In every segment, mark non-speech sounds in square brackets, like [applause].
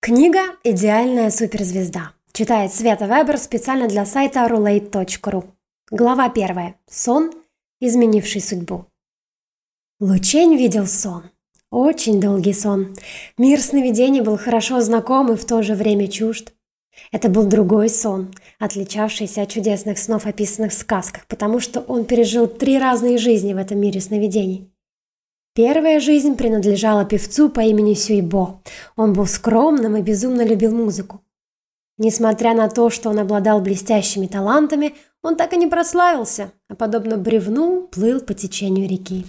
Книга «Идеальная суперзвезда». Читает Света Вебер специально для сайта roulette.ru. Глава 1. Сон, изменивший судьбу. Лучень видел сон. Очень долгий сон. Мир сновидений был хорошо знаком и в то же время чужд. Это был другой сон, отличавшийся от чудесных снов, описанных в сказках, потому что он пережил три разные жизни в этом мире сновидений. Первая жизнь принадлежала певцу по имени Сюйбо. Он был скромным и безумно любил музыку. Несмотря на то, что он обладал блестящими талантами, он так и не прославился, а подобно бревну плыл по течению реки.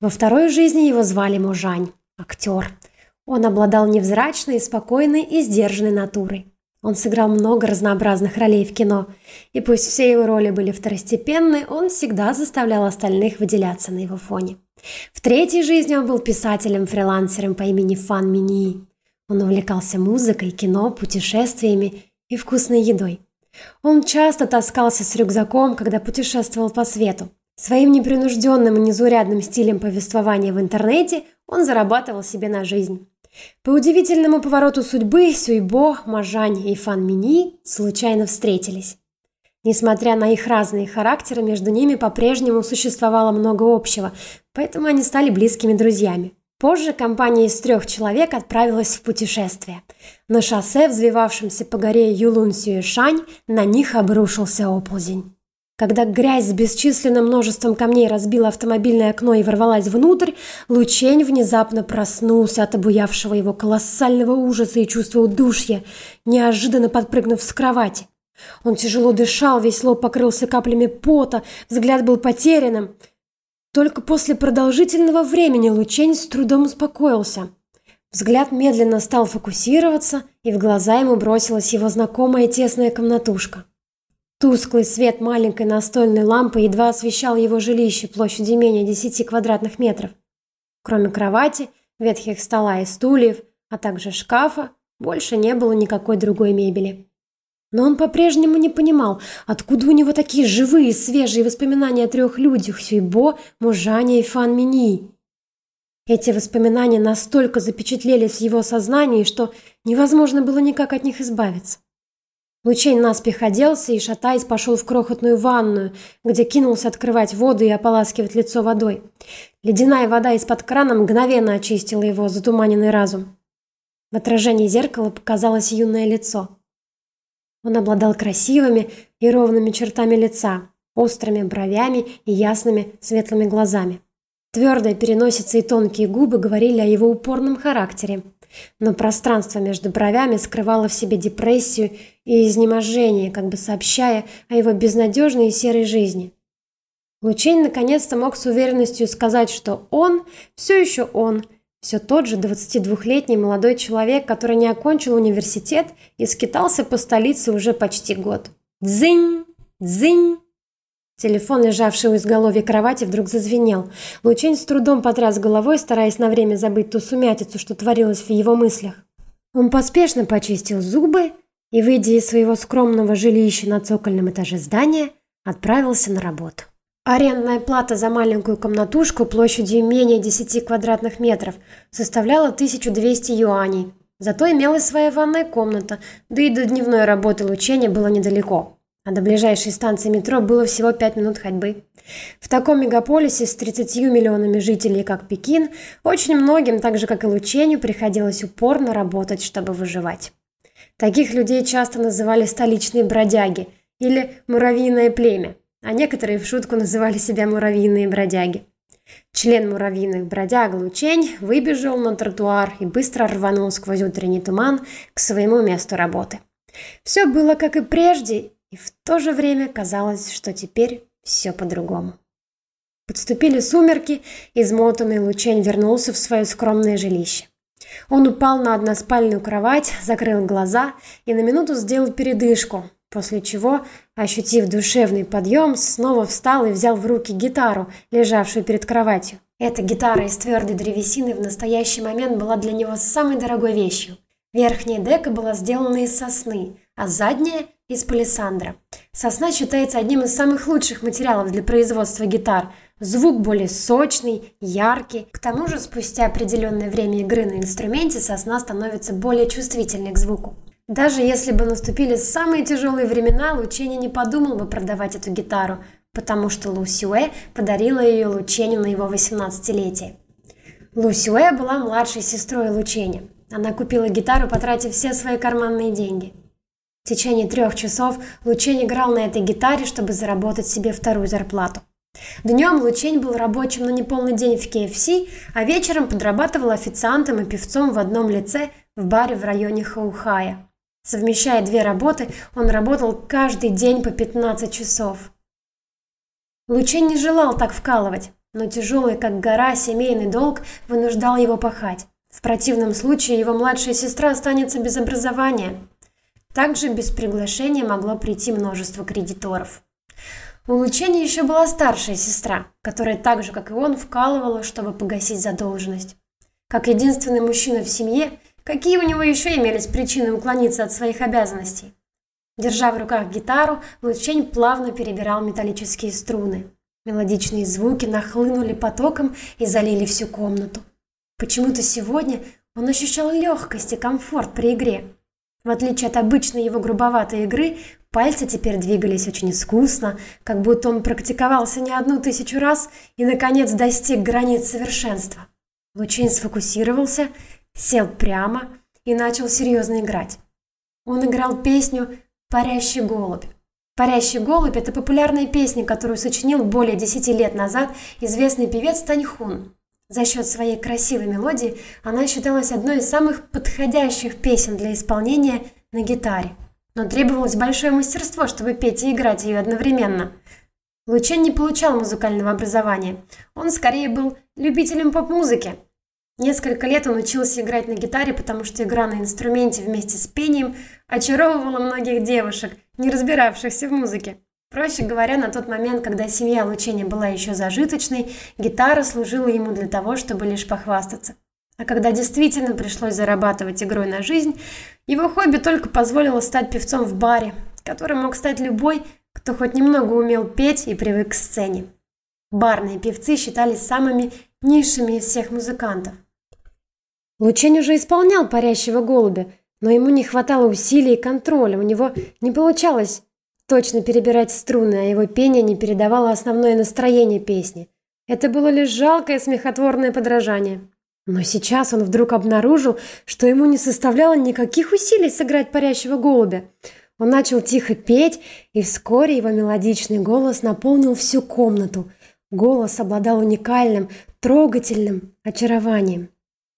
Во второй жизни его звали Можань, актер. Он обладал невзрачной, спокойной и сдержанной натурой. Он сыграл много разнообразных ролей в кино, и пусть все его роли были второстепенны, он всегда заставлял остальных выделяться на его фоне. В третьей жизни он был писателем-фрилансером по имени Фан Мини. Он увлекался музыкой, кино, путешествиями и вкусной едой. Он часто таскался с рюкзаком, когда путешествовал по свету. Своим непринужденным и незаурядным стилем повествования в интернете он зарабатывал себе на жизнь. По удивительному повороту судьбы Сюйбо, Мажань и Фан Мини случайно встретились. Несмотря на их разные характеры, между ними по-прежнему существовало много общего, поэтому они стали близкими друзьями. Позже компания из трех человек отправилась в путешествие. На шоссе, взвивавшемся по горе Юлун-Сюэшань, на них обрушился оползень. Когда грязь с бесчисленным множеством камней разбила автомобильное окно и ворвалась внутрь, Лучень внезапно проснулся от обуявшего его колоссального ужаса и чувства удушья, неожиданно подпрыгнув с кровати. Он тяжело дышал, весь лоб покрылся каплями пота, взгляд был потерянным. Только после продолжительного времени Лучень с трудом успокоился. Взгляд медленно стал фокусироваться, и в глаза ему бросилась его знакомая тесная комнатушка. Тусклый свет маленькой настольной лампы едва освещал его жилище площадью менее 10 квадратных метров. Кроме кровати, ветхих стола и стульев, а также шкафа, больше не было никакой другой мебели. Но он по-прежнему не понимал, откуда у него такие живые, свежие воспоминания о трех людях – Сюйбо, Мужане и Фан Мини. Эти воспоминания настолько запечатлелись в его сознании, что невозможно было никак от них избавиться. Лучень наспех оделся и, шатаясь, пошел в крохотную ванную, где кинулся открывать воду и ополаскивать лицо водой. Ледяная вода из-под крана мгновенно очистила его затуманенный разум. В отражении зеркала показалось юное лицо. Он обладал красивыми и ровными чертами лица, острыми бровями и ясными светлыми глазами. Твердая переносица и тонкие губы говорили о его упорном характере. Но пространство между бровями скрывало в себе депрессию и изнеможение, как бы сообщая о его безнадежной и серой жизни. Лучень наконец-то мог с уверенностью сказать, что он, все еще он, все тот же 22-летний молодой человек, который не окончил университет и скитался по столице уже почти год. Дзынь! Дзынь! Телефон, лежавший у изголовья кровати, вдруг зазвенел. Лучень с трудом потряс головой, стараясь на время забыть ту сумятицу, что творилось в его мыслях. Он поспешно почистил зубы и, выйдя из своего скромного жилища на цокольном этаже здания, отправился на работу. Арендная плата за маленькую комнатушку площадью менее 10 квадратных метров составляла 1200 юаней. Зато имелась своя ванная комната, да и до дневной работы лучения было недалеко. А до ближайшей станции метро было всего 5 минут ходьбы. В таком мегаполисе с 30 миллионами жителей, как Пекин, очень многим, так же как и Лучению, приходилось упорно работать, чтобы выживать. Таких людей часто называли столичные бродяги или муравьиное племя а некоторые в шутку называли себя муравьиные бродяги. Член муравьиных бродяг Лучень выбежал на тротуар и быстро рванул сквозь утренний туман к своему месту работы. Все было как и прежде, и в то же время казалось, что теперь все по-другому. Подступили сумерки, измотанный Лучень вернулся в свое скромное жилище. Он упал на односпальную кровать, закрыл глаза и на минуту сделал передышку, после чего, ощутив душевный подъем, снова встал и взял в руки гитару, лежавшую перед кроватью. Эта гитара из твердой древесины в настоящий момент была для него самой дорогой вещью. Верхняя дека была сделана из сосны, а задняя – из палисандра. Сосна считается одним из самых лучших материалов для производства гитар, звук более сочный, яркий. К тому же, спустя определенное время игры на инструменте сосна становится более чувствительной к звуку. Даже если бы наступили самые тяжелые времена, Лучени не подумал бы продавать эту гитару, потому что Лу Сюэ подарила ее Лученю на его 18-летие. Лу Сюэ была младшей сестрой Лучени. Она купила гитару, потратив все свои карманные деньги. В течение трех часов Лучень играл на этой гитаре, чтобы заработать себе вторую зарплату. Днем Лучень был рабочим на неполный день в KFC, а вечером подрабатывал официантом и певцом в одном лице в баре в районе Хаухая. Совмещая две работы, он работал каждый день по 15 часов. Лучень не желал так вкалывать, но тяжелый, как гора, семейный долг вынуждал его пахать. В противном случае его младшая сестра останется без образования. Также без приглашения могло прийти множество кредиторов. У Лучения еще была старшая сестра, которая так же, как и он, вкалывала, чтобы погасить задолженность. Как единственный мужчина в семье, Какие у него еще имелись причины уклониться от своих обязанностей? Держа в руках гитару, Лучень плавно перебирал металлические струны. Мелодичные звуки нахлынули потоком и залили всю комнату. Почему-то сегодня он ощущал легкость и комфорт при игре. В отличие от обычной его грубоватой игры, пальцы теперь двигались очень искусно, как будто он практиковался не одну тысячу раз и, наконец, достиг границ совершенства. Лучень сфокусировался сел прямо и начал серьезно играть. Он играл песню «Парящий голубь». «Парящий голубь» – это популярная песня, которую сочинил более 10 лет назад известный певец Таньхун. За счет своей красивой мелодии она считалась одной из самых подходящих песен для исполнения на гитаре. Но требовалось большое мастерство, чтобы петь и играть ее одновременно. Лучен не получал музыкального образования. Он скорее был любителем поп-музыки, Несколько лет он учился играть на гитаре, потому что игра на инструменте вместе с пением очаровывала многих девушек, не разбиравшихся в музыке. Проще говоря, на тот момент, когда семья Лучения была еще зажиточной, гитара служила ему для того, чтобы лишь похвастаться. А когда действительно пришлось зарабатывать игрой на жизнь, его хобби только позволило стать певцом в баре, которым мог стать любой, кто хоть немного умел петь и привык к сцене. Барные певцы считались самыми низшими из всех музыкантов. Лучень уже исполнял парящего голубя, но ему не хватало усилий и контроля, у него не получалось точно перебирать струны, а его пение не передавало основное настроение песни. Это было лишь жалкое смехотворное подражание. Но сейчас он вдруг обнаружил, что ему не составляло никаких усилий сыграть парящего голубя. Он начал тихо петь, и вскоре его мелодичный голос наполнил всю комнату. Голос обладал уникальным, трогательным очарованием.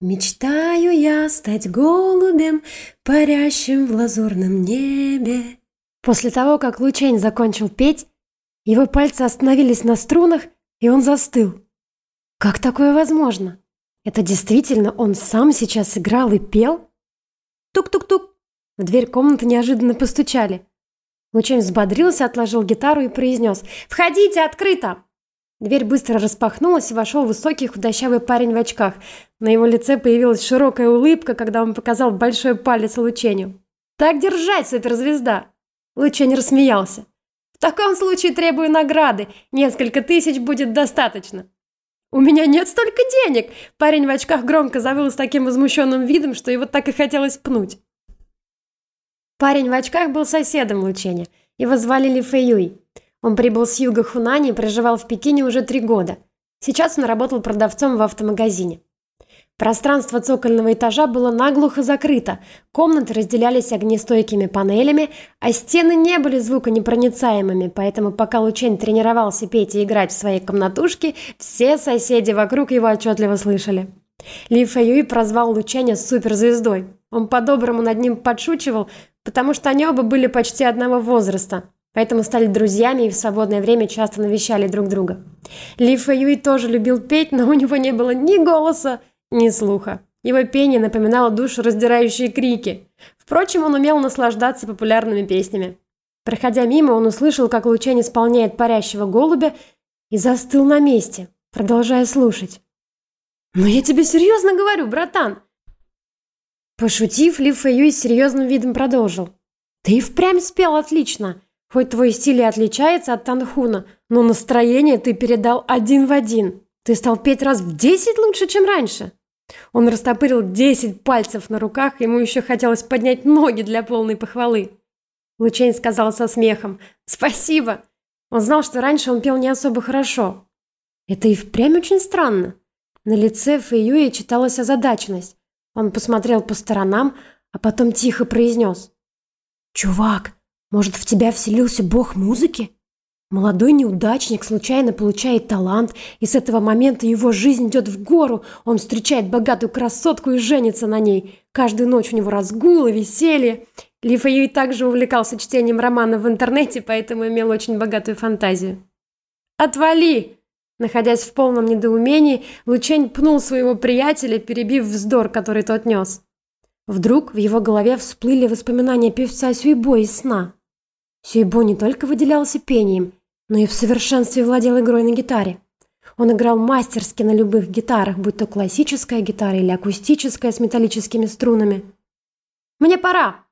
Мечтаю я стать голубем, парящим в лазурном небе. После того, как Лучень закончил петь, его пальцы остановились на струнах, и он застыл. Как такое возможно? Это действительно он сам сейчас играл и пел? Тук-тук-тук. В дверь комнаты неожиданно постучали. Лучень взбодрился, отложил гитару и произнес «Входите, открыто!» Дверь быстро распахнулась, и вошел высокий худощавый парень в очках. На его лице появилась широкая улыбка, когда он показал большой палец Лучению. «Так держать, суперзвезда!» Лучень рассмеялся. «В таком случае требую награды. Несколько тысяч будет достаточно». «У меня нет столько денег!» Парень в очках громко завыл с таким возмущенным видом, что его так и хотелось пнуть. Парень в очках был соседом Лучения. Его звали Ли Фэюй. Он прибыл с юга Хунани и проживал в Пекине уже три года. Сейчас он работал продавцом в автомагазине. Пространство цокольного этажа было наглухо закрыто, комнаты разделялись огнестойкими панелями, а стены не были звуконепроницаемыми, поэтому пока Лучень тренировался петь и играть в своей комнатушке, все соседи вокруг его отчетливо слышали. Ли Фэюи прозвал Лученя суперзвездой. Он по-доброму над ним подшучивал, потому что они оба были почти одного возраста – поэтому стали друзьями и в свободное время часто навещали друг друга. Ли Фэюи тоже любил петь, но у него не было ни голоса, ни слуха. Его пение напоминало душу раздирающие крики. Впрочем, он умел наслаждаться популярными песнями. Проходя мимо, он услышал, как Лучень исполняет парящего голубя и застыл на месте, продолжая слушать. «Но я тебе серьезно говорю, братан!» Пошутив, Ли Фэюй с серьезным видом продолжил. «Ты и впрямь спел отлично. Хоть твой стиль и отличается от Танхуна, но настроение ты передал один в один. Ты стал петь раз в десять лучше, чем раньше. Он растопырил десять пальцев на руках, ему еще хотелось поднять ноги для полной похвалы. Лучейн сказал со смехом «Спасибо». Он знал, что раньше он пел не особо хорошо. Это и впрямь очень странно. На лице Фэйюи читалась озадаченность. Он посмотрел по сторонам, а потом тихо произнес. «Чувак, может, в тебя вселился бог музыки?» Молодой неудачник случайно получает талант, и с этого момента его жизнь идет в гору. Он встречает богатую красотку и женится на ней. Каждую ночь у него разгулы, веселье. Ли Фэйюй также увлекался чтением романов в интернете, поэтому имел очень богатую фантазию. «Отвали!» Находясь в полном недоумении, Лучень пнул своего приятеля, перебив вздор, который тот нес. Вдруг в его голове всплыли воспоминания певца Сюйбо из сна. Сюйбо не только выделялся пением, но и в совершенстве владел игрой на гитаре. Он играл мастерски на любых гитарах, будь то классическая гитара или акустическая с металлическими струнами. «Мне пора!»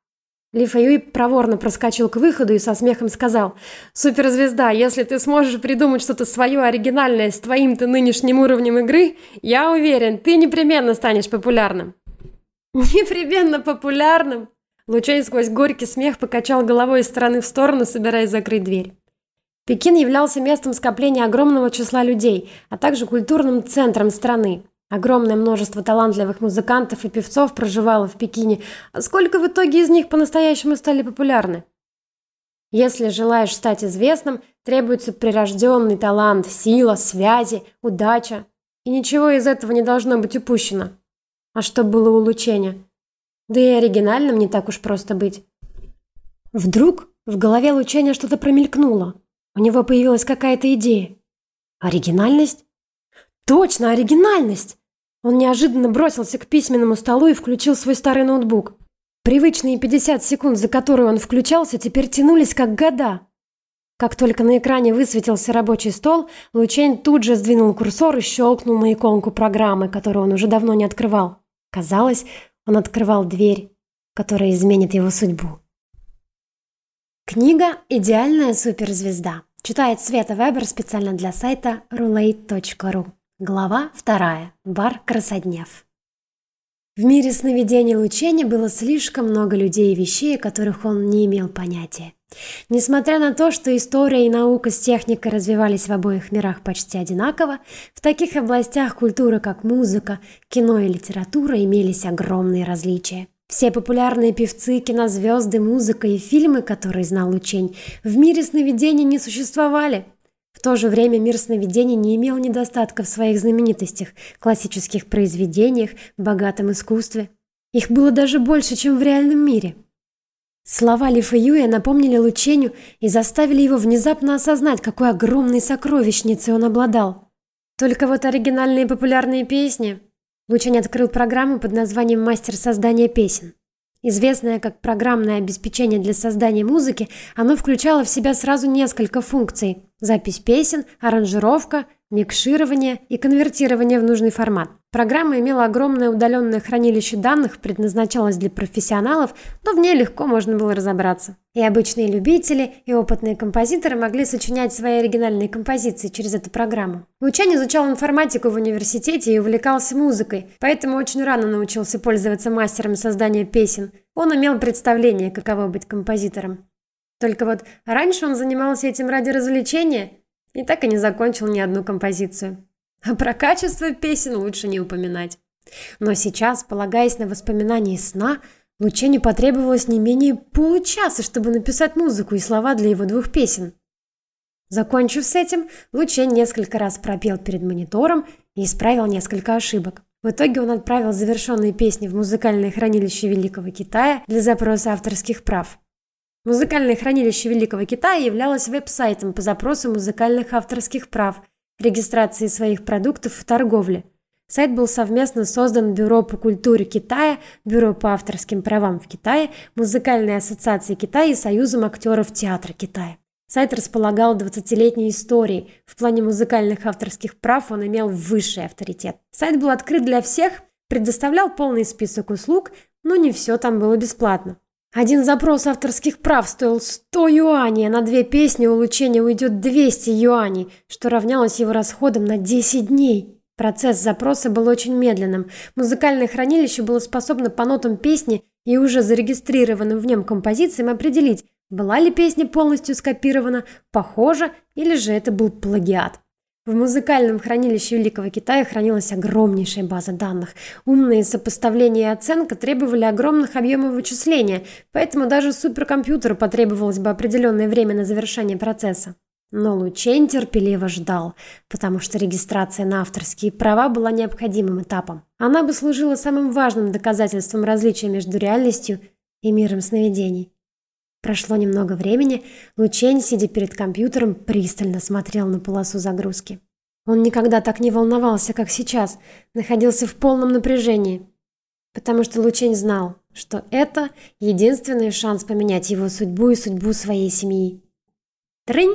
Ли Фэюй проворно проскочил к выходу и со смехом сказал «Суперзвезда, если ты сможешь придумать что-то свое оригинальное с твоим-то нынешним уровнем игры, я уверен, ты непременно станешь популярным». «Непременно популярным?» Лучей сквозь горький смех покачал головой из стороны в сторону, собираясь закрыть дверь. Пекин являлся местом скопления огромного числа людей, а также культурным центром страны. Огромное множество талантливых музыкантов и певцов проживало в Пекине, а сколько в итоге из них по-настоящему стали популярны? Если желаешь стать известным, требуется прирожденный талант, сила, связи, удача. И ничего из этого не должно быть упущено. А что было у Лучения? Да и оригинальным не так уж просто быть. Вдруг в голове Лучения что-то промелькнуло. У него появилась какая-то идея. Оригинальность? Точно, оригинальность! Он неожиданно бросился к письменному столу и включил свой старый ноутбук. Привычные 50 секунд, за которые он включался, теперь тянулись как года. Как только на экране высветился рабочий стол, Лучейн тут же сдвинул курсор и щелкнул на иконку программы, которую он уже давно не открывал. Казалось, он открывал дверь, которая изменит его судьбу. Книга «Идеальная суперзвезда». Читает Света Вебер специально для сайта roulette.ru. Глава вторая. Бар Красоднев. В мире сновидений Лучени было слишком много людей и вещей, о которых он не имел понятия. Несмотря на то, что история и наука с техникой развивались в обоих мирах почти одинаково, в таких областях культуры, как музыка, кино и литература, имелись огромные различия. Все популярные певцы, кинозвезды, музыка и фильмы, которые знал Лучень, в мире сновидений не существовали – в то же время мир сновидений не имел недостатка в своих знаменитостях, классических произведениях, богатом искусстве. Их было даже больше, чем в реальном мире. Слова Ли Фэюя напомнили Лученю и заставили его внезапно осознать, какой огромной сокровищницей он обладал. Только вот оригинальные популярные песни... Лучень открыл программу под названием «Мастер создания песен». Известное как программное обеспечение для создания музыки, оно включало в себя сразу несколько функций – запись песен, аранжировка, микширование и конвертирование в нужный формат. Программа имела огромное удаленное хранилище данных, предназначалась для профессионалов, но в ней легко можно было разобраться. И обычные любители, и опытные композиторы могли сочинять свои оригинальные композиции через эту программу. Лучань изучал информатику в университете и увлекался музыкой, поэтому очень рано научился пользоваться мастером создания песен. Он имел представление, каково быть композитором. Только вот раньше он занимался этим ради развлечения – и так и не закончил ни одну композицию. А про качество песен лучше не упоминать. Но сейчас, полагаясь на воспоминания сна, Лучене потребовалось не менее получаса, чтобы написать музыку и слова для его двух песен. Закончив с этим, Лучен несколько раз пропел перед монитором и исправил несколько ошибок. В итоге он отправил завершенные песни в музыкальное хранилище Великого Китая для запроса авторских прав. Музыкальное хранилище Великого Китая являлось веб-сайтом по запросу музыкальных авторских прав, регистрации своих продуктов в торговле. Сайт был совместно создан Бюро по культуре Китая, Бюро по авторским правам в Китае, Музыкальной ассоциацией Китая и Союзом актеров театра Китая. Сайт располагал 20-летней историей. В плане музыкальных авторских прав он имел высший авторитет. Сайт был открыт для всех, предоставлял полный список услуг, но не все там было бесплатно. Один запрос авторских прав стоил 100 юаней, а на две песни у Лучения уйдет 200 юаней, что равнялось его расходам на 10 дней. Процесс запроса был очень медленным. Музыкальное хранилище было способно по нотам песни и уже зарегистрированным в нем композициям определить, была ли песня полностью скопирована, похожа или же это был плагиат. В музыкальном хранилище Великого Китая хранилась огромнейшая база данных. Умные сопоставления и оценка требовали огромных объемов вычисления, поэтому даже суперкомпьютеру потребовалось бы определенное время на завершение процесса. Но Лучень терпеливо ждал, потому что регистрация на авторские права была необходимым этапом. Она бы служила самым важным доказательством различия между реальностью и миром сновидений. Прошло немного времени, Лучень, сидя перед компьютером, пристально смотрел на полосу загрузки. Он никогда так не волновался, как сейчас, находился в полном напряжении, потому что Лучень знал, что это единственный шанс поменять его судьбу и судьбу своей семьи. Трынь!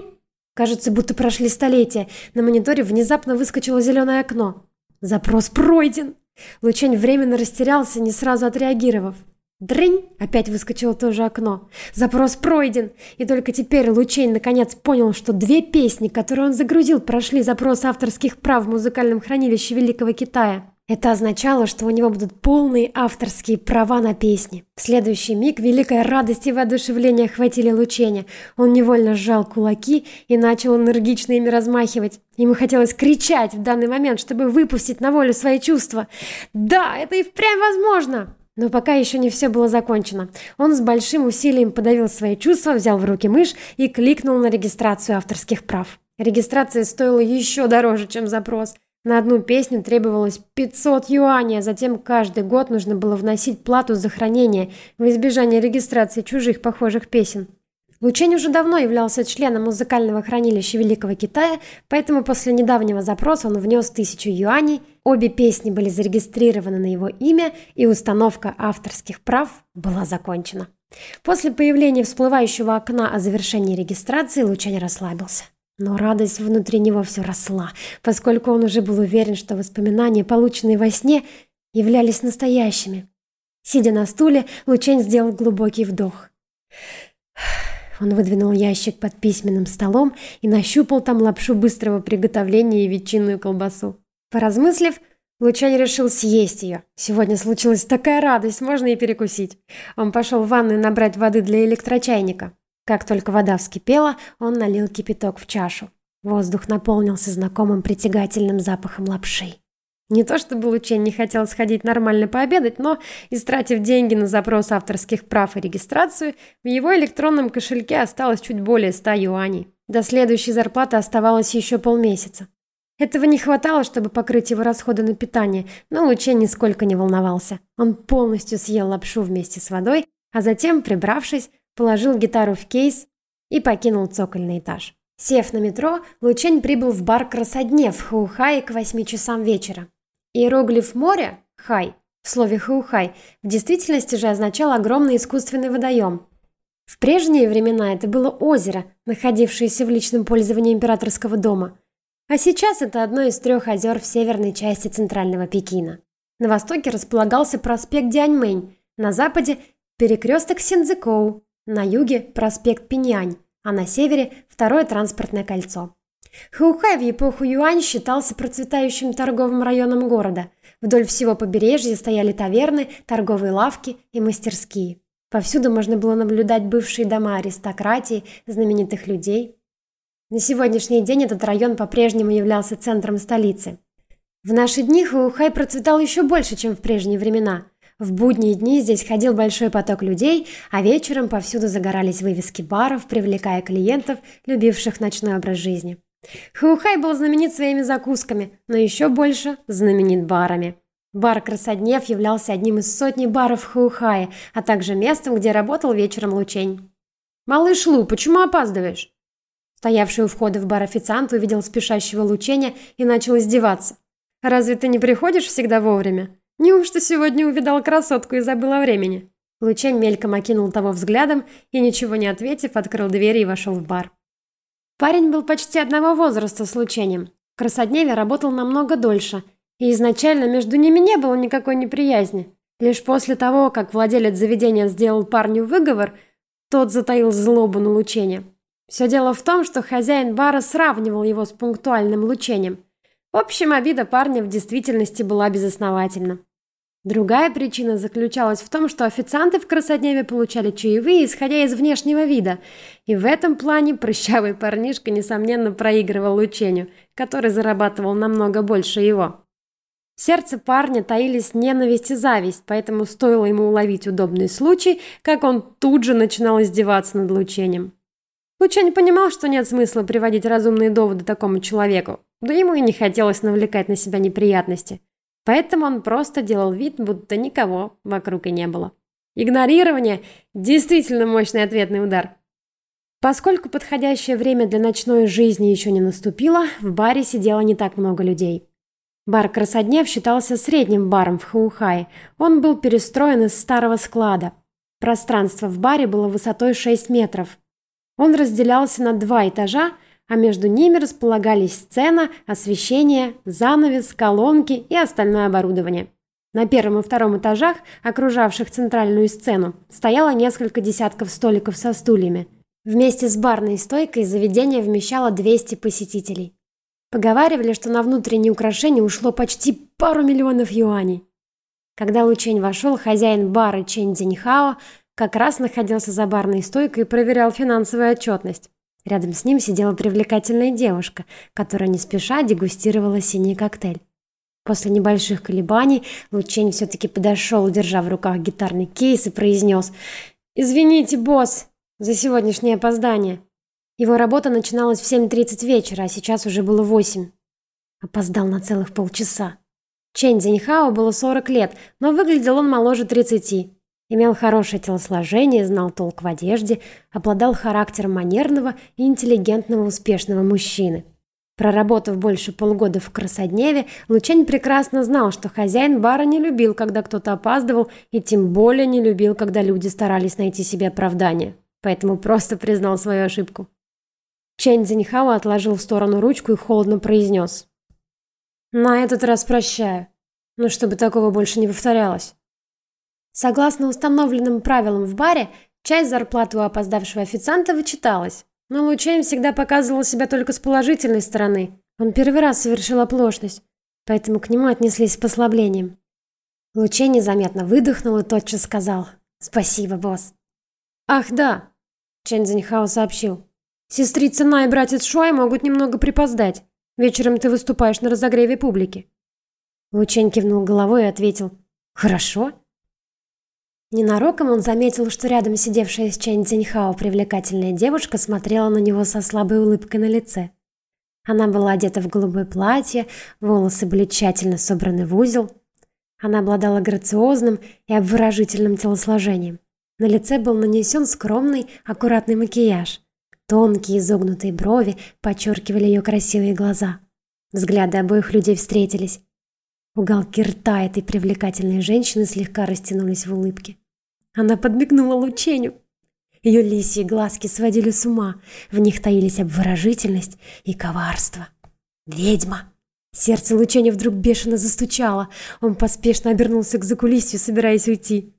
Кажется, будто прошли столетия. На мониторе внезапно выскочило зеленое окно. Запрос пройден. Лучень временно растерялся, не сразу отреагировав. Дрынь! Опять выскочило тоже окно. Запрос пройден. И только теперь Лучень наконец понял, что две песни, которые он загрузил, прошли запрос авторских прав в музыкальном хранилище Великого Китая. Это означало, что у него будут полные авторские права на песни. В следующий миг великая радость и воодушевление охватили Лучения. Он невольно сжал кулаки и начал энергично ими размахивать. Ему хотелось кричать в данный момент, чтобы выпустить на волю свои чувства. «Да, это и впрямь возможно!» Но пока еще не все было закончено. Он с большим усилием подавил свои чувства, взял в руки мышь и кликнул на регистрацию авторских прав. Регистрация стоила еще дороже, чем запрос – на одну песню требовалось 500 юаней, а затем каждый год нужно было вносить плату за хранение в избежание регистрации чужих похожих песен. Лучень уже давно являлся членом музыкального хранилища Великого Китая, поэтому после недавнего запроса он внес тысячу юаней, обе песни были зарегистрированы на его имя, и установка авторских прав была закончена. После появления всплывающего окна о завершении регистрации Лучень расслабился. Но радость внутри него все росла, поскольку он уже был уверен, что воспоминания, полученные во сне, являлись настоящими. Сидя на стуле, Лучень сделал глубокий вдох. Он выдвинул ящик под письменным столом и нащупал там лапшу быстрого приготовления и ветчинную колбасу. Поразмыслив, Лучань решил съесть ее. Сегодня случилась такая радость, можно и перекусить. Он пошел в ванную набрать воды для электрочайника. Как только вода вскипела, он налил кипяток в чашу. Воздух наполнился знакомым притягательным запахом лапши. Не то чтобы Лучень не хотел сходить нормально пообедать, но, истратив деньги на запрос авторских прав и регистрацию, в его электронном кошельке осталось чуть более 100 юаней. До следующей зарплаты оставалось еще полмесяца. Этого не хватало, чтобы покрыть его расходы на питание, но Лучень нисколько не волновался. Он полностью съел лапшу вместе с водой, а затем, прибравшись, положил гитару в кейс и покинул цокольный этаж. Сев на метро, Лучень прибыл в бар «Красодне» в Хаухае к 8 часам вечера. Иероглиф «море» – «хай» в слове «хаухай» в действительности же означал огромный искусственный водоем. В прежние времена это было озеро, находившееся в личном пользовании императорского дома. А сейчас это одно из трех озер в северной части центрального Пекина. На востоке располагался проспект Дианьмэнь, на западе – перекресток Синдзикоу, на юге – проспект Пиньянь, а на севере – второе транспортное кольцо. Хаухай в эпоху Юань считался процветающим торговым районом города. Вдоль всего побережья стояли таверны, торговые лавки и мастерские. Повсюду можно было наблюдать бывшие дома аристократии, знаменитых людей. На сегодняшний день этот район по-прежнему являлся центром столицы. В наши дни Хаухай процветал еще больше, чем в прежние времена – в будние дни здесь ходил большой поток людей, а вечером повсюду загорались вывески баров, привлекая клиентов, любивших ночной образ жизни. Хаухай был знаменит своими закусками, но еще больше знаменит барами. Бар Красоднев являлся одним из сотни баров в Хаухае, а также местом, где работал вечером Лучень. «Малыш Лу, почему опаздываешь?» Стоявший у входа в бар официант увидел спешащего Лученя и начал издеваться. «Разве ты не приходишь всегда вовремя?» Неужто сегодня увидал красотку и забыл о времени? Лучень мельком окинул того взглядом и, ничего не ответив, открыл дверь и вошел в бар. Парень был почти одного возраста с Лучением. В Красодневе работал намного дольше, и изначально между ними не было никакой неприязни. Лишь после того, как владелец заведения сделал парню выговор, тот затаил злобу на лучение. Все дело в том, что хозяин бара сравнивал его с пунктуальным лучением. В общем, обида парня в действительности была безосновательна. Другая причина заключалась в том, что официанты в Красодневе получали чаевые, исходя из внешнего вида, и в этом плане прыщавый парнишка, несомненно, проигрывал учению, который зарабатывал намного больше его. В сердце парня таились ненависть и зависть, поэтому стоило ему уловить удобный случай, как он тут же начинал издеваться над Лучением. Лучень понимал, что нет смысла приводить разумные доводы такому человеку, да ему и не хотелось навлекать на себя неприятности. Поэтому он просто делал вид, будто никого вокруг и не было. Игнорирование – действительно мощный ответный удар. Поскольку подходящее время для ночной жизни еще не наступило, в баре сидело не так много людей. Бар Красоднев считался средним баром в Хаухае. Он был перестроен из старого склада. Пространство в баре было высотой 6 метров. Он разделялся на два этажа, а между ними располагались сцена, освещение, занавес, колонки и остальное оборудование. На первом и втором этажах, окружавших центральную сцену, стояло несколько десятков столиков со стульями. Вместе с барной стойкой заведение вмещало 200 посетителей. Поговаривали, что на внутренние украшения ушло почти пару миллионов юаней. Когда Лучень вошел, хозяин бара Чэнь Цзиньхао как раз находился за барной стойкой и проверял финансовую отчетность. Рядом с ним сидела привлекательная девушка, которая не спеша дегустировала синий коктейль. После небольших колебаний Лучень все-таки подошел, держа в руках гитарный кейс и произнес «Извините, босс, за сегодняшнее опоздание». Его работа начиналась в 7.30 вечера, а сейчас уже было 8. Опоздал на целых полчаса. Чэнь Цзиньхао было 40 лет, но выглядел он моложе 30. Имел хорошее телосложение, знал толк в одежде, обладал характером манерного и интеллигентного успешного мужчины. Проработав больше полгода в Красодневе, Лучень прекрасно знал, что хозяин бара не любил, когда кто-то опаздывал, и тем более не любил, когда люди старались найти себе оправдание. Поэтому просто признал свою ошибку. Чэнь Цзиньхао отложил в сторону ручку и холодно произнес. «На этот раз прощаю. Но чтобы такого больше не повторялось». Согласно установленным правилам в баре, часть зарплаты у опоздавшего официанта вычиталась. Но Лучейн всегда показывал себя только с положительной стороны. Он первый раз совершил оплошность, поэтому к нему отнеслись с послаблением. Лучей незаметно выдохнул и тотчас сказал «Спасибо, босс». «Ах, да!» – Чен Цзиньхао сообщил. Сестрица На и братец Шуай могут немного припоздать. Вечером ты выступаешь на разогреве публики. Лучень кивнул головой и ответил «Хорошо». Ненароком он заметил, что рядом сидевшая с Чэнь Циньхао привлекательная девушка смотрела на него со слабой улыбкой на лице. Она была одета в голубое платье, волосы были тщательно собраны в узел. Она обладала грациозным и обворожительным телосложением. На лице был нанесен скромный, аккуратный макияж – Тонкие изогнутые брови подчеркивали ее красивые глаза. Взгляды обоих людей встретились. Уголки рта этой привлекательной женщины слегка растянулись в улыбке. Она подмигнула Лученю. Ее лисьи глазки сводили с ума. В них таились обворожительность и коварство. «Ведьма!» Сердце Лучения вдруг бешено застучало. Он поспешно обернулся к закулисью, собираясь уйти.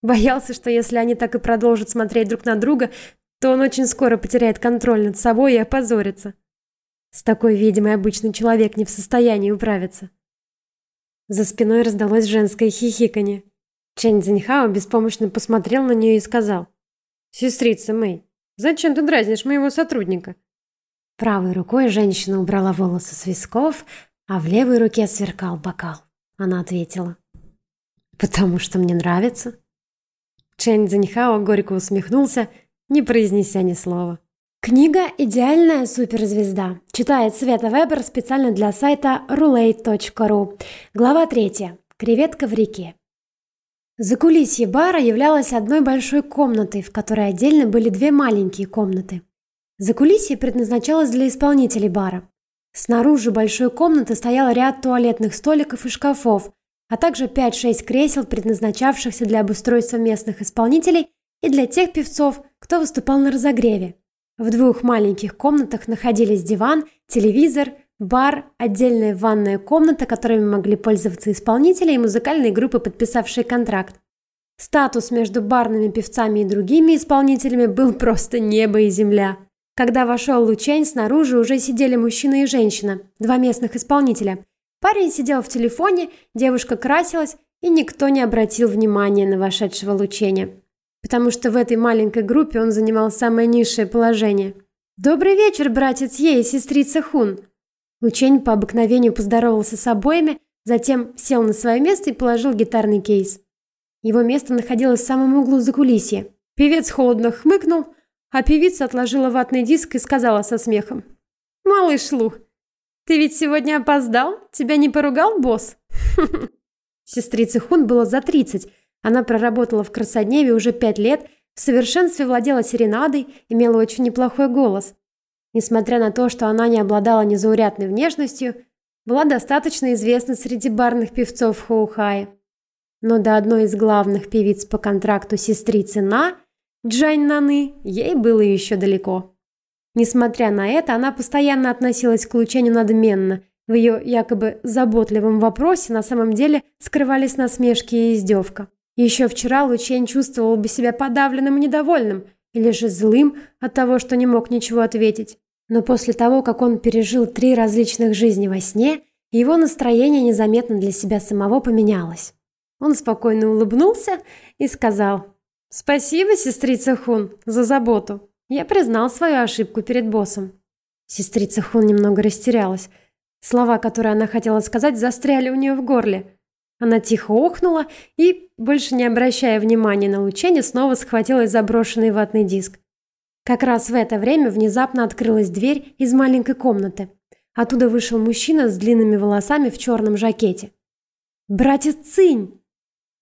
Боялся, что если они так и продолжат смотреть друг на друга, то он очень скоро потеряет контроль над собой и опозорится. С такой ведьмой обычный человек не в состоянии управиться. За спиной раздалось женское хихиканье. Чэнь Цзиньхао беспомощно посмотрел на нее и сказал. «Сестрица Мэй, зачем ты дразнишь моего сотрудника?» Правой рукой женщина убрала волосы с висков, а в левой руке сверкал бокал. Она ответила. «Потому что мне нравится». Чэнь Цзиньхао горько усмехнулся не произнеся ни слова. Книга «Идеальная суперзвезда». Читает Света Вебер специально для сайта roulette.ru. Глава 3. Креветка в реке. Закулисье бара являлось одной большой комнатой, в которой отдельно были две маленькие комнаты. Закулисье предназначалось для исполнителей бара. Снаружи большой комнаты стоял ряд туалетных столиков и шкафов, а также 5-6 кресел, предназначавшихся для обустройства местных исполнителей и для тех певцов, кто выступал на разогреве. В двух маленьких комнатах находились диван, телевизор, бар, отдельная ванная комната, которыми могли пользоваться исполнители и музыкальные группы, подписавшие контракт. Статус между барными певцами и другими исполнителями был просто небо и земля. Когда вошел Лучень, снаружи уже сидели мужчина и женщина, два местных исполнителя. Парень сидел в телефоне, девушка красилась, и никто не обратил внимания на вошедшего Лученя. Потому что в этой маленькой группе он занимал самое низшее положение. «Добрый вечер, братец Ей и сестрица Хун!» Лучень по обыкновению поздоровался с обоими, затем сел на свое место и положил гитарный кейс. Его место находилось в самом углу закулисья. Певец холодно хмыкнул, а певица отложила ватный диск и сказала со смехом. «Малыш Лу, ты ведь сегодня опоздал? Тебя не поругал босс?» [laughs] Сестрице Хун было за 30. Она проработала в Красодневе уже пять лет, в совершенстве владела серенадой, имела очень неплохой голос. Несмотря на то, что она не обладала незаурядной внешностью, была достаточно известна среди барных певцов Хоухая. Но до одной из главных певиц по контракту сестрицы На, Джань Наны, ей было еще далеко. Несмотря на это, она постоянно относилась к Лученю надменно. В ее якобы заботливом вопросе на самом деле скрывались насмешки и издевка. Еще вчера Лучень чувствовал бы себя подавленным и недовольным, или же злым от того, что не мог ничего ответить. Но после того, как он пережил три различных жизни во сне, его настроение незаметно для себя самого поменялось. Он спокойно улыбнулся и сказал «Спасибо, сестрица Хун, за заботу. Я признал свою ошибку перед боссом». Сестрица Хун немного растерялась. Слова, которые она хотела сказать, застряли у нее в горле. Она тихо охнула и, больше не обращая внимания на лучение, снова схватилась за брошенный ватный диск. Как раз в это время внезапно открылась дверь из маленькой комнаты. Оттуда вышел мужчина с длинными волосами в черном жакете. «Братец Цинь!»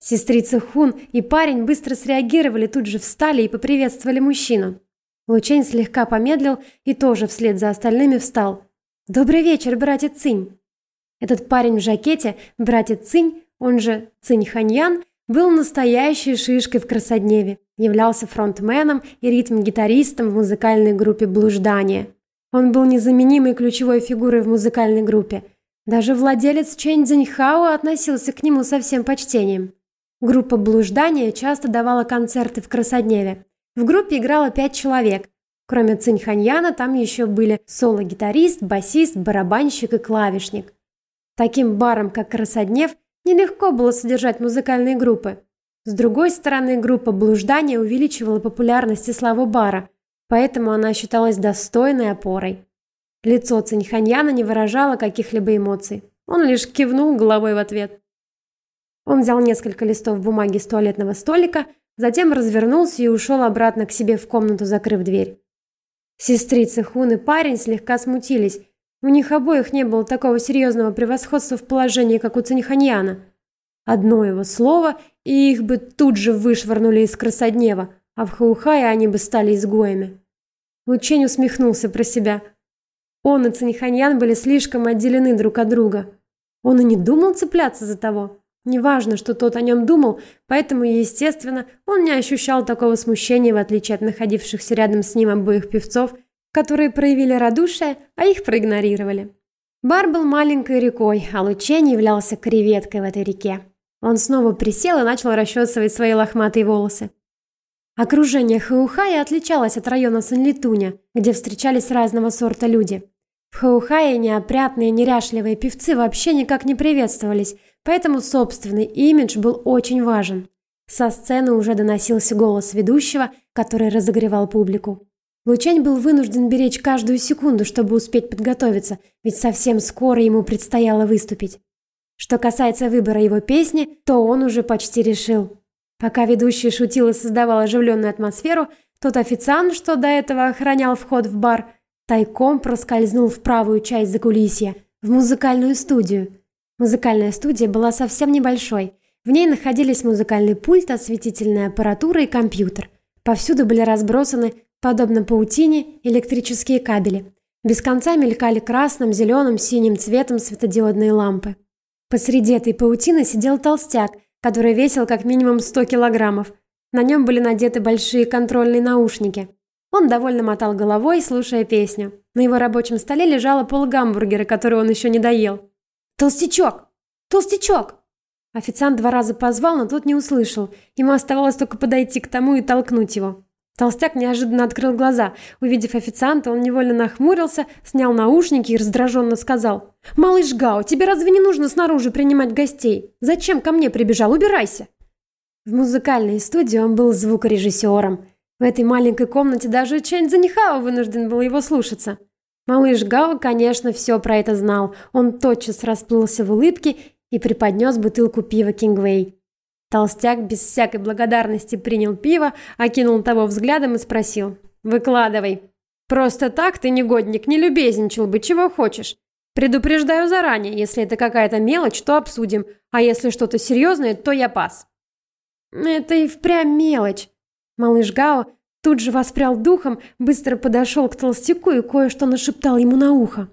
Сестрица Хун и парень быстро среагировали, тут же встали и поприветствовали мужчину. Лучень слегка помедлил и тоже вслед за остальными встал. «Добрый вечер, братец Цинь!» Этот парень в жакете, братец Цинь, он же Цинь Ханьян, был настоящей шишкой в Красодневе, являлся фронтменом и ритм-гитаристом в музыкальной группе «Блуждание». Он был незаменимой ключевой фигурой в музыкальной группе. Даже владелец Чэнь Цзиньхао относился к нему со всем почтением. Группа «Блуждание» часто давала концерты в Красодневе. В группе играло пять человек. Кроме Циньханьяна, там еще были соло-гитарист, басист, барабанщик и клавишник. Таким баром, как Красоднев, нелегко было содержать музыкальные группы. С другой стороны, группа «Блуждание» увеличивала популярность и славу бара, поэтому она считалась достойной опорой. Лицо Циньханьяна не выражало каких-либо эмоций. Он лишь кивнул головой в ответ. Он взял несколько листов бумаги с туалетного столика, затем развернулся и ушел обратно к себе в комнату, закрыв дверь. Сестрица Хун и парень слегка смутились. У них обоих не было такого серьезного превосходства в положении, как у Цинханьяна. Одно его слово, и их бы тут же вышвырнули из красоднева, а в Хаухае они бы стали изгоями. Лучень усмехнулся про себя. Он и Цинханьян были слишком отделены друг от друга. Он и не думал цепляться за того. Неважно, что тот о нем думал, поэтому, естественно, он не ощущал такого смущения, в отличие от находившихся рядом с ним обоих певцов, которые проявили радушие, а их проигнорировали. Бар был маленькой рекой, а Лучень являлся креветкой в этой реке. Он снова присел и начал расчесывать свои лохматые волосы. Окружение Хаухая отличалось от района Санлитуня, где встречались разного сорта люди. В Хаухае неопрятные, неряшливые певцы вообще никак не приветствовались, поэтому собственный имидж был очень важен. Со сцены уже доносился голос ведущего, который разогревал публику. Лучань был вынужден беречь каждую секунду, чтобы успеть подготовиться, ведь совсем скоро ему предстояло выступить. Что касается выбора его песни, то он уже почти решил. Пока ведущий шутил и создавал оживленную атмосферу, тот официант, что до этого охранял вход в бар, Тайком проскользнул в правую часть закулисья, в музыкальную студию. Музыкальная студия была совсем небольшой. В ней находились музыкальный пульт, осветительная аппаратура и компьютер. Повсюду были разбросаны, подобно паутине, электрические кабели. Без конца мелькали красным, зеленым, синим цветом светодиодные лампы. Посреди этой паутины сидел толстяк, который весил как минимум 100 килограммов. На нем были надеты большие контрольные наушники – он довольно мотал головой, слушая песню. На его рабочем столе лежало полгамбургера, который он еще не доел. «Толстячок! Толстячок!» Официант два раза позвал, но тот не услышал. Ему оставалось только подойти к тому и толкнуть его. Толстяк неожиданно открыл глаза. Увидев официанта, он невольно нахмурился, снял наушники и раздраженно сказал. «Малыш Гао, тебе разве не нужно снаружи принимать гостей? Зачем ко мне прибежал? Убирайся!» В музыкальной студии он был звукорежиссером. В этой маленькой комнате даже Чэнь Занихао вынужден был его слушаться. Малыш Гао, конечно, все про это знал. Он тотчас расплылся в улыбке и преподнес бутылку пива Кингвей. Толстяк без всякой благодарности принял пиво, окинул того взглядом и спросил. «Выкладывай. Просто так ты, негодник, не любезничал бы, чего хочешь. Предупреждаю заранее, если это какая-то мелочь, то обсудим, а если что-то серьезное, то я пас». «Это и впрямь мелочь». Малыш Гао тут же воспрял духом, быстро подошел к толстяку и кое-что нашептал ему на ухо.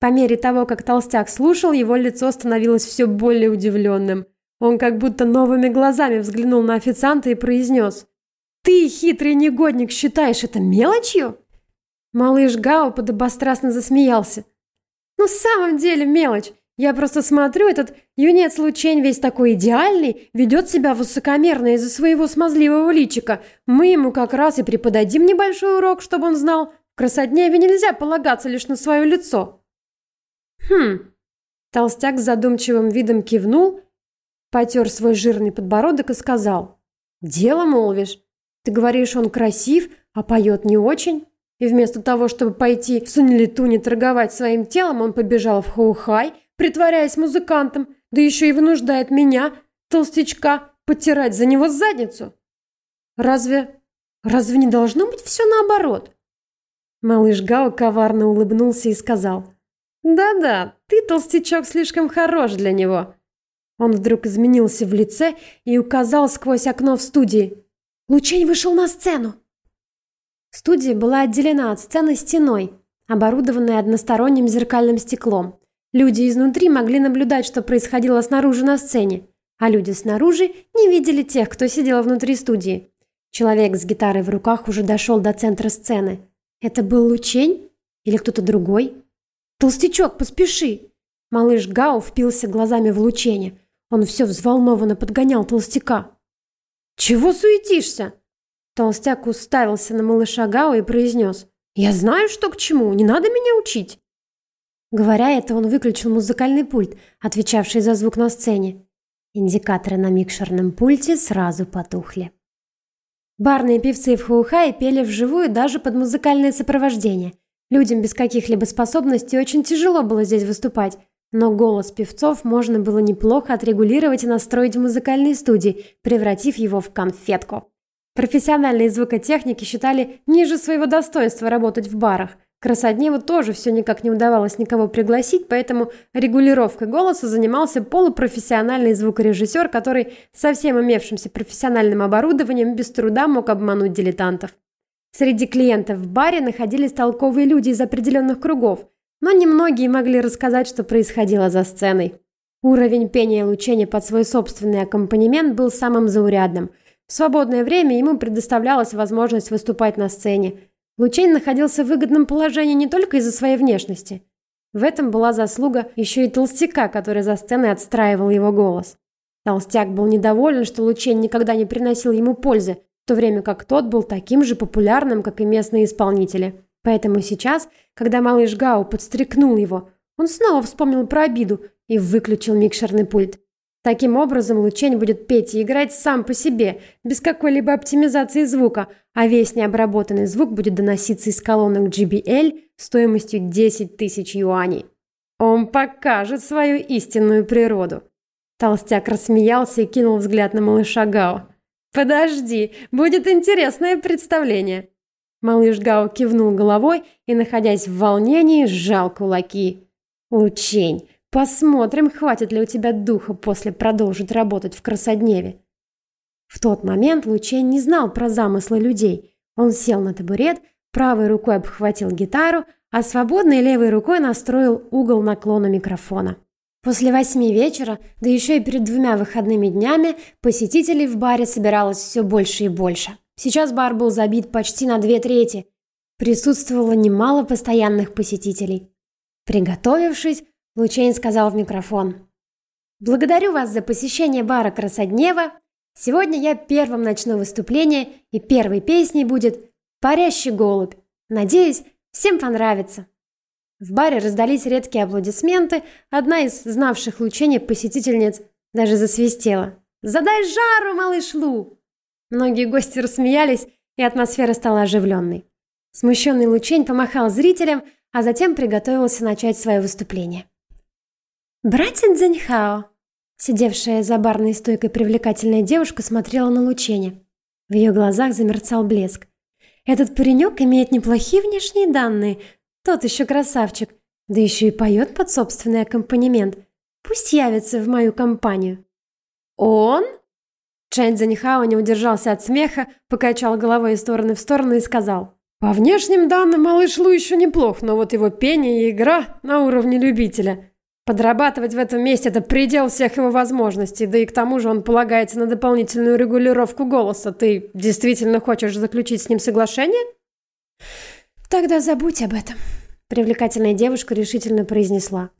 По мере того, как толстяк слушал, его лицо становилось все более удивленным. Он как будто новыми глазами взглянул на официанта и произнес. «Ты, хитрый негодник, считаешь это мелочью?» Малыш Гао подобострастно засмеялся. «Ну, в самом деле мелочь. Я просто смотрю, этот юнец Лучень весь такой идеальный, ведет себя высокомерно из-за своего смазливого личика. Мы ему как раз и преподадим небольшой урок, чтобы он знал, в красотневе нельзя полагаться лишь на свое лицо». «Хм». Толстяк с задумчивым видом кивнул, потер свой жирный подбородок и сказал. «Дело молвишь. Ты говоришь, он красив, а поет не очень». И вместо того, чтобы пойти в Сунилитуне торговать своим телом, он побежал в Хоухай, притворяясь музыкантом, да еще и вынуждает меня, толстячка, потирать за него задницу. Разве... разве не должно быть все наоборот? Малыш Гао коварно улыбнулся и сказал. «Да-да, ты, толстячок, слишком хорош для него». Он вдруг изменился в лице и указал сквозь окно в студии. «Лучень вышел на сцену!» Студия была отделена от сцены стеной, оборудованной односторонним зеркальным стеклом. Люди изнутри могли наблюдать, что происходило снаружи на сцене, а люди снаружи не видели тех, кто сидел внутри студии. Человек с гитарой в руках уже дошел до центра сцены. Это был Лучень или кто-то другой? «Толстячок, поспеши!» Малыш Гау впился глазами в лучение. Он все взволнованно подгонял толстяка. «Чего суетишься?» Толстяк уставился на малыша Гау и произнес. «Я знаю, что к чему, не надо меня учить!» Говоря это, он выключил музыкальный пульт, отвечавший за звук на сцене. Индикаторы на микшерном пульте сразу потухли. Барные певцы в Хаухае пели вживую даже под музыкальное сопровождение – Людям без каких-либо способностей очень тяжело было здесь выступать, но голос певцов можно было неплохо отрегулировать и настроить в музыкальной студии, превратив его в конфетку. Профессиональные звукотехники считали ниже своего достоинства работать в барах. Красодневу тоже все никак не удавалось никого пригласить, поэтому регулировкой голоса занимался полупрофессиональный звукорежиссер, который со всем имевшимся профессиональным оборудованием без труда мог обмануть дилетантов. Среди клиентов в баре находились толковые люди из определенных кругов, но немногие могли рассказать, что происходило за сценой. Уровень пения и лучения под свой собственный аккомпанемент был самым заурядным. В свободное время ему предоставлялась возможность выступать на сцене. Лучень находился в выгодном положении не только из-за своей внешности. В этом была заслуга еще и толстяка, который за сценой отстраивал его голос. Толстяк был недоволен, что Лучень никогда не приносил ему пользы, в то время как тот был таким же популярным, как и местные исполнители. Поэтому сейчас, когда малыш Гау подстрекнул его, он снова вспомнил про обиду и выключил микшерный пульт. Таким образом, Лучень будет петь и играть сам по себе, без какой-либо оптимизации звука, а весь необработанный звук будет доноситься из колонок GBL стоимостью 10 тысяч юаней. Он покажет свою истинную природу. Толстяк рассмеялся и кинул взгляд на малыша Гао. «Подожди, будет интересное представление!» Малыш Гао кивнул головой и, находясь в волнении, сжал кулаки. «Лучень, посмотрим, хватит ли у тебя духа после продолжить работать в Красодневе». В тот момент Лучень не знал про замыслы людей. Он сел на табурет, правой рукой обхватил гитару, а свободной левой рукой настроил угол наклона микрофона. После восьми вечера, да еще и перед двумя выходными днями, посетителей в баре собиралось все больше и больше. Сейчас бар был забит почти на две трети. присутствовало немало постоянных посетителей. Приготовившись, Лучейн сказал в микрофон. «Благодарю вас за посещение бара Красоднева. Сегодня я первым начну выступление, и первой песней будет «Парящий голубь». Надеюсь, всем понравится». В баре раздались редкие аплодисменты, одна из знавших Лучения посетительниц даже засвистела. «Задай жару, малыш Лу!» Многие гости рассмеялись, и атмосфера стала оживленной. Смущенный Лучень помахал зрителям, а затем приготовился начать свое выступление. «Братья Цзэньхао!» Сидевшая за барной стойкой привлекательная девушка смотрела на Лученя. В ее глазах замерцал блеск. «Этот паренек имеет неплохие внешние данные, тот еще красавчик, да еще и поет под собственный аккомпанемент. Пусть явится в мою компанию». «Он?» Чэнь Занихао не удержался от смеха, покачал головой из стороны в сторону и сказал. «По внешним данным малыш Лу еще неплох, но вот его пение и игра на уровне любителя. Подрабатывать в этом месте – это предел всех его возможностей, да и к тому же он полагается на дополнительную регулировку голоса. Ты действительно хочешь заключить с ним соглашение?» «Тогда забудь об этом», – привлекательная девушка решительно произнесла.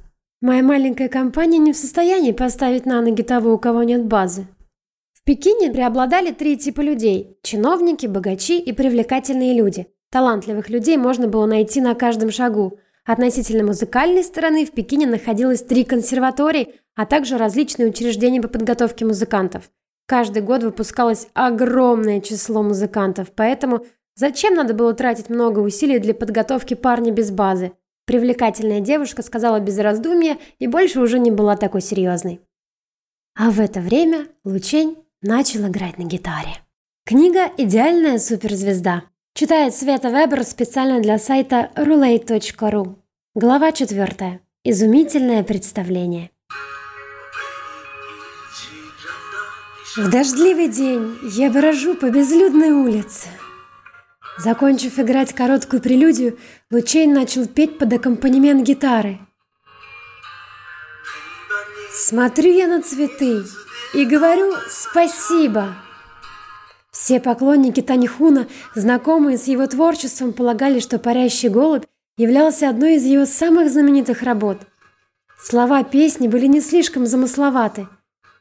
«Моя маленькая компания не в состоянии поставить на ноги того, у кого нет базы. Пекине преобладали три типа людей – чиновники, богачи и привлекательные люди. Талантливых людей можно было найти на каждом шагу. Относительно музыкальной стороны в Пекине находилось три консерватории, а также различные учреждения по подготовке музыкантов. Каждый год выпускалось огромное число музыкантов, поэтому зачем надо было тратить много усилий для подготовки парня без базы? Привлекательная девушка сказала без раздумья и больше уже не была такой серьезной. А в это время Лучень начал играть на гитаре. Книга «Идеальная суперзвезда». Читает Света Вебер специально для сайта roulette.ru. Глава 4. Изумительное представление. В дождливый день я брожу по безлюдной улице. Закончив играть короткую прелюдию, Лучейн начал петь под аккомпанемент гитары. Смотрю я на цветы, и говорю спасибо. Все поклонники Таньхуна, знакомые с его творчеством, полагали, что «Парящий голубь» являлся одной из его самых знаменитых работ. Слова песни были не слишком замысловаты.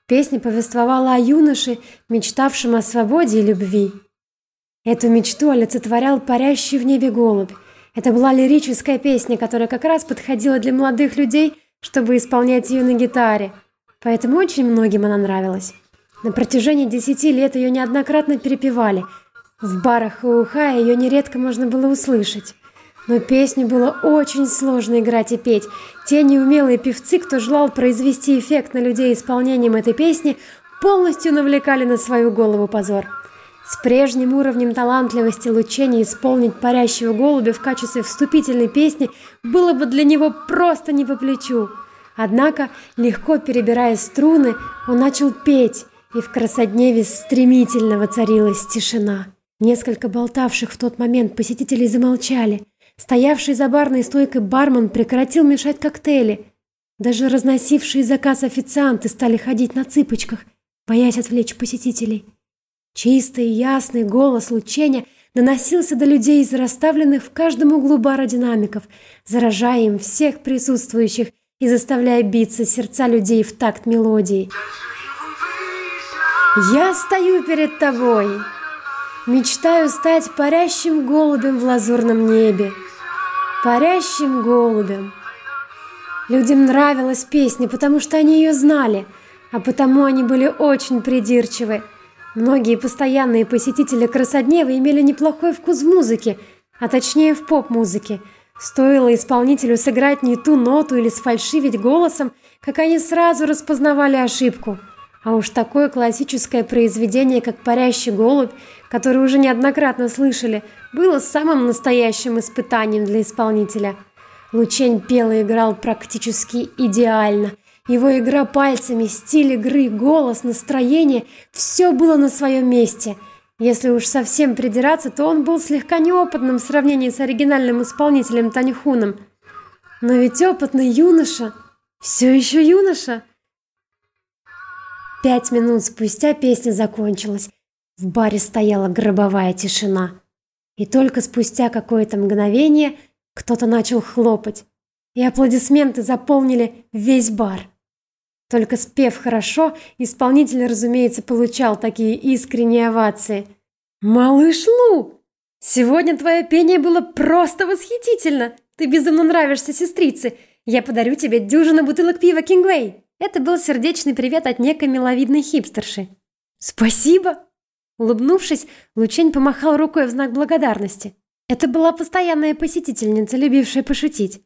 Песня повествовала о юноше, мечтавшем о свободе и любви. Эту мечту олицетворял парящий в небе голубь. Это была лирическая песня, которая как раз подходила для молодых людей, чтобы исполнять ее на гитаре – Поэтому очень многим она нравилась. На протяжении десяти лет ее неоднократно перепевали. В барах и Ухае ее нередко можно было услышать. Но песню было очень сложно играть и петь. Те неумелые певцы, кто желал произвести эффект на людей исполнением этой песни, полностью навлекали на свою голову позор. С прежним уровнем талантливости Лучения исполнить «Парящего голубя» в качестве вступительной песни было бы для него просто не по плечу. Однако, легко перебирая струны, он начал петь, и в красодневе стремительно воцарилась тишина. Несколько болтавших в тот момент посетителей замолчали. Стоявший за барной стойкой бармен прекратил мешать коктейли. Даже разносившие заказ официанты стали ходить на цыпочках, боясь отвлечь посетителей. Чистый и ясный голос лучения доносился до людей из расставленных в каждом углу бара динамиков, заражая им всех присутствующих и заставляя биться сердца людей в такт мелодии. Я стою перед тобой, мечтаю стать парящим голубем в лазурном небе, парящим голубем. Людям нравилась песня, потому что они ее знали, а потому они были очень придирчивы. Многие постоянные посетители Красоднева имели неплохой вкус в музыке, а точнее в поп-музыке – Стоило исполнителю сыграть не ту ноту или сфальшивить голосом, как они сразу распознавали ошибку. А уж такое классическое произведение, как «Парящий голубь», которое уже неоднократно слышали, было самым настоящим испытанием для исполнителя. Лучень пел и играл практически идеально. Его игра пальцами, стиль игры, голос, настроение – все было на своем месте – если уж совсем придираться, то он был слегка неопытным в сравнении с оригинальным исполнителем Таньхуном. Но ведь опытный юноша, все еще юноша. Пять минут спустя песня закончилась. В баре стояла гробовая тишина. И только спустя какое-то мгновение кто-то начал хлопать, и аплодисменты заполнили весь бар. Только спев хорошо, исполнитель, разумеется, получал такие искренние овации. «Малыш Лу, сегодня твое пение было просто восхитительно! Ты безумно нравишься сестрице! Я подарю тебе дюжину бутылок пива Кингвей!» Это был сердечный привет от некой миловидной хипстерши. «Спасибо!» Улыбнувшись, Лу Чень помахал рукой в знак благодарности. Это была постоянная посетительница, любившая пошутить.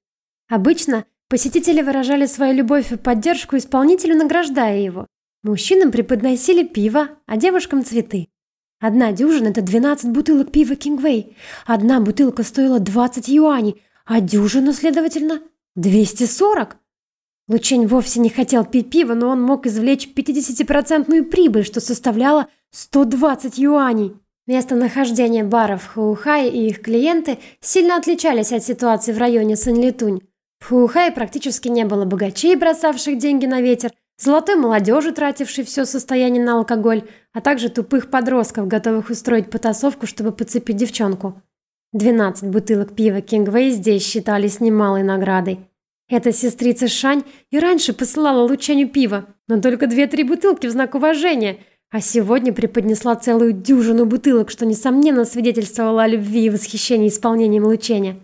Обычно посетители выражали свою любовь и поддержку исполнителю, награждая его. Мужчинам преподносили пиво, а девушкам цветы. Одна дюжина – это 12 бутылок пива Кингвей. Одна бутылка стоила 20 юаней, а дюжина, следовательно, 240. Лучень вовсе не хотел пить пиво, но он мог извлечь 50% прибыль, что составляло 120 юаней. Местонахождение баров Хаухай и их клиенты сильно отличались от ситуации в районе Санлитунь. В Хаухае практически не было богачей, бросавших деньги на ветер, золотой молодежи, тратившей все состояние на алкоголь, а также тупых подростков, готовых устроить потасовку, чтобы подцепить девчонку. 12 бутылок пива Кингвей здесь считались немалой наградой. Эта сестрица Шань и раньше посылала Лучаню пиво, но только две-три бутылки в знак уважения, а сегодня преподнесла целую дюжину бутылок, что, несомненно, свидетельствовало о любви и восхищении исполнением Лучения.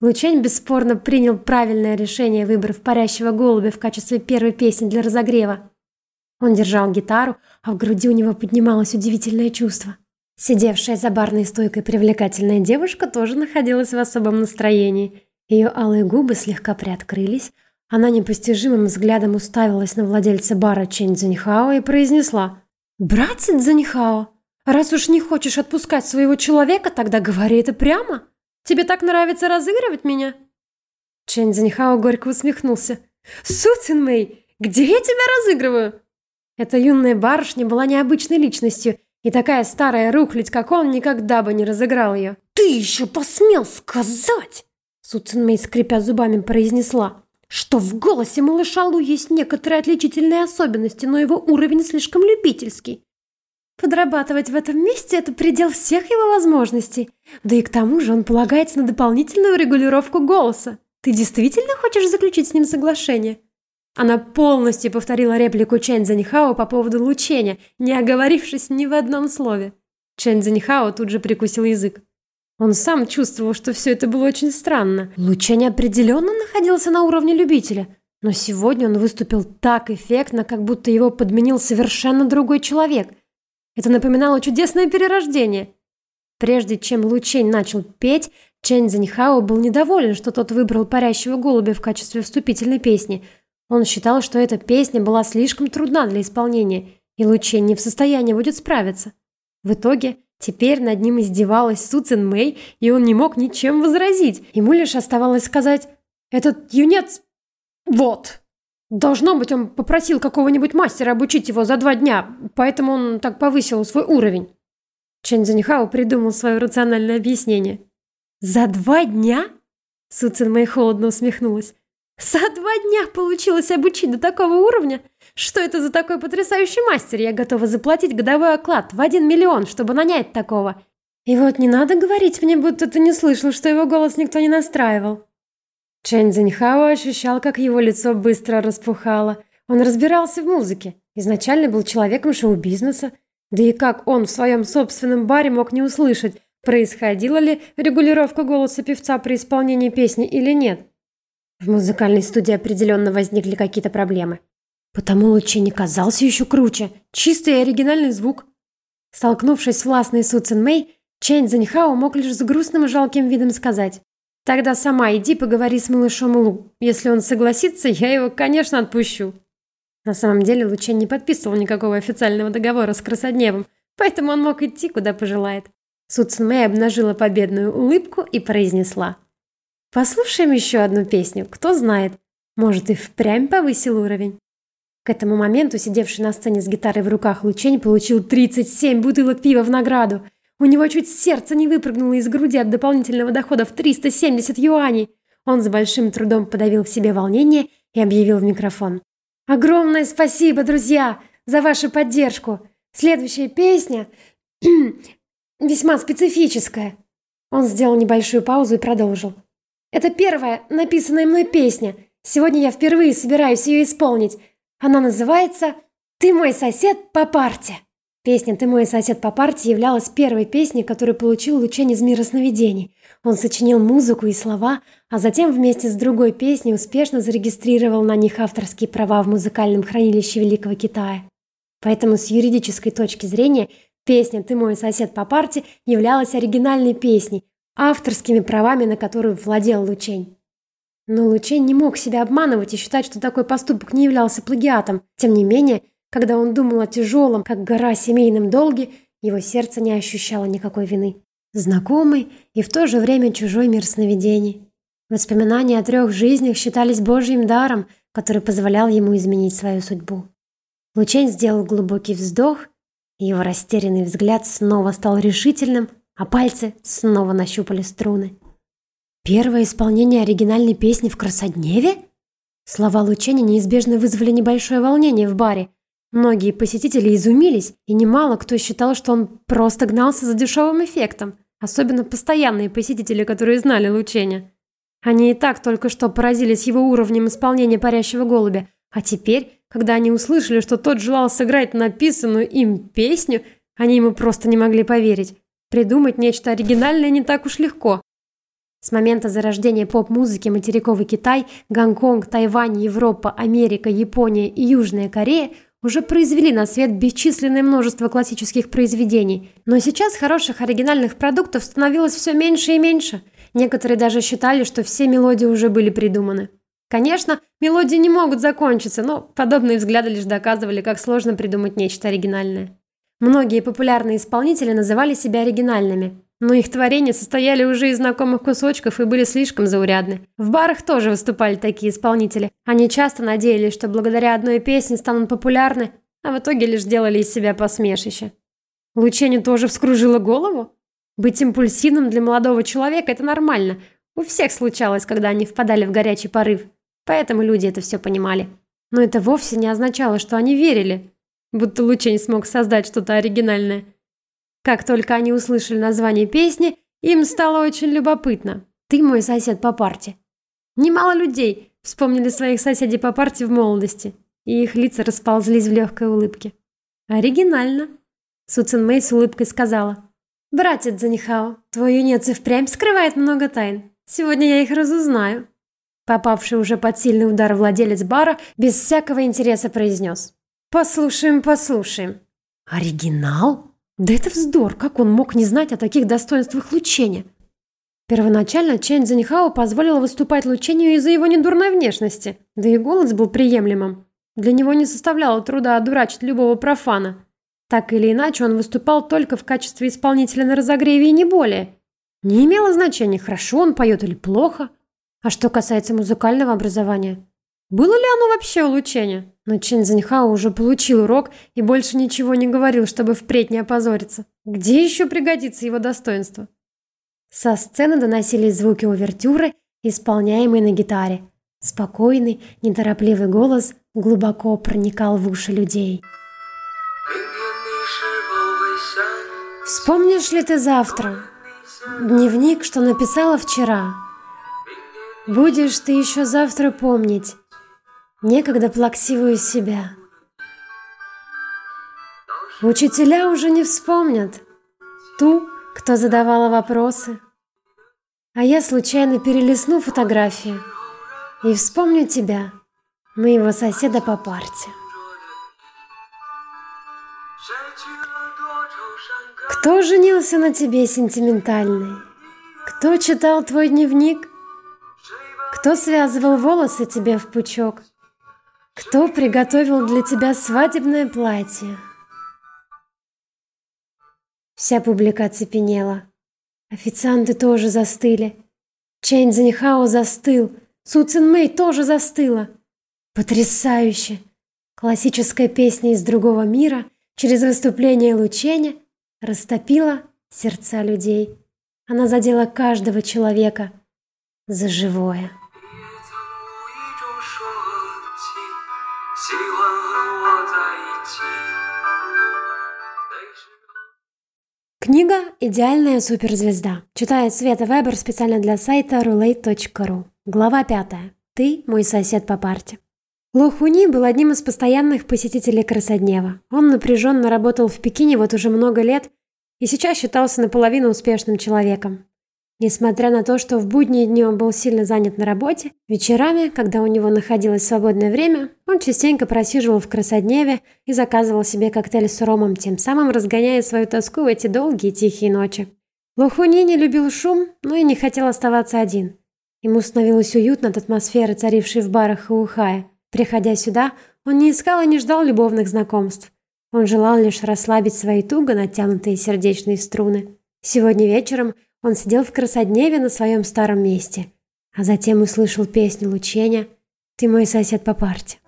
Лучень бесспорно принял правильное решение, выбрав парящего голубя в качестве первой песни для разогрева. Он держал гитару, а в груди у него поднималось удивительное чувство. Сидевшая за барной стойкой привлекательная девушка тоже находилась в особом настроении. Ее алые губы слегка приоткрылись, она непостижимым взглядом уставилась на владельца бара Чэнь Цзиньхао и произнесла «Братец Цзиньхао, раз уж не хочешь отпускать своего человека, тогда говори это прямо». Тебе так нравится разыгрывать меня?» Чэнь Цзиньхао горько усмехнулся. «Су Цинмэй, где я тебя разыгрываю?» Эта юная барышня была необычной личностью, и такая старая рухлядь, как он, никогда бы не разыграл ее. «Ты еще посмел сказать!» Су Цинмэй, скрипя зубами, произнесла, что в голосе малыша Лу есть некоторые отличительные особенности, но его уровень слишком любительский. Подрабатывать в этом месте – это предел всех его возможностей. Да и к тому же он полагается на дополнительную регулировку голоса. Ты действительно хочешь заключить с ним соглашение? Она полностью повторила реплику Чэнь Занихао по поводу лучения, не оговорившись ни в одном слове. Чэнь Занихао тут же прикусил язык. Он сам чувствовал, что все это было очень странно. Лучень определенно находился на уровне любителя. Но сегодня он выступил так эффектно, как будто его подменил совершенно другой человек – это напоминало чудесное перерождение. Прежде чем Лучень начал петь, Чэнь Заньхао был недоволен, что тот выбрал парящего голубя в качестве вступительной песни. Он считал, что эта песня была слишком трудна для исполнения, и Лучень не в состоянии будет справиться. В итоге теперь над ним издевалась Су Цин Мэй, и он не мог ничем возразить. Ему лишь оставалось сказать «Этот юнец... вот!» Должно быть, он попросил какого-нибудь мастера обучить его за два дня, поэтому он так повысил свой уровень. Чэнь Цзиньхао придумал свое рациональное объяснение. «За два дня?» Су Цин Мэй холодно усмехнулась. «За два дня получилось обучить до такого уровня? Что это за такой потрясающий мастер? Я готова заплатить годовой оклад в один миллион, чтобы нанять такого. И вот не надо говорить мне, будто ты не слышал, что его голос никто не настраивал. Чэнь Цзиньхао ощущал, как его лицо быстро распухало. Он разбирался в музыке, изначально был человеком шоу-бизнеса. Да и как он в своем собственном баре мог не услышать, происходила ли регулировка голоса певца при исполнении песни или нет. В музыкальной студии определенно возникли какие-то проблемы. Потому лучше не казался еще круче. Чистый и оригинальный звук. Столкнувшись с властной Су Цин Мэй, Чэнь Цзиньхао мог лишь с грустным и жалким видом сказать Тогда сама иди поговори с малышом Лу. Если он согласится, я его, конечно, отпущу. На самом деле Лучен не подписывал никакого официального договора с Красодневом, поэтому он мог идти, куда пожелает. Суцин Мэй обнажила победную улыбку и произнесла. «Послушаем еще одну песню. Кто знает, может и впрямь повысил уровень». К этому моменту сидевший на сцене с гитарой в руках Лучень получил 37 бутылок пива в награду – у него чуть сердце не выпрыгнуло из груди от дополнительного дохода в 370 юаней. Он с большим трудом подавил в себе волнение и объявил в микрофон. «Огромное спасибо, друзья, за вашу поддержку. Следующая песня [clears throat] весьма специфическая. Он сделал небольшую паузу и продолжил. «Это первая написанная мной песня. Сегодня я впервые собираюсь ее исполнить. Она называется «Ты мой сосед по парте». Песня «Ты мой сосед по парте» являлась первой песней, которую получил Лучень из мира сновидений. Он сочинил музыку и слова, а затем вместе с другой песней успешно зарегистрировал на них авторские права в музыкальном хранилище Великого Китая. Поэтому с юридической точки зрения песня «Ты мой сосед по парте» являлась оригинальной песней, авторскими правами на которую владел Лучень. Но Лучень не мог себя обманывать и считать, что такой поступок не являлся плагиатом. Тем не менее, когда он думал о тяжелом, как гора семейном долге, его сердце не ощущало никакой вины. Знакомый и в то же время чужой мир сновидений. Воспоминания о трех жизнях считались Божьим даром, который позволял ему изменить свою судьбу. Лучень сделал глубокий вздох, и его растерянный взгляд снова стал решительным, а пальцы снова нащупали струны. Первое исполнение оригинальной песни в Красодневе? Слова Лучения неизбежно вызвали небольшое волнение в баре, Многие посетители изумились, и немало кто считал, что он просто гнался за дешевым эффектом, особенно постоянные посетители, которые знали Лучения. Они и так только что поразились его уровнем исполнения парящего голубя, а теперь, когда они услышали, что тот желал сыграть написанную им песню, они ему просто не могли поверить. Придумать нечто оригинальное не так уж легко. С момента зарождения поп-музыки материковый Китай, Гонконг, Тайвань, Европа, Америка, Япония и Южная Корея – уже произвели на свет бесчисленное множество классических произведений, но сейчас хороших оригинальных продуктов становилось все меньше и меньше. Некоторые даже считали, что все мелодии уже были придуманы. Конечно, мелодии не могут закончиться, но подобные взгляды лишь доказывали, как сложно придумать нечто оригинальное. Многие популярные исполнители называли себя оригинальными, но их творения состояли уже из знакомых кусочков и были слишком заурядны. В барах тоже выступали такие исполнители. Они часто надеялись, что благодаря одной песне станут популярны, а в итоге лишь делали из себя посмешище. Лучению тоже вскружило голову? Быть импульсивным для молодого человека – это нормально. У всех случалось, когда они впадали в горячий порыв. Поэтому люди это все понимали. Но это вовсе не означало, что они верили. Будто Лучень смог создать что-то оригинальное. Как только они услышали название песни, им стало очень любопытно. «Ты мой сосед по парте». Немало людей вспомнили своих соседей по парте в молодости, и их лица расползлись в легкой улыбке. «Оригинально», — Суцин Мэй с улыбкой сказала. «Братец Занихао, твой юнец и впрямь скрывает много тайн. Сегодня я их разузнаю». Попавший уже под сильный удар владелец бара без всякого интереса произнес. «Послушаем, послушаем». «Оригинал?» Да это вздор, как он мог не знать о таких достоинствах Лучения? Первоначально Чэнь Занихао позволила выступать Лучению из-за его недурной внешности, да и голос был приемлемым. Для него не составляло труда одурачить любого профана. Так или иначе, он выступал только в качестве исполнителя на разогреве и не более. Не имело значения, хорошо он поет или плохо. А что касается музыкального образования, было ли оно вообще у Лучения? Но Чин Цзиньхао уже получил урок и больше ничего не говорил, чтобы впредь не опозориться. Где еще пригодится его достоинство? Со сцены доносились звуки увертюры, исполняемые на гитаре. Спокойный, неторопливый голос глубоко проникал в уши людей. Вспомнишь ли ты завтра дневник, что написала вчера? Будешь ты еще завтра помнить, некогда плаксивую себя. Учителя уже не вспомнят ту, кто задавала вопросы. А я случайно перелистну фотографию и вспомню тебя, моего соседа по парте. Кто женился на тебе, сентиментальный? Кто читал твой дневник? Кто связывал волосы тебе в пучок? Кто приготовил для тебя свадебное платье? Вся публика оцепенела. Официанты тоже застыли. Чэнь Цзиньхао застыл. Су Цин Мэй тоже застыла. Потрясающе! Классическая песня из другого мира через выступление Лученя растопила сердца людей. Она задела каждого человека за живое. Книга «Идеальная суперзвезда». Читает Света Вебер специально для сайта roulette.ru. Глава 5. Ты мой сосед по парте. Лохуни был одним из постоянных посетителей Красоднева. Он напряженно работал в Пекине вот уже много лет и сейчас считался наполовину успешным человеком. Несмотря на то, что в будние дни он был сильно занят на работе, вечерами, когда у него находилось свободное время, он частенько просиживал в красодневе и заказывал себе коктейль с ромом, тем самым разгоняя свою тоску в эти долгие тихие ночи. Лохуни не любил шум, но и не хотел оставаться один. Ему становилось уютно от атмосферы, царившей в барах и. Приходя сюда, он не искал и не ждал любовных знакомств. Он желал лишь расслабить свои туго натянутые сердечные струны. Сегодня вечером – он сидел в красодневе на своем старом месте, а затем услышал песню Лученя «Ты мой сосед по парте».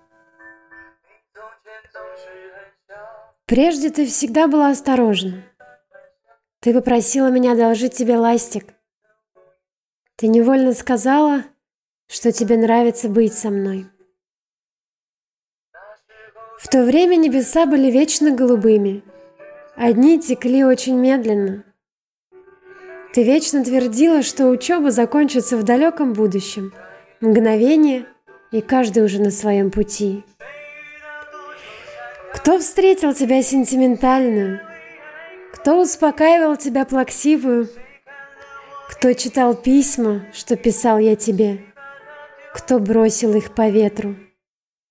Прежде ты всегда была осторожна. Ты попросила меня одолжить тебе ластик. Ты невольно сказала, что тебе нравится быть со мной. В то время небеса были вечно голубыми. Одни текли очень медленно. Ты вечно твердила, что учеба закончится в далеком будущем. Мгновение, и каждый уже на своем пути. Кто встретил тебя сентиментальную? Кто успокаивал тебя плаксивую? Кто читал письма, что писал я тебе? Кто бросил их по ветру?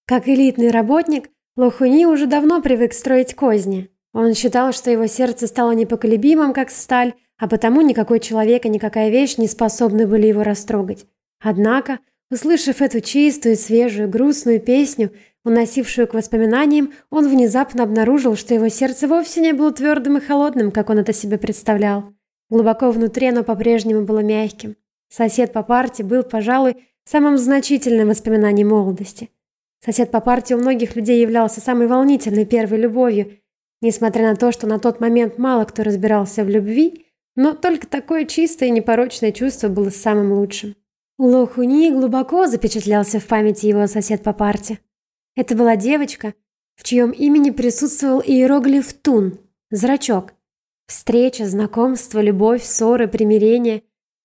Как элитный работник, Лохуни уже давно привык строить козни. Он считал, что его сердце стало непоколебимым, как сталь, а потому никакой человек и никакая вещь не способны были его растрогать. Однако, услышав эту чистую, свежую, грустную песню, уносившую к воспоминаниям, он внезапно обнаружил, что его сердце вовсе не было твердым и холодным, как он это себе представлял. Глубоко внутри оно по-прежнему было мягким. Сосед по парте был, пожалуй, самым значительным воспоминанием молодости. Сосед по парте у многих людей являлся самой волнительной первой любовью, несмотря на то, что на тот момент мало кто разбирался в любви, но только такое чистое и непорочное чувство было самым лучшим. Лохуни глубоко запечатлялся в памяти его сосед по парте. Это была девочка, в чьем имени присутствовал иероглиф Тун – зрачок. Встреча, знакомство, любовь, ссоры, примирение.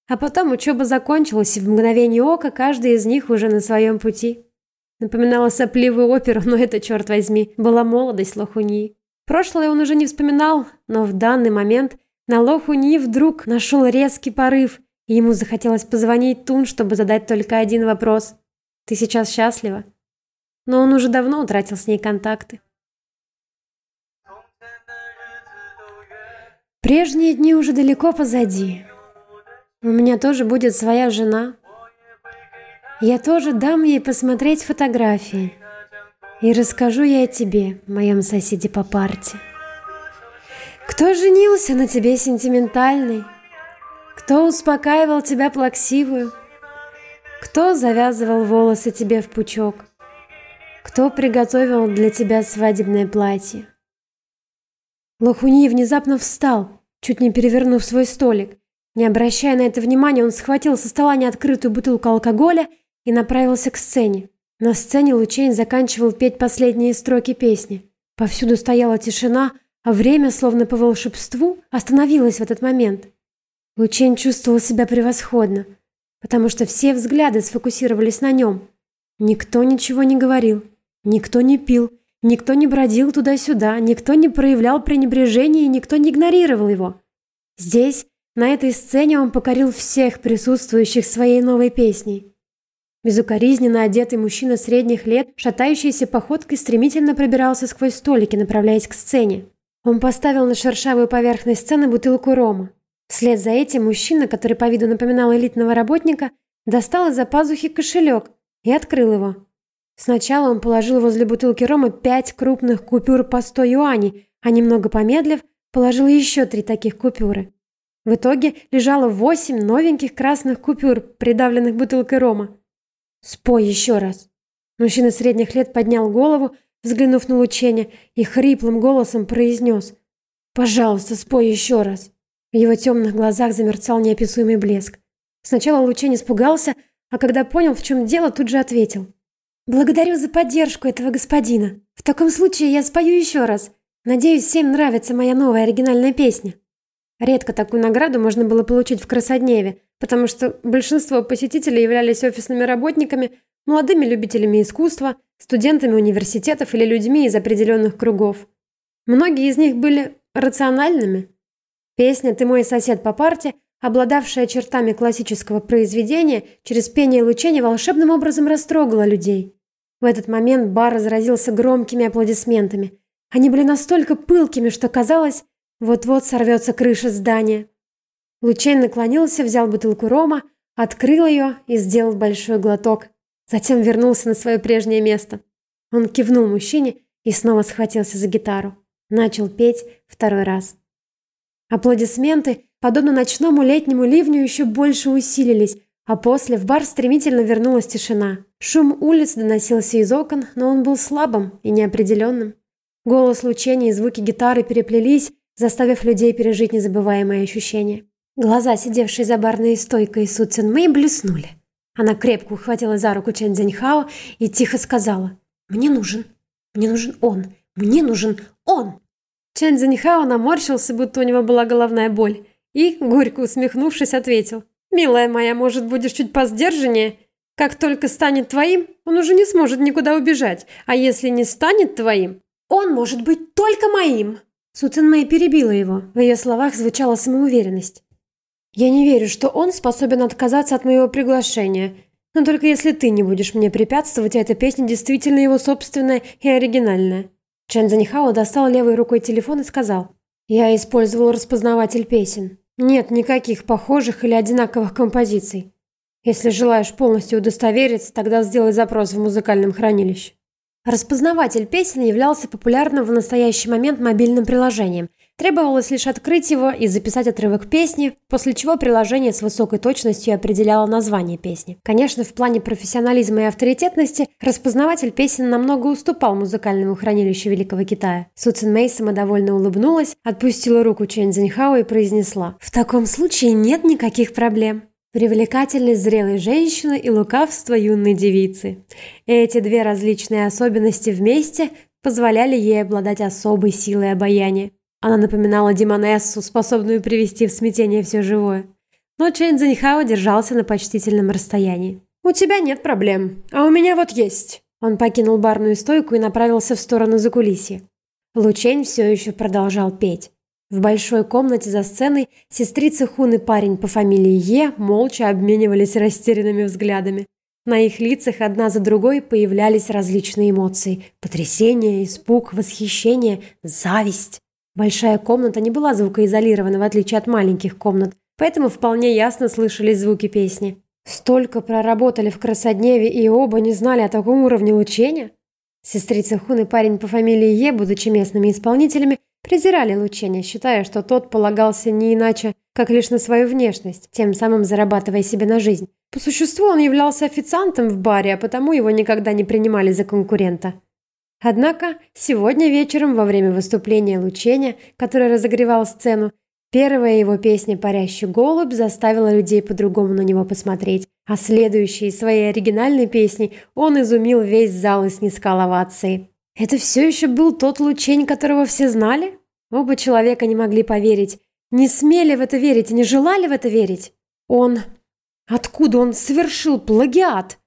А потом учеба закончилась, и в мгновение ока каждый из них уже на своем пути. Напоминала сопливую оперу, но это, черт возьми, была молодость Лохуни. Прошлое он уже не вспоминал, но в данный момент на Лохуни вдруг нашел резкий порыв, и ему захотелось позвонить Тун, чтобы задать только один вопрос. «Ты сейчас счастлива?» Но он уже давно утратил с ней контакты. Прежние дни уже далеко позади. У меня тоже будет своя жена. Я тоже дам ей посмотреть фотографии. И расскажу я о тебе, моем соседе по парте. Кто женился на тебе сентиментальный? Кто успокаивал тебя плаксивую? Кто завязывал волосы тебе в пучок? Кто приготовил для тебя свадебное платье? Лохуни внезапно встал, чуть не перевернув свой столик. Не обращая на это внимания, он схватил со стола неоткрытую бутылку алкоголя и направился к сцене. На сцене Лучейн заканчивал петь последние строки песни. Повсюду стояла тишина, а время, словно по волшебству, остановилось в этот момент. Лучень чувствовал себя превосходно, потому что все взгляды сфокусировались на нем. Никто ничего не говорил, никто не пил, никто не бродил туда-сюда, никто не проявлял пренебрежения и никто не игнорировал его. Здесь, на этой сцене, он покорил всех присутствующих своей новой песней. Безукоризненно одетый мужчина средних лет, шатающийся походкой, стремительно пробирался сквозь столики, направляясь к сцене. Он поставил на шершавую поверхность сцены бутылку рома. Вслед за этим мужчина, который по виду напоминал элитного работника, достал из-за пазухи кошелек и открыл его. Сначала он положил возле бутылки рома пять крупных купюр по 100 юаней, а немного помедлив, положил еще три таких купюры. В итоге лежало восемь новеньких красных купюр, придавленных бутылкой рома. «Спой еще раз». Мужчина средних лет поднял голову, взглянув на Лученя, и хриплым голосом произнес «Пожалуйста, спой еще раз». В его темных глазах замерцал неописуемый блеск. Сначала Лучень испугался, а когда понял, в чем дело, тут же ответил. «Благодарю за поддержку этого господина. В таком случае я спою еще раз. Надеюсь, всем нравится моя новая оригинальная песня». Редко такую награду можно было получить в Красодневе, потому что большинство посетителей являлись офисными работниками, молодыми любителями искусства, студентами университетов или людьми из определенных кругов. Многие из них были рациональными. Песня «Ты мой сосед по парте», обладавшая чертами классического произведения, через пение и лучение волшебным образом растрогала людей. В этот момент бар разразился громкими аплодисментами. Они были настолько пылкими, что казалось, вот-вот сорвется крыша здания. Лучейн наклонился, взял бутылку рома, открыл ее и сделал большой глоток. Затем вернулся на свое прежнее место. Он кивнул мужчине и снова схватился за гитару. Начал петь второй раз. Аплодисменты, подобно ночному летнему ливню, еще больше усилились, а после в бар стремительно вернулась тишина. Шум улиц доносился из окон, но он был слабым и неопределенным. Голос лучения и звуки гитары переплелись, заставив людей пережить незабываемые ощущения. Глаза, сидевшие за барной стойкой Су Цин Мэй, блеснули. Она крепко ухватила за руку Чэнь Цзиньхао и тихо сказала «Мне нужен, мне нужен он, мне нужен он!» Чэнь Цзиньхао наморщился, будто у него была головная боль, и, горько усмехнувшись, ответил «Милая моя, может, будешь чуть посдержаннее? Как только станет твоим, он уже не сможет никуда убежать, а если не станет твоим, он может быть только моим!» Су Цинмэй перебила его. В ее словах звучала самоуверенность. «Я не верю, что он способен отказаться от моего приглашения. Но только если ты не будешь мне препятствовать, а эта песня действительно его собственная и оригинальная». Чен Занихао достал левой рукой телефон и сказал. «Я использовал распознаватель песен. Нет никаких похожих или одинаковых композиций. Если желаешь полностью удостовериться, тогда сделай запрос в музыкальном хранилище». Распознаватель песен являлся популярным в настоящий момент мобильным приложением. Требовалось лишь открыть его и записать отрывок песни, после чего приложение с высокой точностью определяло название песни. Конечно, в плане профессионализма и авторитетности распознаватель песен намного уступал музыкальному хранилищу Великого Китая. Суцин Мэй самодовольно улыбнулась, отпустила руку Чэнь Цзиньхао и произнесла «В таком случае нет никаких проблем». Привлекательность зрелой женщины и лукавство юной девицы. Эти две различные особенности вместе позволяли ей обладать особой силой обаяния. Она напоминала демонессу, способную привести в смятение все живое. Но Чэнь Цзиньхао держался на почтительном расстоянии. «У тебя нет проблем, а у меня вот есть». Он покинул барную стойку и направился в сторону закулисья. Лучень все еще продолжал петь. В большой комнате за сценой сестрица Хун и парень по фамилии Е молча обменивались растерянными взглядами. На их лицах одна за другой появлялись различные эмоции – потрясение, испуг, восхищение, зависть. Большая комната не была звукоизолирована, в отличие от маленьких комнат, поэтому вполне ясно слышались звуки песни. Столько проработали в Красодневе и оба не знали о таком уровне лучения? Сестрица Хун и парень по фамилии Е, будучи местными исполнителями, презирали Лучения, считая, что тот полагался не иначе, как лишь на свою внешность, тем самым зарабатывая себе на жизнь. По существу он являлся официантом в баре, а потому его никогда не принимали за конкурента. Однако сегодня вечером во время выступления Лучения, который разогревал сцену, первая его песня «Парящий голубь» заставила людей по-другому на него посмотреть, а следующей своей оригинальной песней он изумил весь зал и снискал овации. Это все еще был тот Лучень, которого все знали? Оба человека не могли поверить, не смели в это верить не желали в это верить. Он... Откуда он совершил плагиат?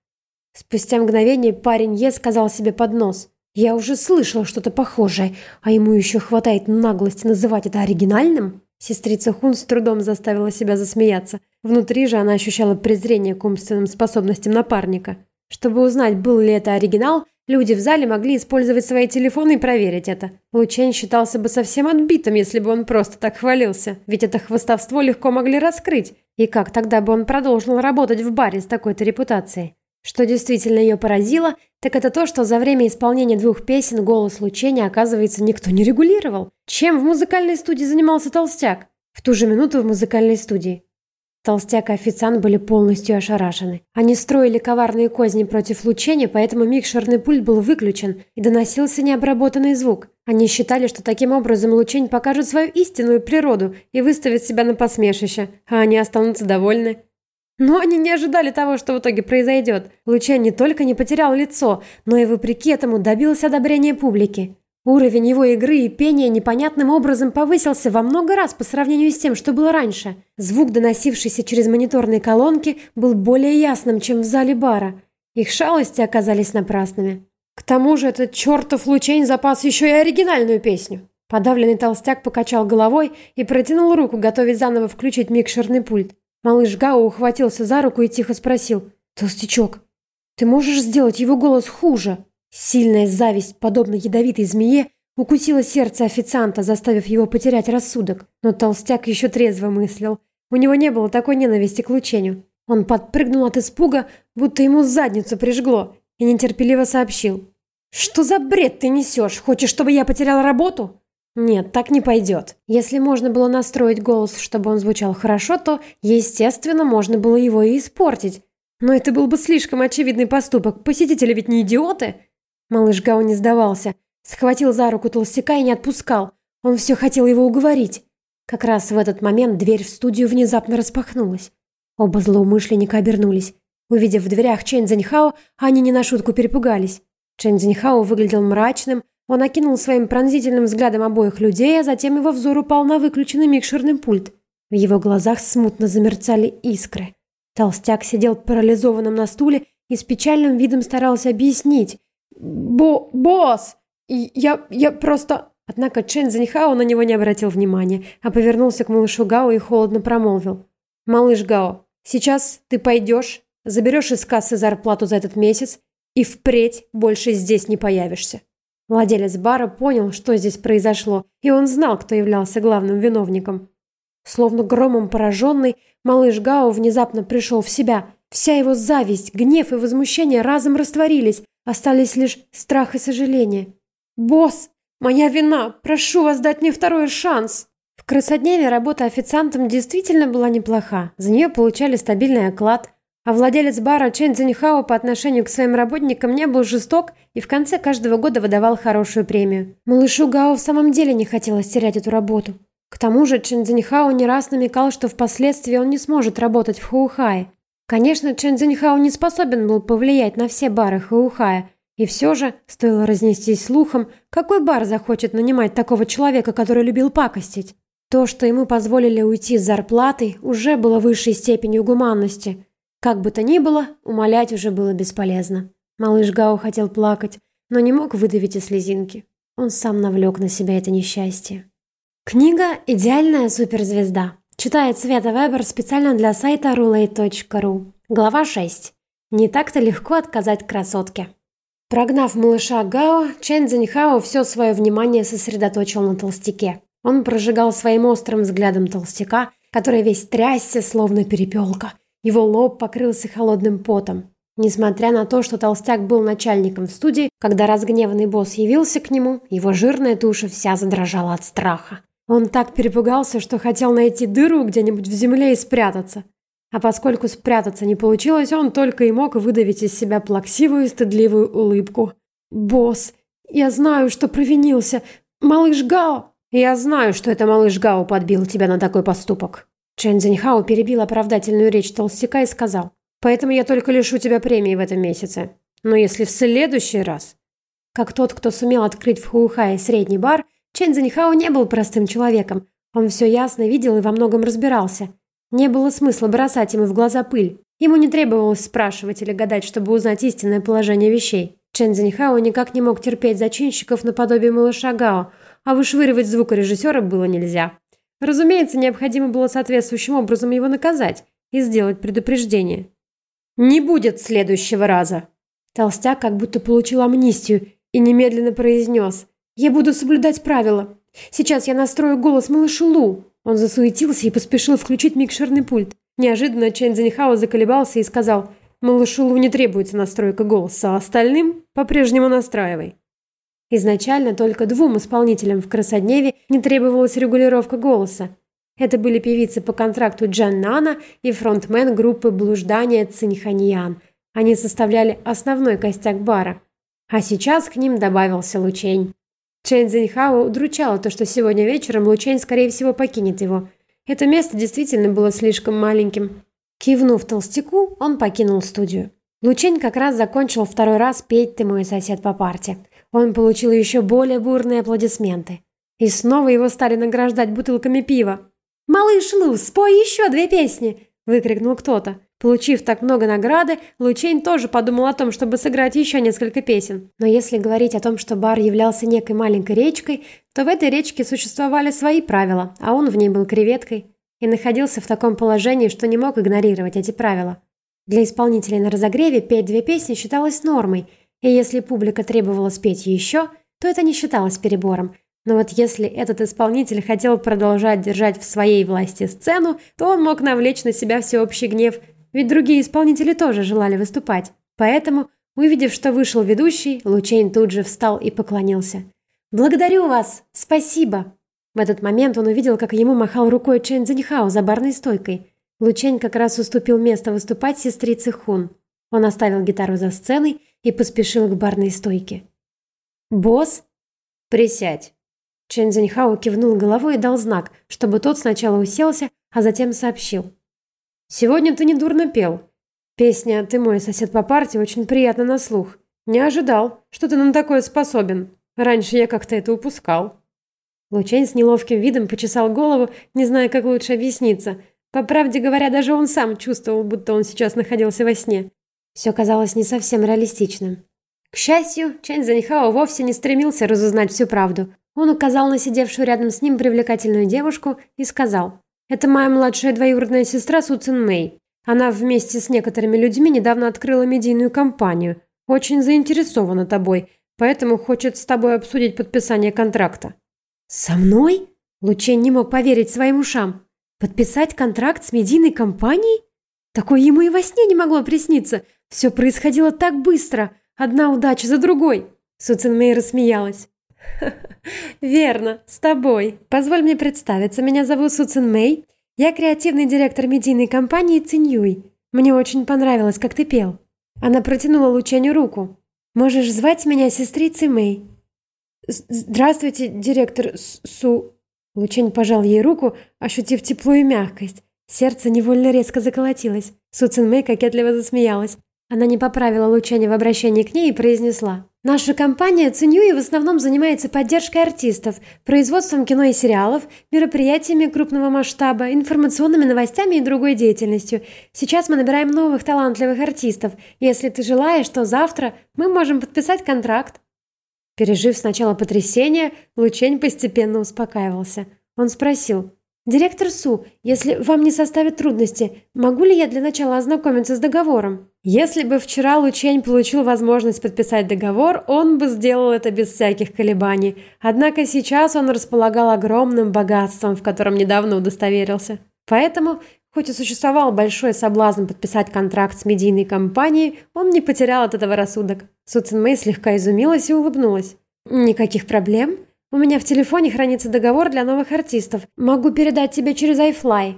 Спустя мгновение парень Е сказал себе под нос. Я уже слышала что-то похожее, а ему еще хватает наглости называть это оригинальным? Сестрица Хун с трудом заставила себя засмеяться. Внутри же она ощущала презрение к умственным способностям напарника. Чтобы узнать, был ли это оригинал, Люди в зале могли использовать свои телефоны и проверить это. Лучень считался бы совсем отбитым, если бы он просто так хвалился, ведь это хвостовство легко могли раскрыть. И как тогда бы он продолжил работать в баре с такой-то репутацией? Что действительно ее поразило, так это то, что за время исполнения двух песен голос Лучения, оказывается, никто не регулировал. Чем в музыкальной студии занимался Толстяк? В ту же минуту в музыкальной студии. Толстяк и официант были полностью ошарашены. Они строили коварные козни против лучения, поэтому микшерный пульт был выключен и доносился необработанный звук. Они считали, что таким образом лучень покажет свою истинную природу и выставит себя на посмешище, а они останутся довольны. Но они не ожидали того, что в итоге произойдет. Лучень не только не потерял лицо, но и вопреки этому добился одобрения публики. Уровень его игры и пения непонятным образом повысился во много раз по сравнению с тем, что было раньше. Звук, доносившийся через мониторные колонки, был более ясным, чем в зале бара. Их шалости оказались напрасными. К тому же этот чертов лучень запас еще и оригинальную песню. Подавленный толстяк покачал головой и протянул руку, готовясь заново включить микшерный пульт. Малыш Гао ухватился за руку и тихо спросил. «Толстячок, ты можешь сделать его голос хуже?» Сильная зависть, подобно ядовитой змее, укусила сердце официанта, заставив его потерять рассудок. Но толстяк еще трезво мыслил. У него не было такой ненависти к лучению. Он подпрыгнул от испуга, будто ему задницу прижгло, и нетерпеливо сообщил. «Что за бред ты несешь? Хочешь, чтобы я потерял работу?» Нет, так не пойдет. Если можно было настроить голос, чтобы он звучал хорошо, то, естественно, можно было его и испортить. Но это был бы слишком очевидный поступок. Посетители ведь не идиоты. Малыш Гау не сдавался. Схватил за руку толстяка и не отпускал. Он все хотел его уговорить. Как раз в этот момент дверь в студию внезапно распахнулась. Оба злоумышленника обернулись. Увидев в дверях Чэнь Цзиньхао, они не на шутку перепугались. Чэнь Цзиньхао выглядел мрачным, он окинул своим пронзительным взглядом обоих людей, а затем его взор упал на выключенный микшерный пульт. В его глазах смутно замерцали искры. Толстяк сидел парализованным на стуле и с печальным видом старался объяснить, «Бо... босс! Я... я просто...» Однако Чен Заньхао на него не обратил внимания, а повернулся к малышу Гао и холодно промолвил. «Малыш Гао, сейчас ты пойдешь, заберешь из кассы зарплату за этот месяц и впредь больше здесь не появишься». Владелец бара понял, что здесь произошло, и он знал, кто являлся главным виновником. Словно громом пораженный, малыш Гао внезапно пришел в себя. Вся его зависть, гнев и возмущение разом растворились, Остались лишь страх и сожаление. «Босс, моя вина! Прошу вас дать мне второй шанс!» В Красодневе работа официантом действительно была неплоха. За нее получали стабильный оклад. А владелец бара Чен Цзиньхао по отношению к своим работникам не был жесток и в конце каждого года выдавал хорошую премию. Малышу Гао в самом деле не хотелось терять эту работу. К тому же Чен Цзиньхао не раз намекал, что впоследствии он не сможет работать в Хуухае. Конечно, Чен Цзиньхао не способен был повлиять на все бары Хаухая, и все же, стоило разнестись слухом, какой бар захочет нанимать такого человека, который любил пакостить? То, что ему позволили уйти с зарплатой, уже было высшей степенью гуманности. Как бы то ни было, умолять уже было бесполезно. Малыш Гао хотел плакать, но не мог выдавить и слезинки. Он сам навлек на себя это несчастье. Книга «Идеальная суперзвезда» Читает Света Вебер специально для сайта roulette.ru. Глава 6. Не так-то легко отказать красотке. Прогнав малыша Гао, Чен Цзиньхао все свое внимание сосредоточил на толстяке. Он прожигал своим острым взглядом толстяка, который весь трясся, словно перепелка. Его лоб покрылся холодным потом. Несмотря на то, что толстяк был начальником в студии, когда разгневанный босс явился к нему, его жирная туша вся задрожала от страха. Он так перепугался, что хотел найти дыру где-нибудь в земле и спрятаться. А поскольку спрятаться не получилось, он только и мог выдавить из себя плаксивую и стыдливую улыбку. «Босс, я знаю, что провинился. Малыш Гао...» «Я знаю, что это малыш Гао подбил тебя на такой поступок». Чен Цзиньхао перебил оправдательную речь толстяка и сказал. «Поэтому я только лишу тебя премии в этом месяце. Но если в следующий раз...» Как тот, кто сумел открыть в Хуухае средний бар, Чен Цзиньхао не был простым человеком. Он все ясно видел и во многом разбирался. Не было смысла бросать ему в глаза пыль. Ему не требовалось спрашивать или гадать, чтобы узнать истинное положение вещей. Чен Цзиньхао никак не мог терпеть зачинщиков наподобие малыша Гао, а вышвыривать звукорежиссера было нельзя. Разумеется, необходимо было соответствующим образом его наказать и сделать предупреждение. «Не будет следующего раза!» Толстяк как будто получил амнистию и немедленно произнес – «Я буду соблюдать правила. Сейчас я настрою голос малышу Лу». Он засуетился и поспешил включить микшерный пульт. Неожиданно Чэнь Цзиньхао заколебался и сказал, «Малышу Лу не требуется настройка голоса, а остальным по-прежнему настраивай». Изначально только двум исполнителям в «Красодневе» не требовалась регулировка голоса. Это были певицы по контракту Джан Нана и фронтмен группы «Блуждание» Циньханьян. Они составляли основной костяк бара. А сейчас к ним добавился Лучень. Чэнь Цзиньхао удручало то, что сегодня вечером Лучень, скорее всего, покинет его. Это место действительно было слишком маленьким. Кивнув толстяку, он покинул студию. Лучень как раз закончил второй раз петь «Ты мой сосед по парте». Он получил еще более бурные аплодисменты. И снова его стали награждать бутылками пива. «Малыш Лу, спой еще две песни!» – выкрикнул кто-то. Получив так много награды, Лучейн тоже подумал о том, чтобы сыграть еще несколько песен. Но если говорить о том, что бар являлся некой маленькой речкой, то в этой речке существовали свои правила, а он в ней был креветкой и находился в таком положении, что не мог игнорировать эти правила. Для исполнителей на разогреве петь две песни считалось нормой, и если публика требовала спеть еще, то это не считалось перебором – но вот если этот исполнитель хотел продолжать держать в своей власти сцену, то он мог навлечь на себя всеобщий гнев, ведь другие исполнители тоже желали выступать. Поэтому, увидев, что вышел ведущий, Лучейн тут же встал и поклонился. «Благодарю вас! Спасибо!» В этот момент он увидел, как ему махал рукой Чэнь Цзиньхао за барной стойкой. Лучень как раз уступил место выступать сестрице Хун. Он оставил гитару за сценой и поспешил к барной стойке. «Босс?» «Присядь!» Чен Цзиньхао кивнул головой и дал знак, чтобы тот сначала уселся, а затем сообщил. «Сегодня ты недурно пел. Песня «Ты мой сосед по парте» очень приятна на слух. Не ожидал, что ты на такое способен. Раньше я как-то это упускал». Лучень с неловким видом почесал голову, не зная, как лучше объясниться. По правде говоря, даже он сам чувствовал, будто он сейчас находился во сне. Все казалось не совсем реалистичным. К счастью, Чэнь Заньхао вовсе не стремился разузнать всю правду. Он указал на сидевшую рядом с ним привлекательную девушку и сказал, «Это моя младшая двоюродная сестра Су Цин Мэй. Она вместе с некоторыми людьми недавно открыла медийную компанию. Очень заинтересована тобой, поэтому хочет с тобой обсудить подписание контракта». «Со мной?» Лучень не мог поверить своим ушам. «Подписать контракт с медийной компанией? Такое ему и во сне не могло присниться. Все происходило так быстро, одна удача за другой». Су Цин Мэй рассмеялась. [laughs] Верно, с тобой. Позволь мне представиться, меня зовут Су Цин Мэй. Я креативный директор медийной компании Циньюй. Мне очень понравилось, как ты пел. Она протянула Лученю руку. Можешь звать меня сестрицей Мэй. Здравствуйте, директор Су... Лучень пожал ей руку, ощутив тепло и мягкость. Сердце невольно резко заколотилось. Су Цин Мэй кокетливо засмеялась. Она не поправила Лученя в обращении к ней и произнесла. Наша компания Цинюи в основном занимается поддержкой артистов, производством кино и сериалов, мероприятиями крупного масштаба, информационными новостями и другой деятельностью. Сейчас мы набираем новых талантливых артистов. Если ты желаешь, то завтра мы можем подписать контракт. Пережив сначала потрясение, Лучень постепенно успокаивался. Он спросил, «Директор Су, если вам не составит трудности, могу ли я для начала ознакомиться с договором?» Если бы вчера Лучень получил возможность подписать договор, он бы сделал это без всяких колебаний. Однако сейчас он располагал огромным богатством, в котором недавно удостоверился. Поэтому, хоть и существовал большой соблазн подписать контракт с медийной компанией, он не потерял от этого рассудок. Су Цинмэй слегка изумилась и улыбнулась. «Никаких проблем?» У меня в телефоне хранится договор для новых артистов. Могу передать тебе через iFly».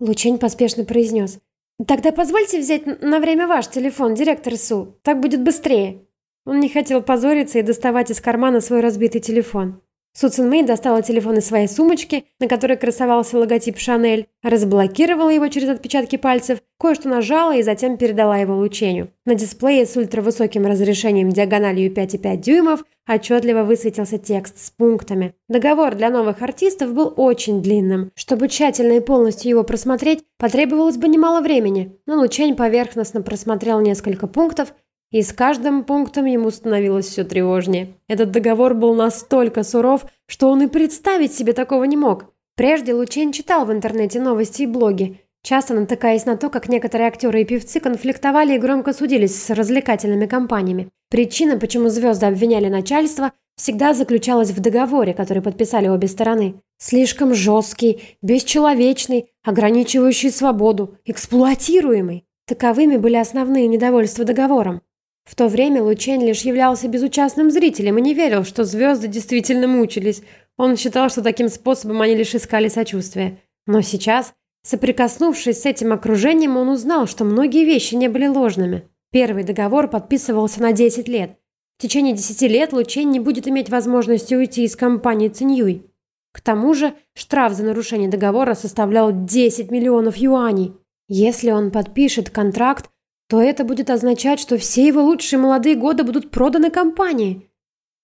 Лучень поспешно произнес. «Тогда позвольте взять на время ваш телефон, директор Су. Так будет быстрее». Он не хотел позориться и доставать из кармана свой разбитый телефон. Су Цинмэй достала телефон из своей сумочки, на которой красовался логотип «Шанель», разблокировала его через отпечатки пальцев, кое-что нажала и затем передала его лучению. На дисплее с ультравысоким разрешением диагональю 5,5 дюймов отчетливо высветился текст с пунктами. Договор для новых артистов был очень длинным. Чтобы тщательно и полностью его просмотреть, потребовалось бы немало времени, но Лучень поверхностно просмотрел несколько пунктов и с каждым пунктом ему становилось все тревожнее. Этот договор был настолько суров, что он и представить себе такого не мог. Прежде Лучень читал в интернете новости и блоги, часто натыкаясь на то, как некоторые актеры и певцы конфликтовали и громко судились с развлекательными компаниями. Причина, почему звезды обвиняли начальство, всегда заключалась в договоре, который подписали обе стороны. Слишком жесткий, бесчеловечный, ограничивающий свободу, эксплуатируемый. Таковыми были основные недовольства договором. В то время Лучень лишь являлся безучастным зрителем и не верил, что звезды действительно мучились. Он считал, что таким способом они лишь искали сочувствия. Но сейчас, соприкоснувшись с этим окружением, он узнал, что многие вещи не были ложными. Первый договор подписывался на 10 лет. В течение 10 лет Лучень не будет иметь возможности уйти из компании Циньюй. К тому же штраф за нарушение договора составлял 10 миллионов юаней. Если он подпишет контракт, то это будет означать, что все его лучшие молодые годы будут проданы компании.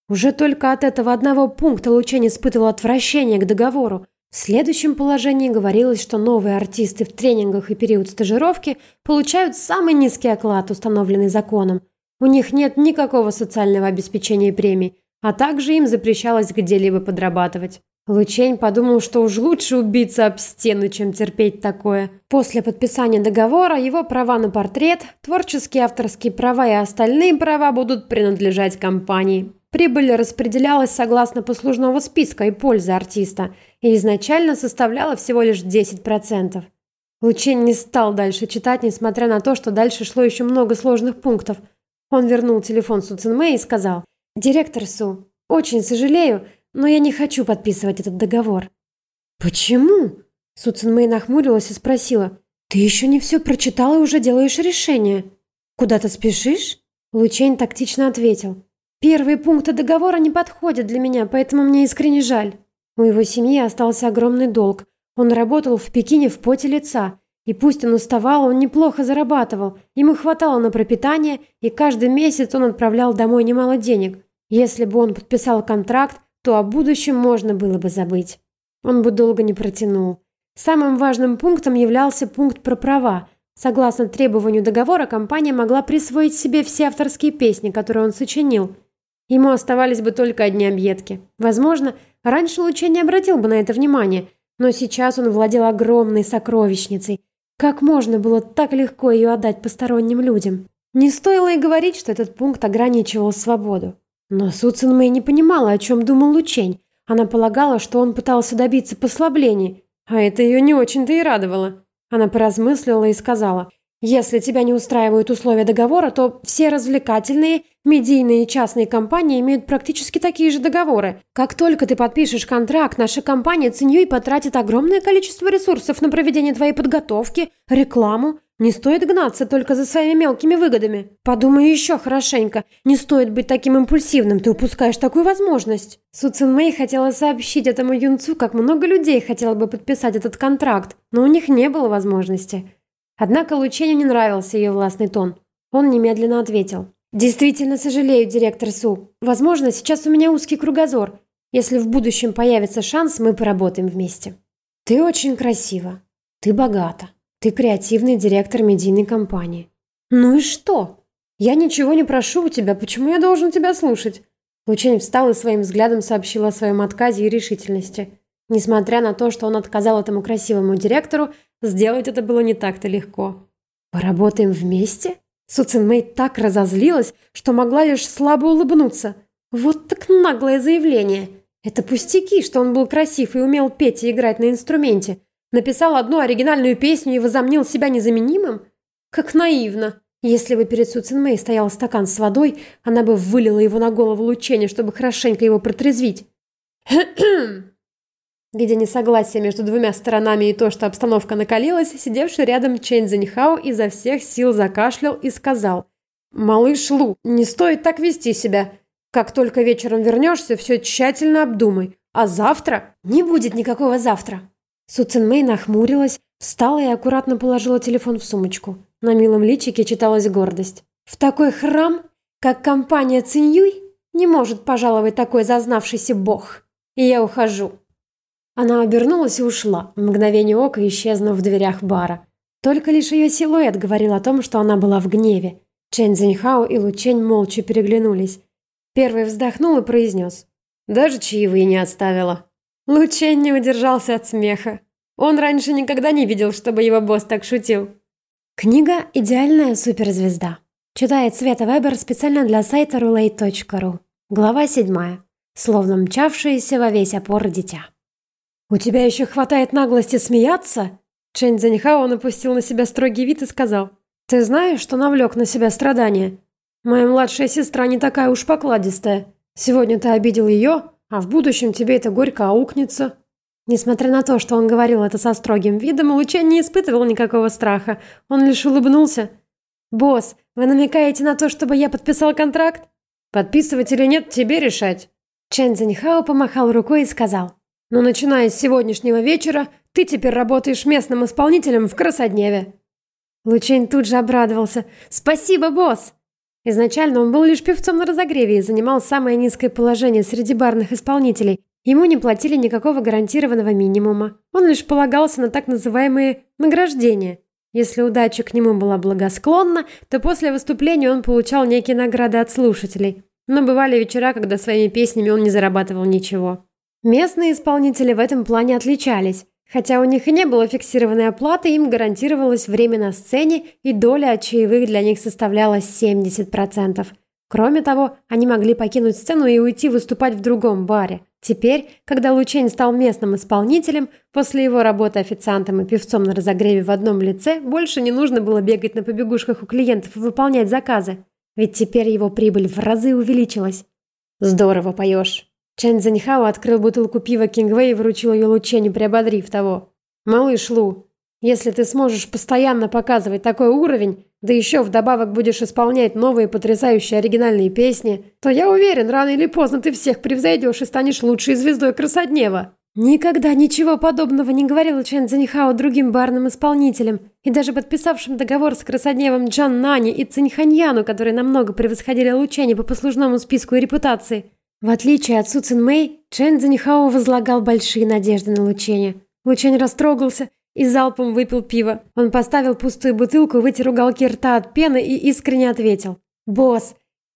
Уже только от этого одного пункта Лучень испытывал отвращение к договору. В следующем положении говорилось, что новые артисты в тренингах и период стажировки получают самый низкий оклад, установленный законом. У них нет никакого социального обеспечения премий, а также им запрещалось где-либо подрабатывать. Лучень подумал, что уж лучше убиться об стену, чем терпеть такое. После подписания договора его права на портрет, творческие авторские права и остальные права будут принадлежать компании. Прибыль распределялась согласно послужного списка и пользы артиста, и изначально составляла всего лишь 10%. Лучень не стал дальше читать, несмотря на то, что дальше шло еще много сложных пунктов. Он вернул телефон Су Цинмэ и сказал, «Директор Су, очень сожалею, но я не хочу подписывать этот договор». «Почему?» Су Цинмэй нахмурилась и спросила, «Ты еще не все прочитал и уже делаешь решение. Куда ты спешишь?» Лучень тактично ответил, Первые пункты договора не подходят для меня, поэтому мне искренне жаль. У его семьи остался огромный долг. Он работал в Пекине в поте лица. И пусть он уставал, он неплохо зарабатывал. Ему хватало на пропитание, и каждый месяц он отправлял домой немало денег. Если бы он подписал контракт, то о будущем можно было бы забыть. Он бы долго не протянул. Самым важным пунктом являлся пункт про права. Согласно требованию договора, компания могла присвоить себе все авторские песни, которые он сочинил – Ему оставались бы только одни объедки. Возможно, раньше Луча не обратил бы на это внимание, но сейчас он владел огромной сокровищницей. Как можно было так легко ее отдать посторонним людям? Не стоило и говорить, что этот пункт ограничивал свободу. Но Су Цинмэй не понимала, о чем думал Лучень. Она полагала, что он пытался добиться послаблений, а это ее не очень-то и радовало. Она поразмыслила и сказала, «Если тебя не устраивают условия договора, то все развлекательные Медийные и частные компании имеют практически такие же договоры. Как только ты подпишешь контракт, наша компания Циньюй потратит огромное количество ресурсов на проведение твоей подготовки, рекламу. Не стоит гнаться только за своими мелкими выгодами. Подумай еще хорошенько. Не стоит быть таким импульсивным, ты упускаешь такую возможность. Су Цин Мэй хотела сообщить этому юнцу, как много людей хотело бы подписать этот контракт, но у них не было возможности. Однако Лученю не нравился ее властный тон. Он немедленно ответил. «Действительно сожалею, директор Су. Возможно, сейчас у меня узкий кругозор. Если в будущем появится шанс, мы поработаем вместе». «Ты очень красива. Ты богата. Ты креативный директор медийной компании». «Ну и что? Я ничего не прошу у тебя. Почему я должен тебя слушать?» Лучень встал и своим взглядом сообщил о своем отказе и решительности. Несмотря на то, что он отказал этому красивому директору, сделать это было не так-то легко. «Поработаем вместе?» Су Цинмэй так разозлилась, что могла лишь слабо улыбнуться. Вот так наглое заявление. Это пустяки, что он был красив и умел петь и играть на инструменте. Написал одну оригинальную песню и возомнил себя незаменимым? Как наивно. Если бы перед Су Цинмэй стоял стакан с водой, она бы вылила его на голову Лучения, чтобы хорошенько его протрезвить. [clears throat] Видя несогласие между двумя сторонами и то, что обстановка накалилась, сидевший рядом Чэнь Зиньхао изо всех сил закашлял и сказал «Малыш Лу, не стоит так вести себя. Как только вечером вернешься, все тщательно обдумай. А завтра не будет никакого завтра». Су Цинмэй нахмурилась, встала и аккуратно положила телефон в сумочку. На милом личике читалась гордость. «В такой храм, как компания Циньюй, не может пожаловать такой зазнавшийся бог. И я ухожу». Она обернулась и ушла, в мгновение ока исчезнув в дверях бара. Только лишь ее силуэт говорил о том, что она была в гневе. Чэнь Цзиньхао и Лучень молча переглянулись. Первый вздохнул и произнес. «Даже чаевые не оставила». Лучень не удержался от смеха. Он раньше никогда не видел, чтобы его босс так шутил. Книга «Идеальная суперзвезда». Читает Света Вебер специально для сайта roulette.ru. Глава 7. Словно мчавшееся во весь опор дитя. «У тебя еще хватает наглости смеяться?» Чэнь Цзэньхао напустил на себя строгий вид и сказал. «Ты знаешь, что навлек на себя страдания? Моя младшая сестра не такая уж покладистая. Сегодня ты обидел ее, а в будущем тебе это горько аукнется». Несмотря на то, что он говорил это со строгим видом, Лучен не испытывал никакого страха. Он лишь улыбнулся. «Босс, вы намекаете на то, чтобы я подписал контракт?» «Подписывать или нет, тебе решать». Чен Цзиньхао помахал рукой и сказал. Но начиная с сегодняшнего вечера, ты теперь работаешь местным исполнителем в Красодневе». Лучень тут же обрадовался. «Спасибо, босс!» Изначально он был лишь певцом на разогреве и занимал самое низкое положение среди барных исполнителей. Ему не платили никакого гарантированного минимума. Он лишь полагался на так называемые «награждения». Если удача к нему была благосклонна, то после выступления он получал некие награды от слушателей. Но бывали вечера, когда своими песнями он не зарабатывал ничего. Местные исполнители в этом плане отличались. Хотя у них и не было фиксированной оплаты, им гарантировалось время на сцене, и доля от чаевых для них составляла 70%. Кроме того, они могли покинуть сцену и уйти выступать в другом баре. Теперь, когда Лучень стал местным исполнителем, после его работы официантом и певцом на разогреве в одном лице, больше не нужно было бегать на побегушках у клиентов и выполнять заказы. Ведь теперь его прибыль в разы увеличилась. «Здорово поешь», Чэнь Заньхао открыл бутылку пива Кингвей и вручил ее Лученю, приободрив того. «Малыш Лу, если ты сможешь постоянно показывать такой уровень, да еще вдобавок будешь исполнять новые потрясающие оригинальные песни, то я уверен, рано или поздно ты всех превзойдешь и станешь лучшей звездой красоднева». Никогда ничего подобного не говорил Чен Цзиньхао другим барным исполнителям, и даже подписавшим договор с красодневом Джан Нани и Циньханьяну, которые намного превосходили Лучени по послужному списку и репутации. В отличие от Су Цин Мэй, Чен Цзиньхао возлагал большие надежды на Лученя. Лучень растрогался и залпом выпил пиво. Он поставил пустую бутылку, вытер уголки рта от пены и искренне ответил. «Босс,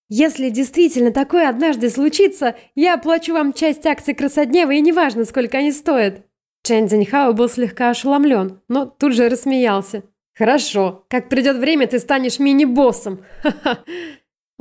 если действительно такое однажды случится, я оплачу вам часть акций Красоднева, и неважно, сколько они стоят». Чен Цзиньхао был слегка ошеломлен, но тут же рассмеялся. «Хорошо, как придет время, ты станешь мини-боссом. Ха-ха.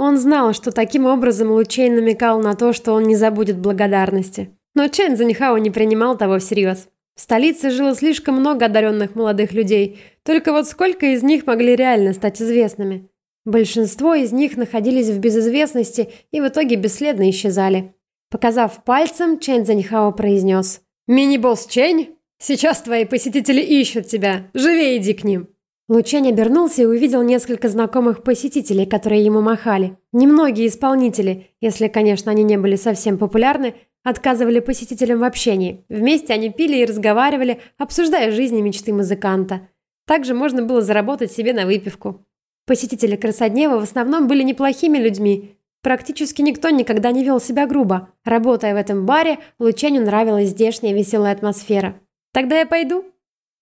Он знал, что таким образом Лучейн намекал на то, что он не забудет благодарности. Но Чен Занихао не принимал того всерьез. В столице жило слишком много одаренных молодых людей, только вот сколько из них могли реально стать известными? Большинство из них находились в безызвестности и в итоге бесследно исчезали. Показав пальцем, Чен Занихао произнес «Мини-босс Чень, сейчас твои посетители ищут тебя, живее иди к ним». Лучень обернулся и увидел несколько знакомых посетителей, которые ему махали. Немногие исполнители, если, конечно, они не были совсем популярны, отказывали посетителям в общении. Вместе они пили и разговаривали, обсуждая жизнь и мечты музыканта. Также можно было заработать себе на выпивку. Посетители Красоднева в основном были неплохими людьми. Практически никто никогда не вел себя грубо. Работая в этом баре, Лученю нравилась здешняя веселая атмосфера. «Тогда я пойду?»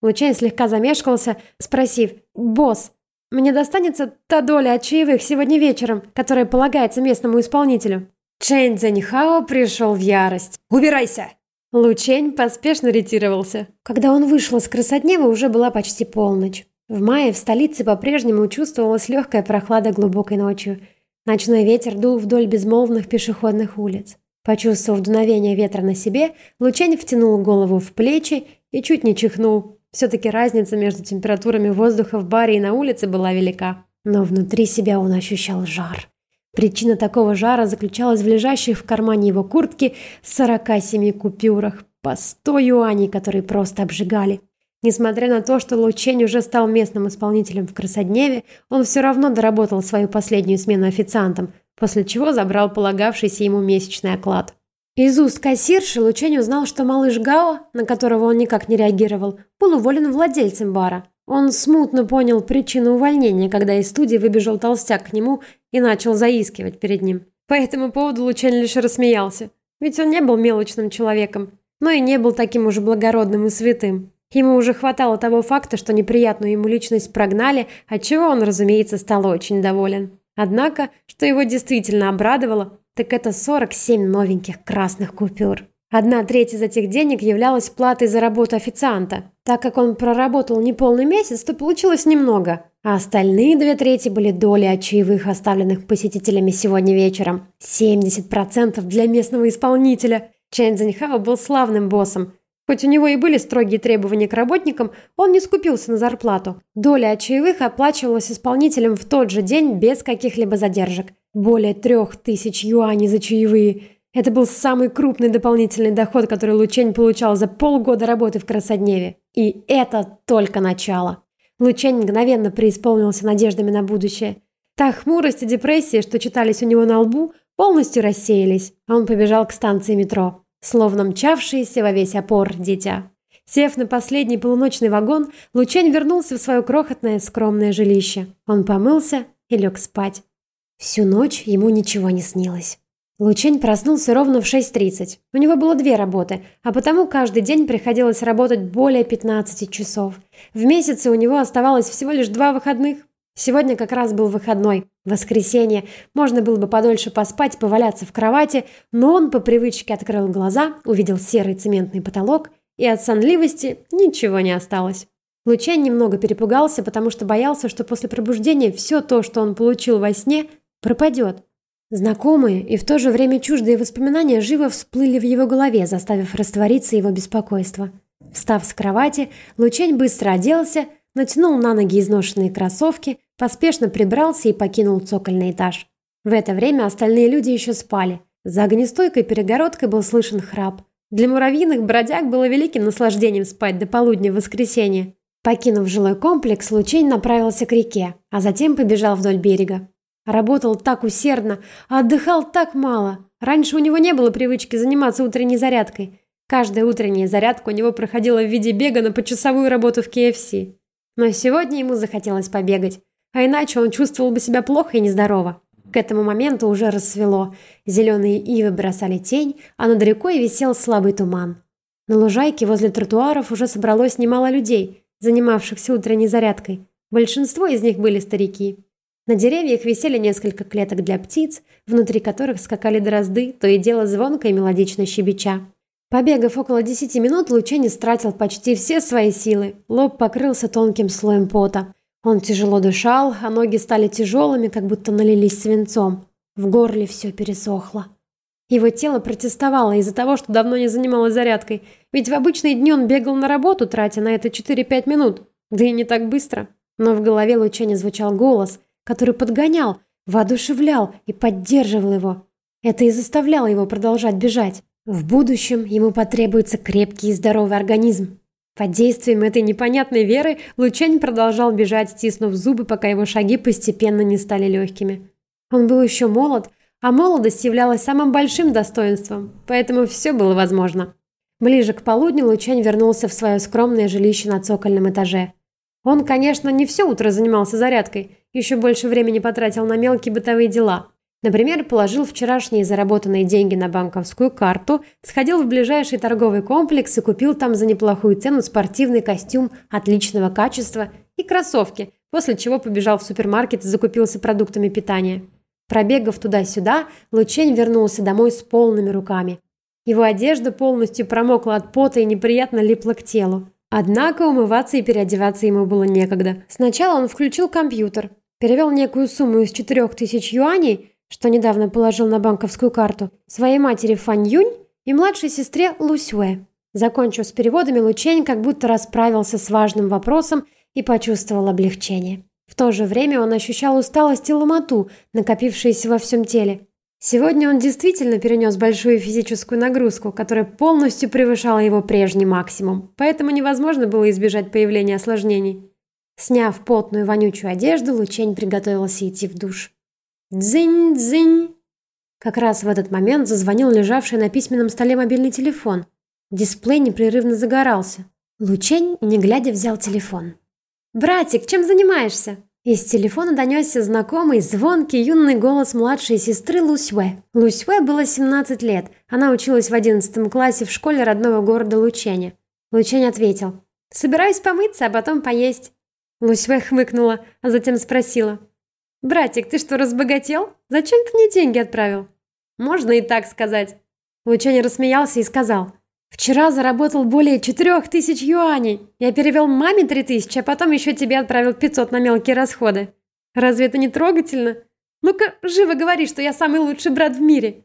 Лучей слегка замешкался, спросив, «Босс, мне достанется та доля от чаевых сегодня вечером, которая полагается местному исполнителю?» Чэнь Цзэньхао пришел в ярость. «Убирайся!» Лучень поспешно ретировался. Когда он вышел из Красотнева, уже была почти полночь. В мае в столице по-прежнему чувствовалась легкая прохлада глубокой ночью. Ночной ветер дул вдоль безмолвных пешеходных улиц. Почувствовав дуновение ветра на себе, Лучень втянул голову в плечи и чуть не чихнул. Все-таки разница между температурами воздуха в баре и на улице была велика. Но внутри себя он ощущал жар. Причина такого жара заключалась в лежащих в кармане его куртки 47 купюрах по 100 юаней, которые просто обжигали. Несмотря на то, что Лучень уже стал местным исполнителем в Красодневе, он все равно доработал свою последнюю смену официантом, после чего забрал полагавшийся ему месячный оклад. Из уст кассирши Лучень узнал, что малыш Гао, на которого он никак не реагировал, был уволен владельцем бара. Он смутно понял причину увольнения, когда из студии выбежал толстяк к нему и начал заискивать перед ним. По этому поводу Лучень лишь рассмеялся. Ведь он не был мелочным человеком, но и не был таким уж благородным и святым. Ему уже хватало того факта, что неприятную ему личность прогнали, отчего он, разумеется, стал очень доволен. Однако, что его действительно обрадовало, так это 47 новеньких красных купюр. Одна треть из этих денег являлась платой за работу официанта. Так как он проработал неполный месяц, то получилось немного, а остальные две трети были доли от чаевых, оставленных посетителями сегодня вечером. 70% для местного исполнителя. Чен Цзиньхао был славным боссом. Хоть у него и были строгие требования к работникам, он не скупился на зарплату. Доля от чаевых оплачивалась исполнителем в тот же день без каких-либо задержек. Более трех тысяч юаней за чаевые. Это был самый крупный дополнительный доход, который Лучень получал за полгода работы в Красодневе. И это только начало. Лучень мгновенно преисполнился надеждами на будущее. Та хмурость и депрессия, что читались у него на лбу, полностью рассеялись, а он побежал к станции метро, словно мчавшийся во весь опор дитя. Сев на последний полуночный вагон, Лучень вернулся в свое крохотное скромное жилище. Он помылся и лег спать. Всю ночь ему ничего не снилось. Лучень проснулся ровно в 6.30. У него было две работы, а потому каждый день приходилось работать более 15 часов. В месяце у него оставалось всего лишь два выходных. Сегодня как раз был выходной, воскресенье. Можно было бы подольше поспать, поваляться в кровати, но он по привычке открыл глаза, увидел серый цементный потолок, и от сонливости ничего не осталось. Лучень немного перепугался, потому что боялся, что после пробуждения все то, что он получил во сне, пропадет. Знакомые и в то же время чуждые воспоминания живо всплыли в его голове, заставив раствориться его беспокойство. Встав с кровати, Лучень быстро оделся, натянул на ноги изношенные кроссовки, поспешно прибрался и покинул цокольный этаж. В это время остальные люди еще спали. За огнестойкой перегородкой был слышен храп. Для муравьиных бродяг было великим наслаждением спать до полудня в воскресенье. Покинув жилой комплекс, Лучень направился к реке, а затем побежал вдоль берега. Работал так усердно, а отдыхал так мало. Раньше у него не было привычки заниматься утренней зарядкой. Каждая утренняя зарядка у него проходила в виде бега на почасовую работу в KFC. Но сегодня ему захотелось побегать, а иначе он чувствовал бы себя плохо и нездорово. К этому моменту уже рассвело. Зеленые ивы бросали тень, а над рекой висел слабый туман. На лужайке возле тротуаров уже собралось немало людей, занимавшихся утренней зарядкой. Большинство из них были старики. На деревьях висели несколько клеток для птиц, внутри которых скакали дрозды, то и дело звонко и мелодично щебеча. Побегав около десяти минут, Лучень истратил почти все свои силы. Лоб покрылся тонким слоем пота. Он тяжело дышал, а ноги стали тяжелыми, как будто налились свинцом. В горле все пересохло. Его тело протестовало из-за того, что давно не занималось зарядкой, ведь в обычные дни он бегал на работу, тратя на это 4-5 минут, да и не так быстро. Но в голове Лучения звучал голос – который подгонял, воодушевлял и поддерживал его. Это и заставляло его продолжать бежать. В будущем ему потребуется крепкий и здоровый организм. Под действием этой непонятной веры Лучень продолжал бежать, стиснув зубы, пока его шаги постепенно не стали легкими. Он был еще молод, а молодость являлась самым большим достоинством, поэтому все было возможно. Ближе к полудню Лучень вернулся в свое скромное жилище на цокольном этаже. Он, конечно, не все утро занимался зарядкой, еще больше времени потратил на мелкие бытовые дела. Например, положил вчерашние заработанные деньги на банковскую карту, сходил в ближайший торговый комплекс и купил там за неплохую цену спортивный костюм отличного качества и кроссовки, после чего побежал в супермаркет и закупился продуктами питания. Пробегав туда-сюда, Лучень вернулся домой с полными руками. Его одежда полностью промокла от пота и неприятно липла к телу. Однако умываться и переодеваться ему было некогда. Сначала он включил компьютер, перевел некую сумму из 4000 юаней, что недавно положил на банковскую карту, своей матери Фань Юнь и младшей сестре Лусюэ. Закончив с переводами, Лучень как будто расправился с важным вопросом и почувствовал облегчение. В то же время он ощущал усталость и ломоту, накопившиеся во всем теле. Сегодня он действительно перенес большую физическую нагрузку, которая полностью превышала его прежний максимум, поэтому невозможно было избежать появления осложнений. Сняв потную вонючую одежду, Лучень приготовился идти в душ. «Дзынь-дзынь!» Как раз в этот момент зазвонил лежавший на письменном столе мобильный телефон. Дисплей непрерывно загорался. Лучень, не глядя, взял телефон. «Братик, чем занимаешься?» Из телефона донесся знакомый, звонкий, юный голос младшей сестры Лусьве. Лусьве было 17 лет. Она училась в 11 классе в школе родного города Лучене. Лучень ответил. «Собираюсь помыться, а потом поесть». Лусьве хмыкнула, а затем спросила. «Братик, ты что, разбогател? Зачем ты мне деньги отправил?» «Можно и так сказать». Лучень рассмеялся и сказал. Вчера заработал более четырех тысяч юаней. Я перевел маме три тысячи, а потом еще тебе отправил пятьсот на мелкие расходы. Разве это не трогательно? Ну-ка, живо говори, что я самый лучший брат в мире.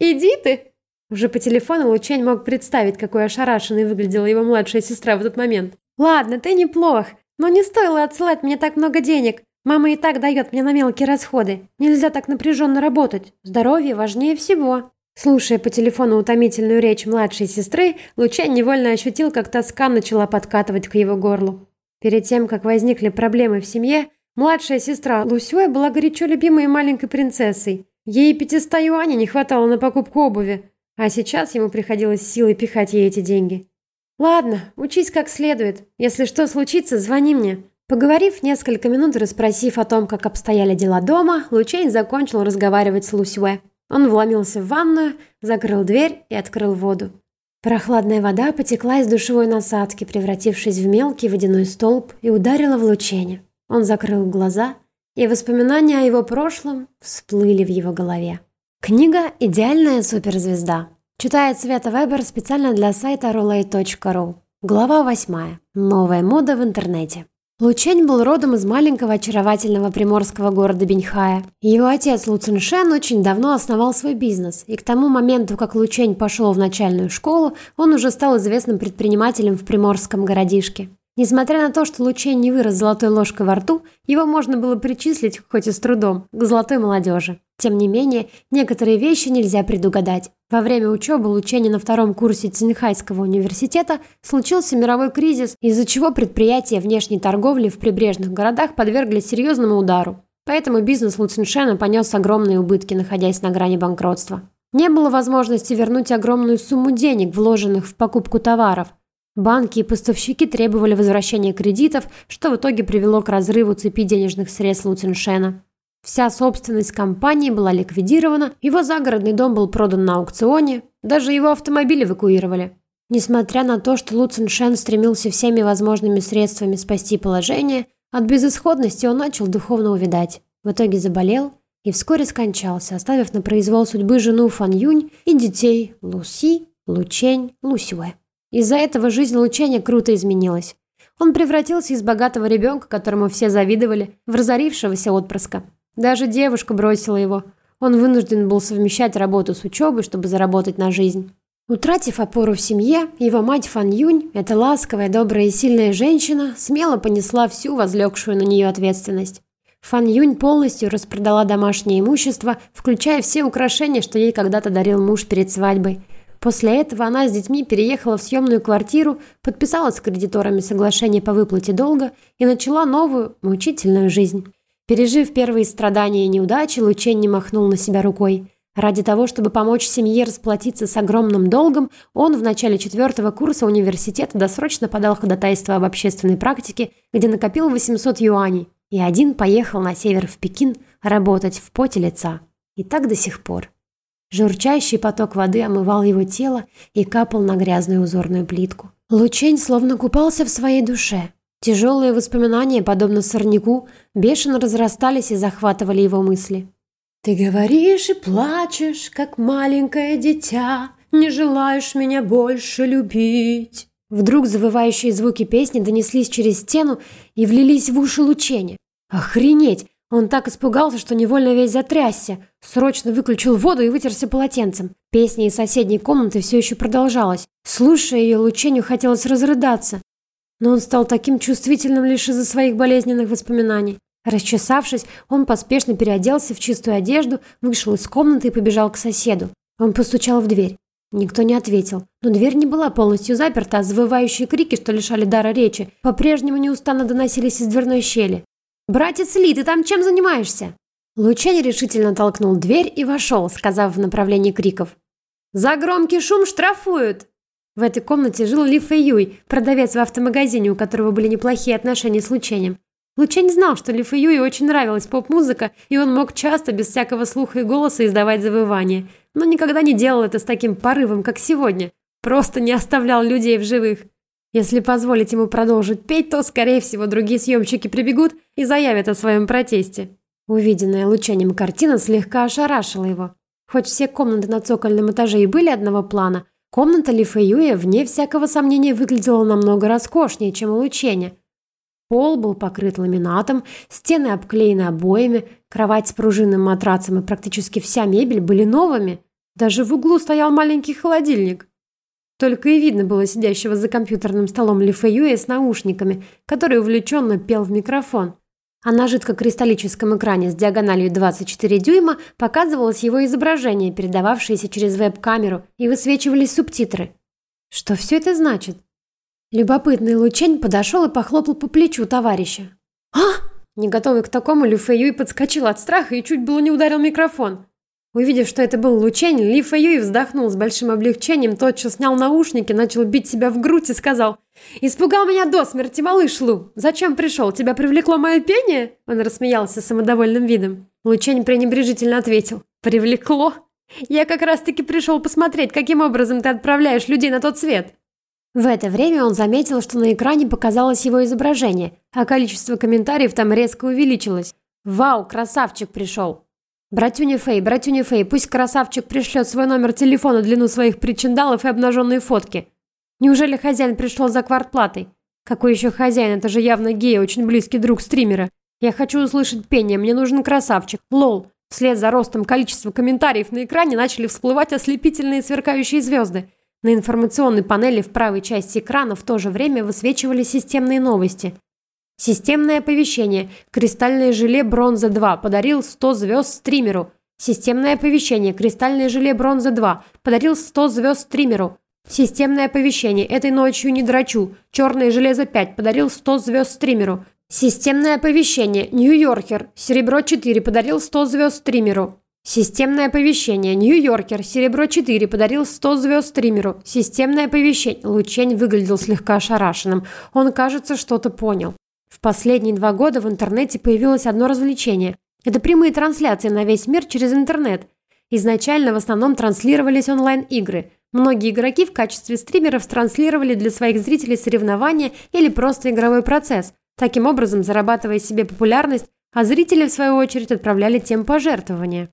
Иди ты. Уже по телефону Лучень мог представить, какой ошарашенной выглядела его младшая сестра в этот момент. Ладно, ты неплох, но не стоило отсылать мне так много денег. Мама и так дает мне на мелкие расходы. Нельзя так напряженно работать. Здоровье важнее всего. Слушая по телефону утомительную речь младшей сестры, Лучань невольно ощутил, как тоска начала подкатывать к его горлу. Перед тем, как возникли проблемы в семье, младшая сестра Лусюэ была горячо любимой маленькой принцессой. Ей 500 юаней не хватало на покупку обуви, а сейчас ему приходилось силой пихать ей эти деньги. «Ладно, учись как следует. Если что случится, звони мне». Поговорив несколько минут и расспросив о том, как обстояли дела дома, Лучейн закончил разговаривать с Лусюэ. Он вломился в ванную, закрыл дверь и открыл воду. Прохладная вода потекла из душевой насадки, превратившись в мелкий водяной столб, и ударила в Лучене. Он закрыл глаза, и воспоминания о его прошлом всплыли в его голове. Книга «Идеальная суперзвезда». Читает Света Вебер специально для сайта roulette.ru. Глава 8. Новая мода в интернете. Лучень был родом из маленького очаровательного приморского города Беньхая. Его отец Лу Циншен очень давно основал свой бизнес, и к тому моменту, как Лучень пошел в начальную школу, он уже стал известным предпринимателем в приморском городишке. Несмотря на то, что Лучень не вырос золотой ложкой во рту, его можно было причислить, хоть и с трудом, к золотой молодежи. Тем не менее, некоторые вещи нельзя предугадать. Во время учебы Лучени на втором курсе Цинхайского университета случился мировой кризис, из-за чего предприятия внешней торговли в прибрежных городах подверглись серьезному удару. Поэтому бизнес Луциншена понес огромные убытки, находясь на грани банкротства. Не было возможности вернуть огромную сумму денег, вложенных в покупку товаров, Банки и поставщики требовали возвращения кредитов, что в итоге привело к разрыву цепи денежных средств Луциншена. Вся собственность компании была ликвидирована, его загородный дом был продан на аукционе, даже его автомобиль эвакуировали. Несмотря на то, что Лу Циншен стремился всеми возможными средствами спасти положение, от безысходности он начал духовно увядать. В итоге заболел и вскоре скончался, оставив на произвол судьбы жену Фан Юнь и детей Луси, Лучень, Лусюэ. Из-за этого жизнь Лученя круто изменилась. Он превратился из богатого ребенка, которому все завидовали, в разорившегося отпрыска. Даже девушка бросила его. Он вынужден был совмещать работу с учебой, чтобы заработать на жизнь. Утратив опору в семье, его мать Фан Юнь, эта ласковая, добрая и сильная женщина, смело понесла всю возлегшую на нее ответственность. Фан Юнь полностью распродала домашнее имущество, включая все украшения, что ей когда-то дарил муж перед свадьбой – После этого она с детьми переехала в съемную квартиру, подписала с кредиторами соглашение по выплате долга и начала новую, мучительную жизнь. Пережив первые страдания и неудачи, Лучень не махнул на себя рукой. Ради того, чтобы помочь семье расплатиться с огромным долгом, он в начале четвертого курса университета досрочно подал ходатайство об общественной практике, где накопил 800 юаней, и один поехал на север в Пекин работать в поте лица. И так до сих пор. Журчащий поток воды омывал его тело и капал на грязную узорную плитку. Лучень словно купался в своей душе. Тяжелые воспоминания, подобно сорняку, бешено разрастались и захватывали его мысли. «Ты говоришь и плачешь, как маленькое дитя, не желаешь меня больше любить». Вдруг завывающие звуки песни донеслись через стену и влились в уши Лучения. «Охренеть! Он так испугался, что невольно весь затрясся. Срочно выключил воду и вытерся полотенцем. Песня из соседней комнаты все еще продолжалась. Слушая ее, Лучению хотелось разрыдаться. Но он стал таким чувствительным лишь из-за своих болезненных воспоминаний. Расчесавшись, он поспешно переоделся в чистую одежду, вышел из комнаты и побежал к соседу. Он постучал в дверь. Никто не ответил, но дверь не была полностью заперта, а завывающие крики, что лишали дара речи, по-прежнему неустанно доносились из дверной щели. «Братец Ли, ты там чем занимаешься?» Лучень решительно толкнул дверь и вошел, сказав в направлении криков. «За громкий шум штрафуют!» В этой комнате жил Ли Фэй Юй, продавец в автомагазине, у которого были неплохие отношения с Лученем. Лучень знал, что Ли Фэй Юй очень нравилась поп-музыка, и он мог часто, без всякого слуха и голоса, издавать завывания. Но никогда не делал это с таким порывом, как сегодня. Просто не оставлял людей в живых. Если позволить ему продолжить петь, то, скорее всего, другие съемщики прибегут и заявят о своем протесте. Увиденная лучанием картина слегка ошарашила его. Хоть все комнаты на цокольном этаже и были одного плана, комната Ли Фэюя, вне всякого сомнения, выглядела намного роскошнее, чем у Лученя. Пол был покрыт ламинатом, стены обклеены обоями, кровать с пружинным матрацем и практически вся мебель были новыми. Даже в углу стоял маленький холодильник. Только и видно было сидящего за компьютерным столом Ли Фэюэ с наушниками, который увлеченно пел в микрофон. А на жидкокристаллическом экране с диагональю 24 дюйма показывалось его изображение, передававшееся через веб-камеру, и высвечивались субтитры. Что все это значит? Любопытный Лучень подошел и похлопал по плечу товарища. «А!» Не готовый к такому, Ли Фэюй подскочил от страха и чуть было не ударил микрофон. Увидев, что это был Лучень, Ли Фэюй вздохнул с большим облегчением, тотчас снял наушники, начал бить себя в грудь и сказал «Испугал меня до смерти, малыш Лу! Зачем пришел? Тебя привлекло мое пение?» Он рассмеялся самодовольным видом. Лучень пренебрежительно ответил «Привлекло? Я как раз-таки пришел посмотреть, каким образом ты отправляешь людей на тот свет». В это время он заметил, что на экране показалось его изображение, а количество комментариев там резко увеличилось. «Вау, красавчик пришел!» «Братюня Фэй, братюня Фэй, пусть красавчик пришлет свой номер телефона, длину своих причиндалов и обнаженные фотки. Неужели хозяин пришел за квартплатой? Какой еще хозяин? Это же явно гей, очень близкий друг стримера. Я хочу услышать пение, мне нужен красавчик. Лол». Вслед за ростом количества комментариев на экране начали всплывать ослепительные сверкающие звезды. На информационной панели в правой части экрана в то же время высвечивали системные новости – Системное оповещение. Кристальное желе «Бронза-2» подарил 100 звезд стримеру. Системное оповещение. Кристальное желе «Бронза-2» подарил 100 звезд стримеру. Системное оповещение. Этой ночью не драчу. Черное железо 5 подарил 100 звезд стримеру. Системное оповещение. Нью-Йоркер. Серебро 4 подарил 100 звезд стримеру. Системное оповещение. Нью-Йоркер. Серебро 4 подарил 100 звезд стримеру. Системное оповещение. Лучень выглядел слегка ошарашенным. Он, кажется, что-то понял. В последние два года в интернете появилось одно развлечение. Это прямые трансляции на весь мир через интернет. Изначально в основном транслировались онлайн-игры. Многие игроки в качестве стримеров транслировали для своих зрителей соревнования или просто игровой процесс, таким образом зарабатывая себе популярность, а зрители, в свою очередь, отправляли тем пожертвования.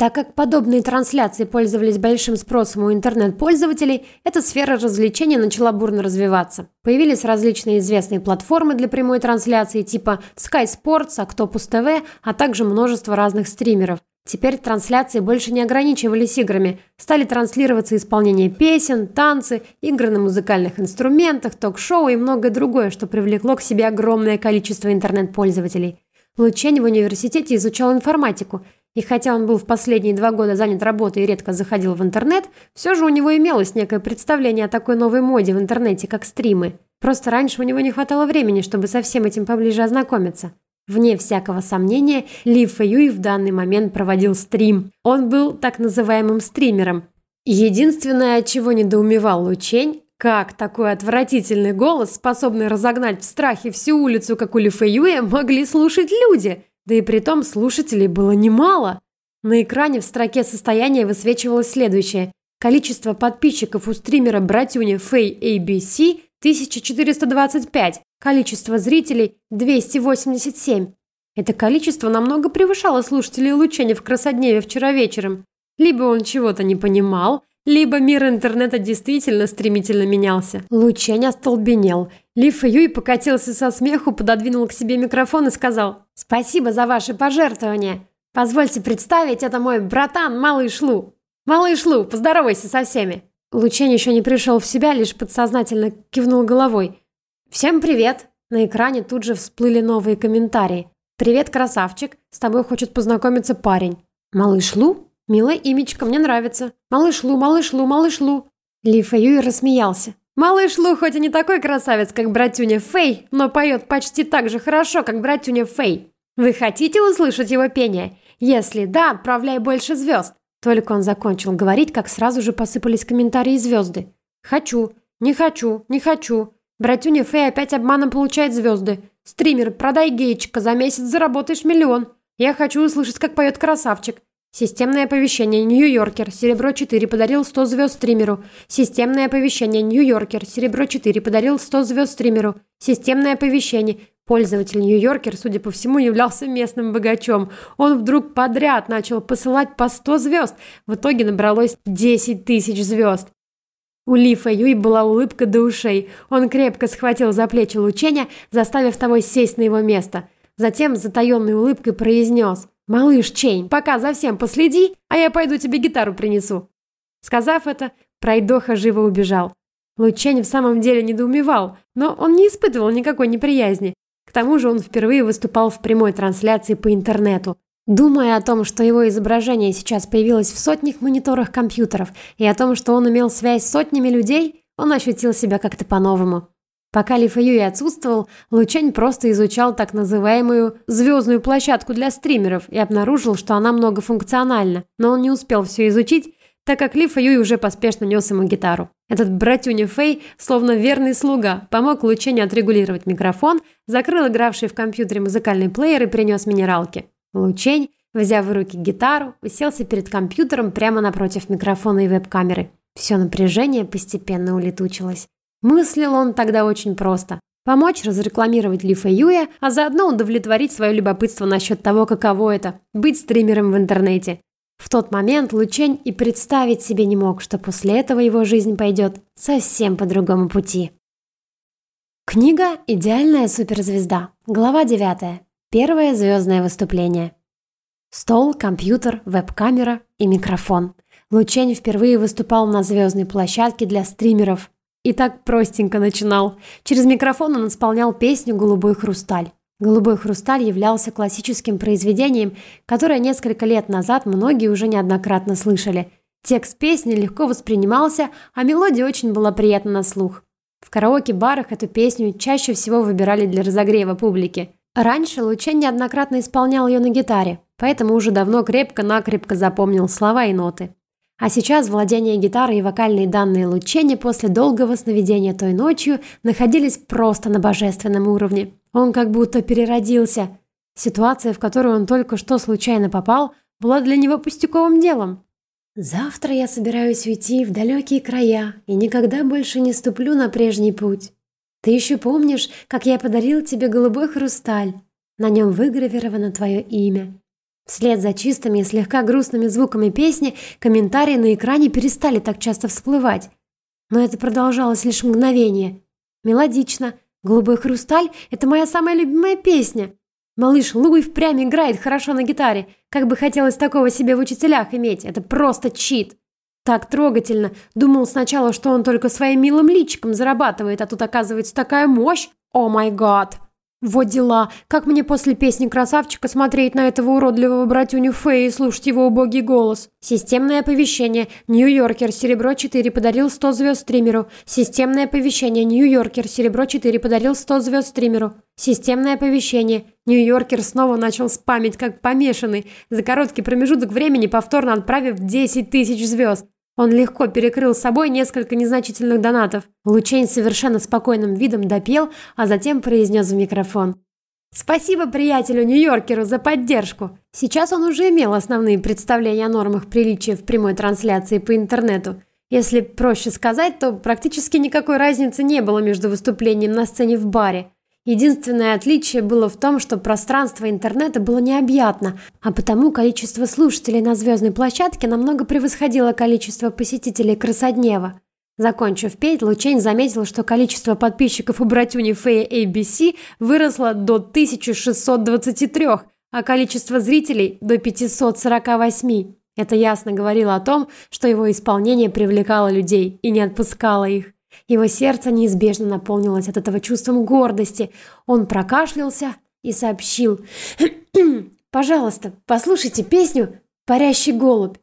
Так как подобные трансляции пользовались большим спросом у интернет-пользователей, эта сфера развлечения начала бурно развиваться. Появились различные известные платформы для прямой трансляции типа Sky Sports, Octopus TV, а также множество разных стримеров. Теперь трансляции больше не ограничивались играми. Стали транслироваться исполнение песен, танцы, игры на музыкальных инструментах, ток-шоу и многое другое, что привлекло к себе огромное количество интернет-пользователей. Лучень в университете изучал информатику – и хотя он был в последние два года занят работой и редко заходил в интернет, все же у него имелось некое представление о такой новой моде в интернете, как стримы. Просто раньше у него не хватало времени, чтобы со всем этим поближе ознакомиться. Вне всякого сомнения, Ли Фэюй в данный момент проводил стрим. Он был так называемым стримером. Единственное, от чего недоумевал Лучень, как такой отвратительный голос, способный разогнать в страхе всю улицу, как у Ли Фэюя, могли слушать люди – да и при том слушателей было немало. На экране в строке состояния высвечивалось следующее. Количество подписчиков у стримера братюни Фэй ABC 1425. Количество зрителей 287. Это количество намного превышало слушателей Лучени в Красодневе вчера вечером. Либо он чего-то не понимал, либо мир интернета действительно стремительно менялся. Лучень остолбенел. Ли Фэюй покатился со смеху, пододвинул к себе микрофон и сказал «Спасибо за ваши пожертвования. Позвольте представить, это мой братан Малыш Лу. Малыш Лу, поздоровайся со всеми». Лучень еще не пришел в себя, лишь подсознательно кивнул головой. «Всем привет!» На экране тут же всплыли новые комментарии. «Привет, красавчик! С тобой хочет познакомиться парень». «Малыш Лу?» Милое имечко, мне нравится. Малыш Лу, малыш Лу, малыш Лу. Ли Фэюй рассмеялся. Малыш Лу хоть и не такой красавец, как братюня Фэй, но поет почти так же хорошо, как братюня Фэй. Вы хотите услышать его пение? Если да, отправляй больше звезд. Только он закончил говорить, как сразу же посыпались комментарии звезды. «Хочу, не хочу, не хочу. Братюня Фэй опять обманом получает звезды. Стример, продай гейчика, за месяц заработаешь миллион. Я хочу услышать, как поет красавчик. Системное оповещение Нью-Йоркер. Серебро 4 подарил 100 звезд стримеру. Системное оповещение Нью-Йоркер. Серебро 4 подарил 100 звезд стримеру. Системное оповещение. Пользователь Нью-Йоркер, судя по всему, являлся местным богачом. Он вдруг подряд начал посылать по 100 звезд. В итоге набралось 10 тысяч звезд. У Ли Фэюи была улыбка до ушей. Он крепко схватил за плечи Лученя, заставив того сесть на его место. Затем с затаенной улыбкой произнес – «Малыш Чейн, пока за всем последи, а я пойду тебе гитару принесу». Сказав это, пройдоха живо убежал. Лучень в самом деле недоумевал, но он не испытывал никакой неприязни. К тому же он впервые выступал в прямой трансляции по интернету. Думая о том, что его изображение сейчас появилось в сотнях мониторах компьютеров, и о том, что он имел связь с сотнями людей, он ощутил себя как-то по-новому. Пока Ли Фэюй отсутствовал, Лучень просто изучал так называемую «звездную площадку для стримеров» и обнаружил, что она многофункциональна, но он не успел все изучить, так как Ли Фэюй уже поспешно нес ему гитару. Этот братюня Фэй, словно верный слуга, помог Лученю отрегулировать микрофон, закрыл игравший в компьютере музыкальный плеер и принес минералки. Лучень, взяв в руки гитару, уселся перед компьютером прямо напротив микрофона и веб-камеры. Все напряжение постепенно улетучилось. Мыслил он тогда очень просто. Помочь разрекламировать Ли Фэюя, а заодно удовлетворить свое любопытство насчет того, каково это – быть стримером в интернете. В тот момент Лучень и представить себе не мог, что после этого его жизнь пойдет совсем по другому пути. Книга «Идеальная суперзвезда». Глава 9. Первое звездное выступление. Стол, компьютер, веб-камера и микрофон. Лучень впервые выступал на звездной площадке для стримеров. И так простенько начинал. Через микрофон он исполнял песню «Голубой хрусталь». «Голубой хрусталь» являлся классическим произведением, которое несколько лет назад многие уже неоднократно слышали. Текст песни легко воспринимался, а мелодия очень была приятна на слух. В караоке-барах эту песню чаще всего выбирали для разогрева публики. Раньше Лучен неоднократно исполнял ее на гитаре, поэтому уже давно крепко-накрепко запомнил слова и ноты. А сейчас владение гитарой и вокальные данные Лучени после долгого сновидения той ночью находились просто на божественном уровне. Он как будто переродился. Ситуация, в которую он только что случайно попал, была для него пустяковым делом. «Завтра я собираюсь уйти в далекие края и никогда больше не ступлю на прежний путь. Ты еще помнишь, как я подарил тебе голубой хрусталь? На нем выгравировано твое имя. Вслед за чистыми и слегка грустными звуками песни комментарии на экране перестали так часто всплывать. Но это продолжалось лишь мгновение. Мелодично. «Голубой хрусталь» — это моя самая любимая песня. Малыш Луи впрямь играет хорошо на гитаре. Как бы хотелось такого себе в учителях иметь. Это просто чит. Так трогательно. Думал сначала, что он только своим милым личиком зарабатывает, а тут оказывается такая мощь. О май гад. Вот дела. Как мне после песни красавчика смотреть на этого уродливого братюню Фэя и слушать его убогий голос? Системное оповещение. Нью-Йоркер. Серебро 4 подарил 100 звезд стримеру. Системное оповещение. Нью-Йоркер. Серебро 4 подарил 100 звезд стримеру. Системное оповещение. Нью-Йоркер снова начал спамить как помешанный, за короткий промежуток времени повторно отправив 10 тысяч звезд. Он легко перекрыл собой несколько незначительных донатов. Лучень совершенно спокойным видом допел, а затем произнес в микрофон. «Спасибо приятелю Нью-Йоркеру за поддержку!» Сейчас он уже имел основные представления о нормах приличия в прямой трансляции по интернету. Если проще сказать, то практически никакой разницы не было между выступлением на сцене в баре. Единственное отличие было в том, что пространство интернета было необъятно, а потому количество слушателей на звездной площадке намного превосходило количество посетителей Красоднева. Закончив петь, Лучень заметил, что количество подписчиков у братюни Фея ABC выросло до 1623, а количество зрителей – до 548. Это ясно говорило о том, что его исполнение привлекало людей и не отпускало их. Его сердце неизбежно наполнилось от этого чувством гордости. Он прокашлялся и сообщил. «Пожалуйста, послушайте песню «Парящий голубь».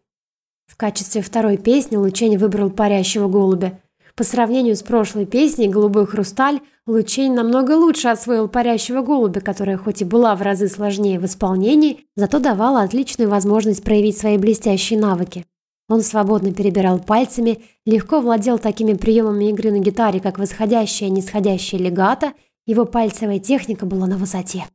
В качестве второй песни Лучень выбрал «Парящего голубя». По сравнению с прошлой песней «Голубой хрусталь» Лучень намного лучше освоил «Парящего голубя», которая хоть и была в разы сложнее в исполнении, зато давала отличную возможность проявить свои блестящие навыки. Он свободно перебирал пальцами, легко владел такими приемами игры на гитаре, как восходящая и нисходящая легато, его пальцевая техника была на высоте.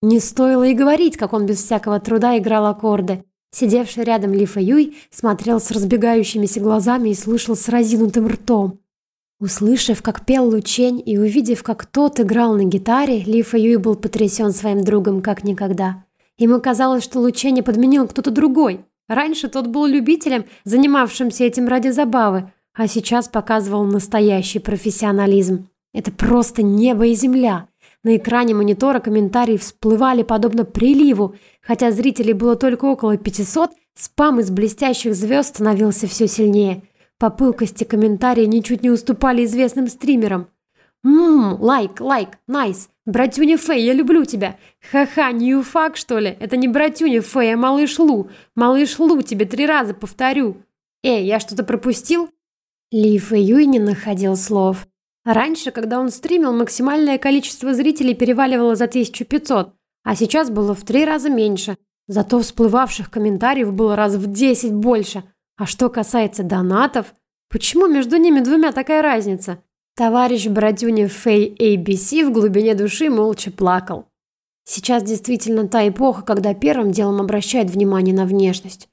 Не стоило и говорить, как он без всякого труда играл аккорды. Сидевший рядом Ли Юй смотрел с разбегающимися глазами и слышал с разинутым ртом. Услышав, как пел Лучень и увидев, как тот играл на гитаре, Ли Юй был потрясен своим другом как никогда. Ему казалось, что Лучень подменил кто-то другой – Раньше тот был любителем, занимавшимся этим ради забавы, а сейчас показывал настоящий профессионализм. Это просто небо и земля. На экране монитора комментарии всплывали подобно приливу. Хотя зрителей было только около 500, спам из блестящих звезд становился все сильнее. По пылкости комментарии ничуть не уступали известным стримерам. «Ммм, лайк, лайк, найс. Братюня Фэй, я люблю тебя. Ха-ха, не юфак, что ли? Это не братюня Фэй, а малыш Лу. Малыш Лу, тебе три раза повторю. Эй, я что-то пропустил?» Ли Фэй Юй не находил слов. Раньше, когда он стримил, максимальное количество зрителей переваливало за 1500, а сейчас было в три раза меньше. Зато всплывавших комментариев было раз в 10 больше. А что касается донатов, почему между ними двумя такая разница? Товарищ Бродюня Фэй ABC в глубине души молча плакал. Сейчас действительно та эпоха, когда первым делом обращают внимание на внешность.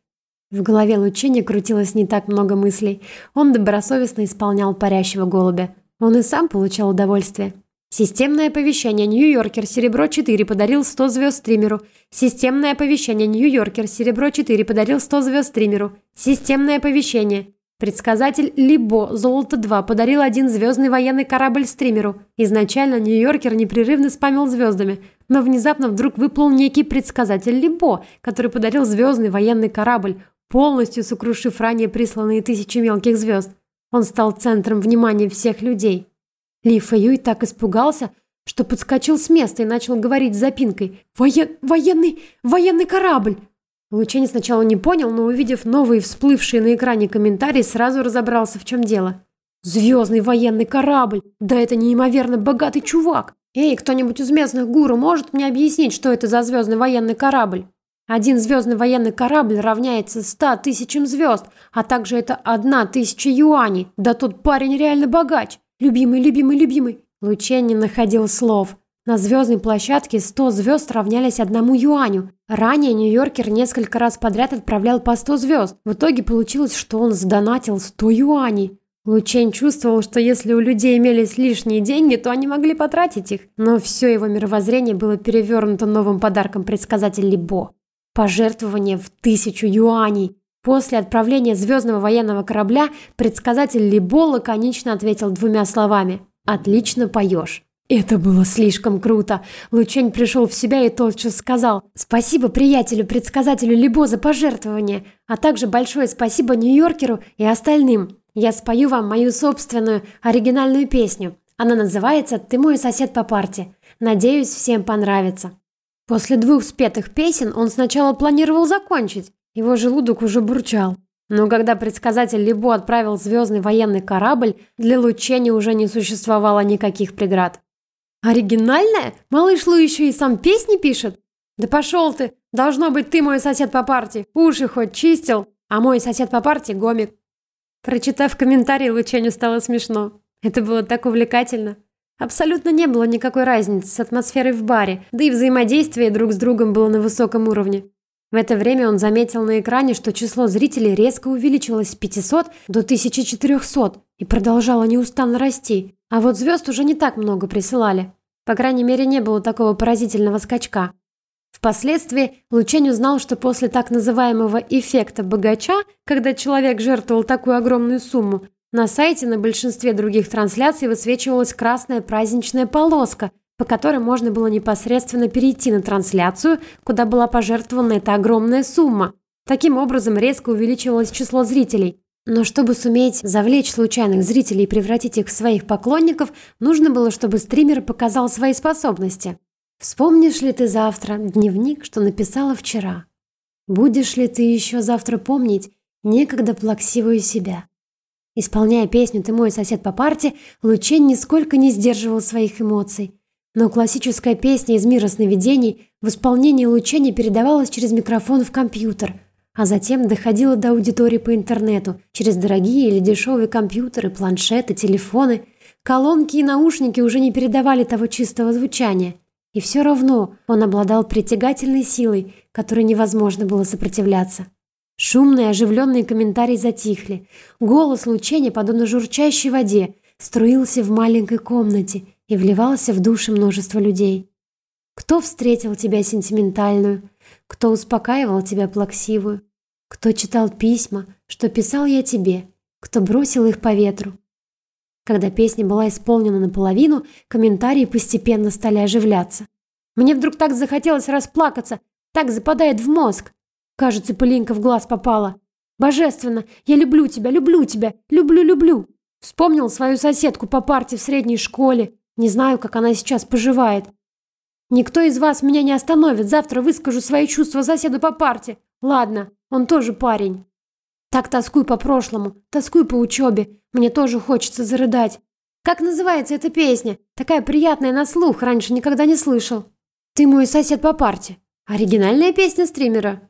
В голове Лучини крутилось не так много мыслей. Он добросовестно исполнял парящего голубя. Он и сам получал удовольствие. Системное оповещение Нью-Йоркер Серебро 4 подарил 100 звезд стримеру. Системное оповещение Нью-Йоркер Серебро 4 подарил 100 звезд стримеру. Системное оповещение. Предсказатель Либо Золото 2 подарил один звездный военный корабль стримеру. Изначально Нью-Йоркер непрерывно спамил звездами, но внезапно вдруг выплыл некий предсказатель Либо, который подарил звездный военный корабль, полностью сокрушив ранее присланные тысячи мелких звезд. Он стал центром внимания всех людей. Ли Фэюй так испугался, что подскочил с места и начал говорить с запинкой «Воен... военный... военный корабль!» Лучени сначала не понял, но увидев новые всплывшие на экране комментарии, сразу разобрался, в чем дело. «Звездный военный корабль! Да это неимоверно богатый чувак! Эй, кто-нибудь из местных гуру может мне объяснить, что это за звездный военный корабль?» Один звездный военный корабль равняется ста тысячам звезд, а также это одна тысяча юаней. Да тот парень реально богач. Любимый, любимый, любимый. Лучен не находил слов. На звездной площадке 100 звезд равнялись одному юаню. Ранее Нью-Йоркер несколько раз подряд отправлял по 100 звезд. В итоге получилось, что он сдонатил 100 юаней. Лучень чувствовал, что если у людей имелись лишние деньги, то они могли потратить их. Но все его мировоззрение было перевернуто новым подарком предсказатель Либо. Пожертвование в тысячу юаней. После отправления звездного военного корабля предсказатель Либо лаконично ответил двумя словами «Отлично поешь». Это было слишком круто. Лучень пришел в себя и тотчас сказал «Спасибо приятелю-предсказателю Либо за пожертвование, а также большое спасибо Нью-Йоркеру и остальным. Я спою вам мою собственную оригинальную песню. Она называется «Ты мой сосед по парте». Надеюсь, всем понравится». После двух спетых песен он сначала планировал закончить. Его желудок уже бурчал. Но когда предсказатель Либо отправил звездный военный корабль, для Лучени уже не существовало никаких преград. «Оригинальная? Малыш Лу еще и сам песни пишет? Да пошел ты! Должно быть, ты мой сосед по парте. Уши хоть чистил, а мой сосед по парте – гомик». Прочитав комментарий, Лученю стало смешно. Это было так увлекательно. Абсолютно не было никакой разницы с атмосферой в баре, да и взаимодействие друг с другом было на высоком уровне. В это время он заметил на экране, что число зрителей резко увеличилось с 500 до 1400 и продолжало неустанно расти. А вот звезд уже не так много присылали. По крайней мере, не было такого поразительного скачка. Впоследствии Лучень узнал, что после так называемого «эффекта богача», когда человек жертвовал такую огромную сумму, на сайте на большинстве других трансляций высвечивалась красная праздничная полоска, по которой можно было непосредственно перейти на трансляцию, куда была пожертвована эта огромная сумма. Таким образом резко увеличивалось число зрителей. Но чтобы суметь завлечь случайных зрителей и превратить их в своих поклонников, нужно было, чтобы стример показал свои способности. Вспомнишь ли ты завтра дневник, что написала вчера? Будешь ли ты еще завтра помнить некогда плаксивую себя? Исполняя песню «Ты мой сосед по парте», Лучень нисколько не сдерживал своих эмоций. Но классическая песня из мира сновидений в исполнении Лучения передавалась через микрофон в компьютер, а затем доходила до аудитории по интернету через дорогие или дешевые компьютеры, планшеты, телефоны. Колонки и наушники уже не передавали того чистого звучания. И все равно он обладал притягательной силой, которой невозможно было сопротивляться. Шумные оживленные комментарии затихли. Голос лучения, подобно журчащей воде, струился в маленькой комнате и вливался в души множества людей. Кто встретил тебя сентиментальную? Кто успокаивал тебя плаксивую? Кто читал письма, что писал я тебе? Кто бросил их по ветру? Когда песня была исполнена наполовину, комментарии постепенно стали оживляться. Мне вдруг так захотелось расплакаться, так западает в мозг. Кажется, пылинка в глаз попала. Божественно! Я люблю тебя, люблю тебя, люблю-люблю. Вспомнил свою соседку по парте в средней школе. Не знаю, как она сейчас поживает. Никто из вас меня не остановит. Завтра выскажу свои чувства соседу по парте. Ладно, он тоже парень. Так тоскую по прошлому, тоскую по учебе. Мне тоже хочется зарыдать. Как называется эта песня? Такая приятная на слух, раньше никогда не слышал. Ты мой сосед по парте. Оригинальная песня стримера.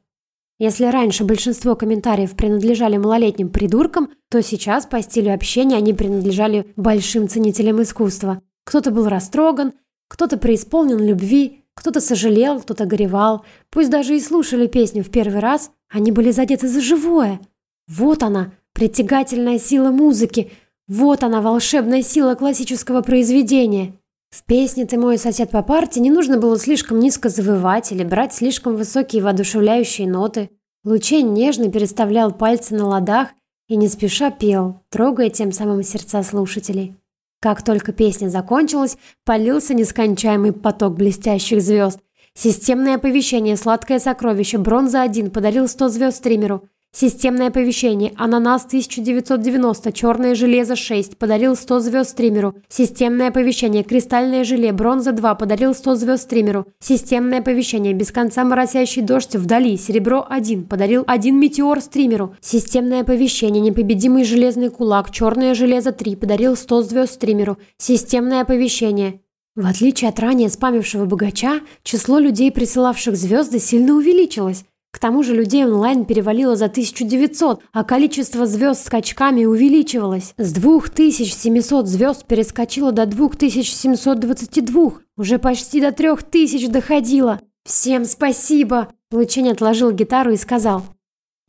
Если раньше большинство комментариев принадлежали малолетним придуркам, то сейчас по стилю общения они принадлежали большим ценителям искусства. Кто-то был растроган, кто-то преисполнен любви, кто-то сожалел, кто-то горевал. Пусть даже и слушали песню в первый раз, они были задеты за живое. Вот она, притягательная сила музыки. Вот она, волшебная сила классического произведения. В песне «Ты мой сосед по парте» не нужно было слишком низко завывать или брать слишком высокие воодушевляющие ноты. Лучень нежно переставлял пальцы на ладах и не спеша пел, трогая тем самым сердца слушателей. Как только песня закончилась, полился нескончаемый поток блестящих звезд. Системное оповещение «Сладкое сокровище» бронза-1 подарил 100 звезд стримеру. Системное оповещение «Ананас 1990. Черное железо 6» подарил 100 звезд стримеру. Системное оповещение «Кристальное желе бронза 2» подарил 100 звезд стримеру. Системное оповещение «Без конца моросящий дождь вдали» серебро 1 подарил 1 метеор стримеру. Системное оповещение «Непобедимый железный кулак» черное железо 3 подарил 100 звезд стримеру. Системное оповещение в отличие от ранее спамившего богача, число людей, присылавших звезды, сильно увеличилось. К тому же людей онлайн перевалило за 1900, а количество звезд скачками увеличивалось. С 2700 звезд перескочило до 2722, уже почти до 3000 доходило. «Всем спасибо!» Лучень отложил гитару и сказал.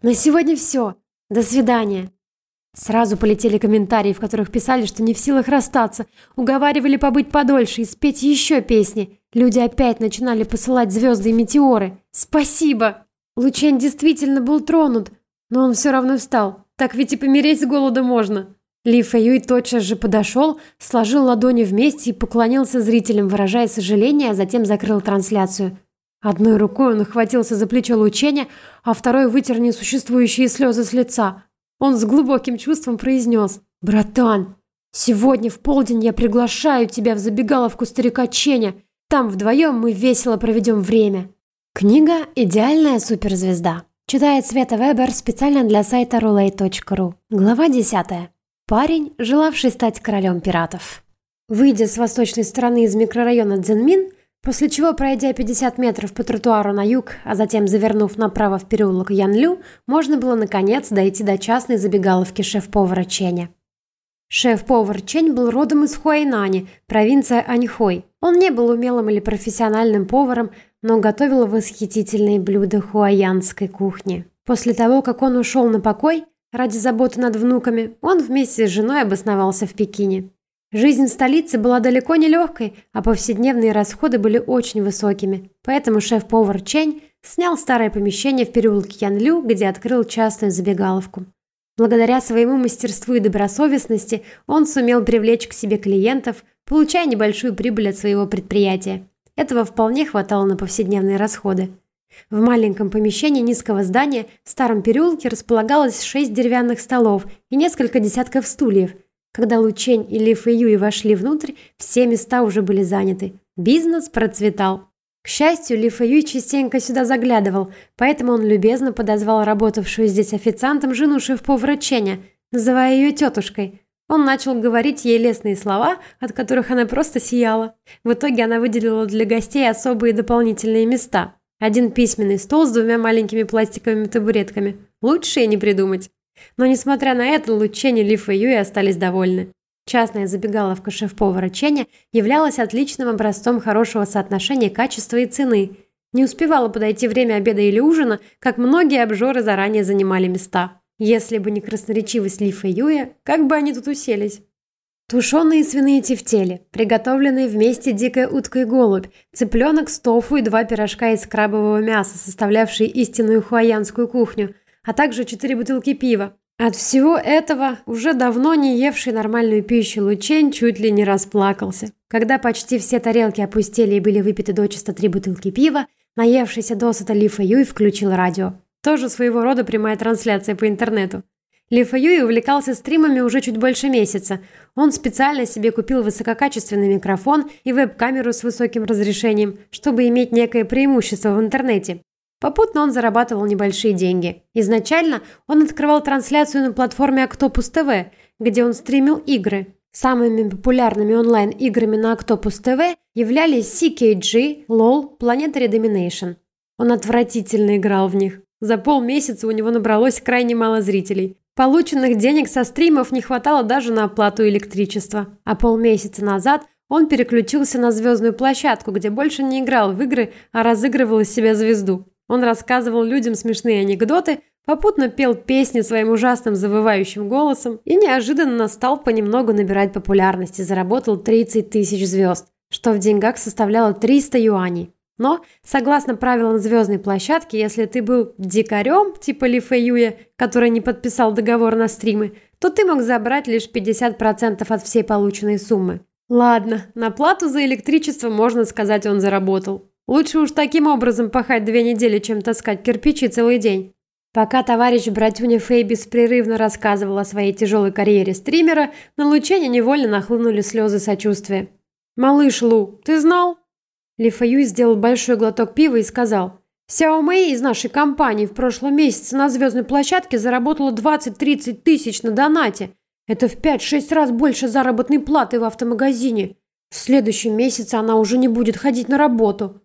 «На сегодня все. До свидания». Сразу полетели комментарии, в которых писали, что не в силах расстаться, уговаривали побыть подольше и спеть еще песни. Люди опять начинали посылать звезды и метеоры. «Спасибо!» Лучен действительно был тронут, но он все равно встал. Так ведь и помереть с голода можно. Ли Фэюй тотчас же подошел, сложил ладони вместе и поклонился зрителям, выражая сожаление, а затем закрыл трансляцию. Одной рукой он охватился за плечо Лученя, а второй вытер несуществующие слезы с лица. Он с глубоким чувством произнес «Братан, сегодня в полдень я приглашаю тебя в забегаловку старика Ченя. Там вдвоем мы весело проведем время». Книга «Идеальная суперзвезда». Читает Света Вебер специально для сайта roulette.ru. Глава 10. Парень, желавший стать королем пиратов. Выйдя с восточной стороны из микрорайона Дзенмин, после чего, пройдя 50 метров по тротуару на юг, а затем завернув направо в переулок Янлю, можно было наконец дойти до частной забегаловки шеф-повара Ченя. Шеф-повар Чень был родом из Хуайнани, провинция Аньхой. Он не был умелым или профессиональным поваром, но готовил восхитительные блюда хуаянской кухни. После того, как он ушел на покой, ради заботы над внуками, он вместе с женой обосновался в Пекине. Жизнь в столице была далеко не легкой, а повседневные расходы были очень высокими. Поэтому шеф-повар Чень снял старое помещение в переулке Янлю, где открыл частную забегаловку. Благодаря своему мастерству и добросовестности он сумел привлечь к себе клиентов, получая небольшую прибыль от своего предприятия. Этого вполне хватало на повседневные расходы. В маленьком помещении низкого здания в старом переулке располагалось шесть деревянных столов и несколько десятков стульев. Когда Лучень и Ли Фэ Юй вошли внутрь, все места уже были заняты. Бизнес процветал. К счастью, Ли Фэ Юй частенько сюда заглядывал, поэтому он любезно подозвал работавшую здесь официантом жену шеф-повара Ченя, называя ее тетушкой. Он начал говорить ей лестные слова, от которых она просто сияла. В итоге она выделила для гостей особые дополнительные места. Один письменный стол с двумя маленькими пластиковыми табуретками. Лучше и не придумать. Но несмотря на это, Лучени, Лиф и Юи остались довольны. Частная забегаловка шеф-повара Ченя являлась отличным образцом хорошего соотношения качества и цены. Не успевало подойти время обеда или ужина, как многие обжоры заранее занимали места. Если бы не красноречивость Лифа Юя, как бы они тут уселись? Тушеные свиные тефтели, приготовленные вместе дикая утка и голубь, цыпленок с тофу и два пирожка из крабового мяса, составлявшие истинную хуаянскую кухню, а также четыре бутылки пива. От всего этого уже давно не евший нормальную пищу Лучень чуть ли не расплакался. Когда почти все тарелки опустели и были выпиты дочисто три бутылки пива, наевшийся досыта Лифа Юй включил радио. Тоже своего рода прямая трансляция по интернету. Ли Фаюи увлекался стримами уже чуть больше месяца. Он специально себе купил высококачественный микрофон и веб-камеру с высоким разрешением, чтобы иметь некое преимущество в интернете. Попутно он зарабатывал небольшие деньги. Изначально он открывал трансляцию на платформе Octopus TV, где он стримил игры. Самыми популярными онлайн-играми на Octopus TV являлись CKG, LoL, Planetary Domination. Он отвратительно играл в них. За полмесяца у него набралось крайне мало зрителей. Полученных денег со стримов не хватало даже на оплату электричества. А полмесяца назад он переключился на звездную площадку, где больше не играл в игры, а разыгрывал из себя звезду. Он рассказывал людям смешные анекдоты, попутно пел песни своим ужасным завывающим голосом и неожиданно стал понемногу набирать популярность и заработал 30 тысяч звезд, что в деньгах составляло 300 юаней. Но, согласно правилам звездной площадки, если ты был дикарем, типа Ли Фэюя, который не подписал договор на стримы, то ты мог забрать лишь 50% от всей полученной суммы. Ладно, на плату за электричество, можно сказать, он заработал. Лучше уж таким образом пахать две недели, чем таскать кирпичи целый день. Пока товарищ братюня Фэй беспрерывно рассказывал о своей тяжелой карьере стримера, на Лучене невольно нахлынули слезы сочувствия. «Малыш Лу, ты знал?» Ли Фэюй сделал большой глоток пива и сказал, «Сяо Мэй из нашей компании в прошлом месяце на звездной площадке заработала 20-30 тысяч на донате. Это в 5-6 раз больше заработной платы в автомагазине. В следующем месяце она уже не будет ходить на работу».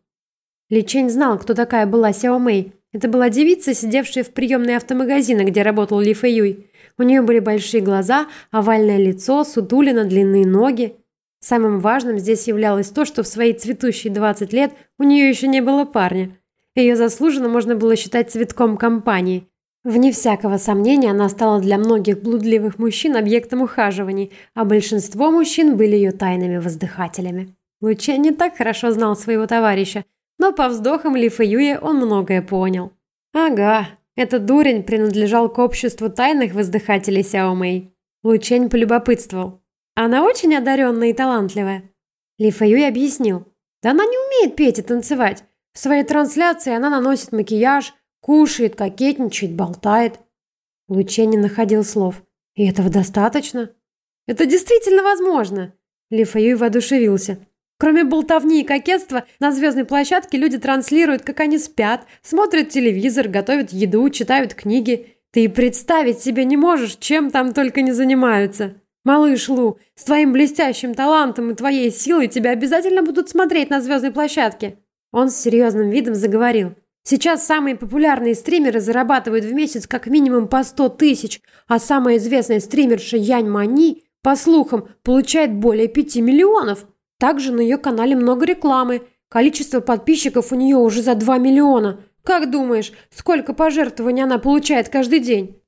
Ли Чэнь знал, кто такая была Сяо Мэй. Это была девица, сидевшая в приемной автомагазина, где работал Ли Фэюй. У нее были большие глаза, овальное лицо, сутулина, длинные ноги. Самым важным здесь являлось то, что в свои цветущие 20 лет у нее еще не было парня. Ее заслуженно можно было считать цветком компании. Вне всякого сомнения, она стала для многих блудливых мужчин объектом ухаживаний, а большинство мужчин были ее тайными воздыхателями. Лучен не так хорошо знал своего товарища, но по вздохам Ли Фэюя он многое понял. Ага, этот дурень принадлежал к обществу тайных воздыхателей Сяо Мэй. Лучень полюбопытствовал. Она очень одаренная и талантливая. Ли Фэюй объяснил. Да она не умеет петь и танцевать. В своей трансляции она наносит макияж, кушает, кокетничает, болтает. Лучен не находил слов. И этого достаточно? Это действительно возможно. Ли Фэюй воодушевился. Кроме болтовни и кокетства, на звездной площадке люди транслируют, как они спят, смотрят телевизор, готовят еду, читают книги. Ты и представить себе не можешь, чем там только не занимаются. «Малыш Лу, с твоим блестящим талантом и твоей силой тебя обязательно будут смотреть на звездной площадке!» Он с серьезным видом заговорил. «Сейчас самые популярные стримеры зарабатывают в месяц как минимум по 100 тысяч, а самая известная стримерша Янь Мани, по слухам, получает более 5 миллионов. Также на ее канале много рекламы. Количество подписчиков у нее уже за 2 миллиона. Как думаешь, сколько пожертвований она получает каждый день?»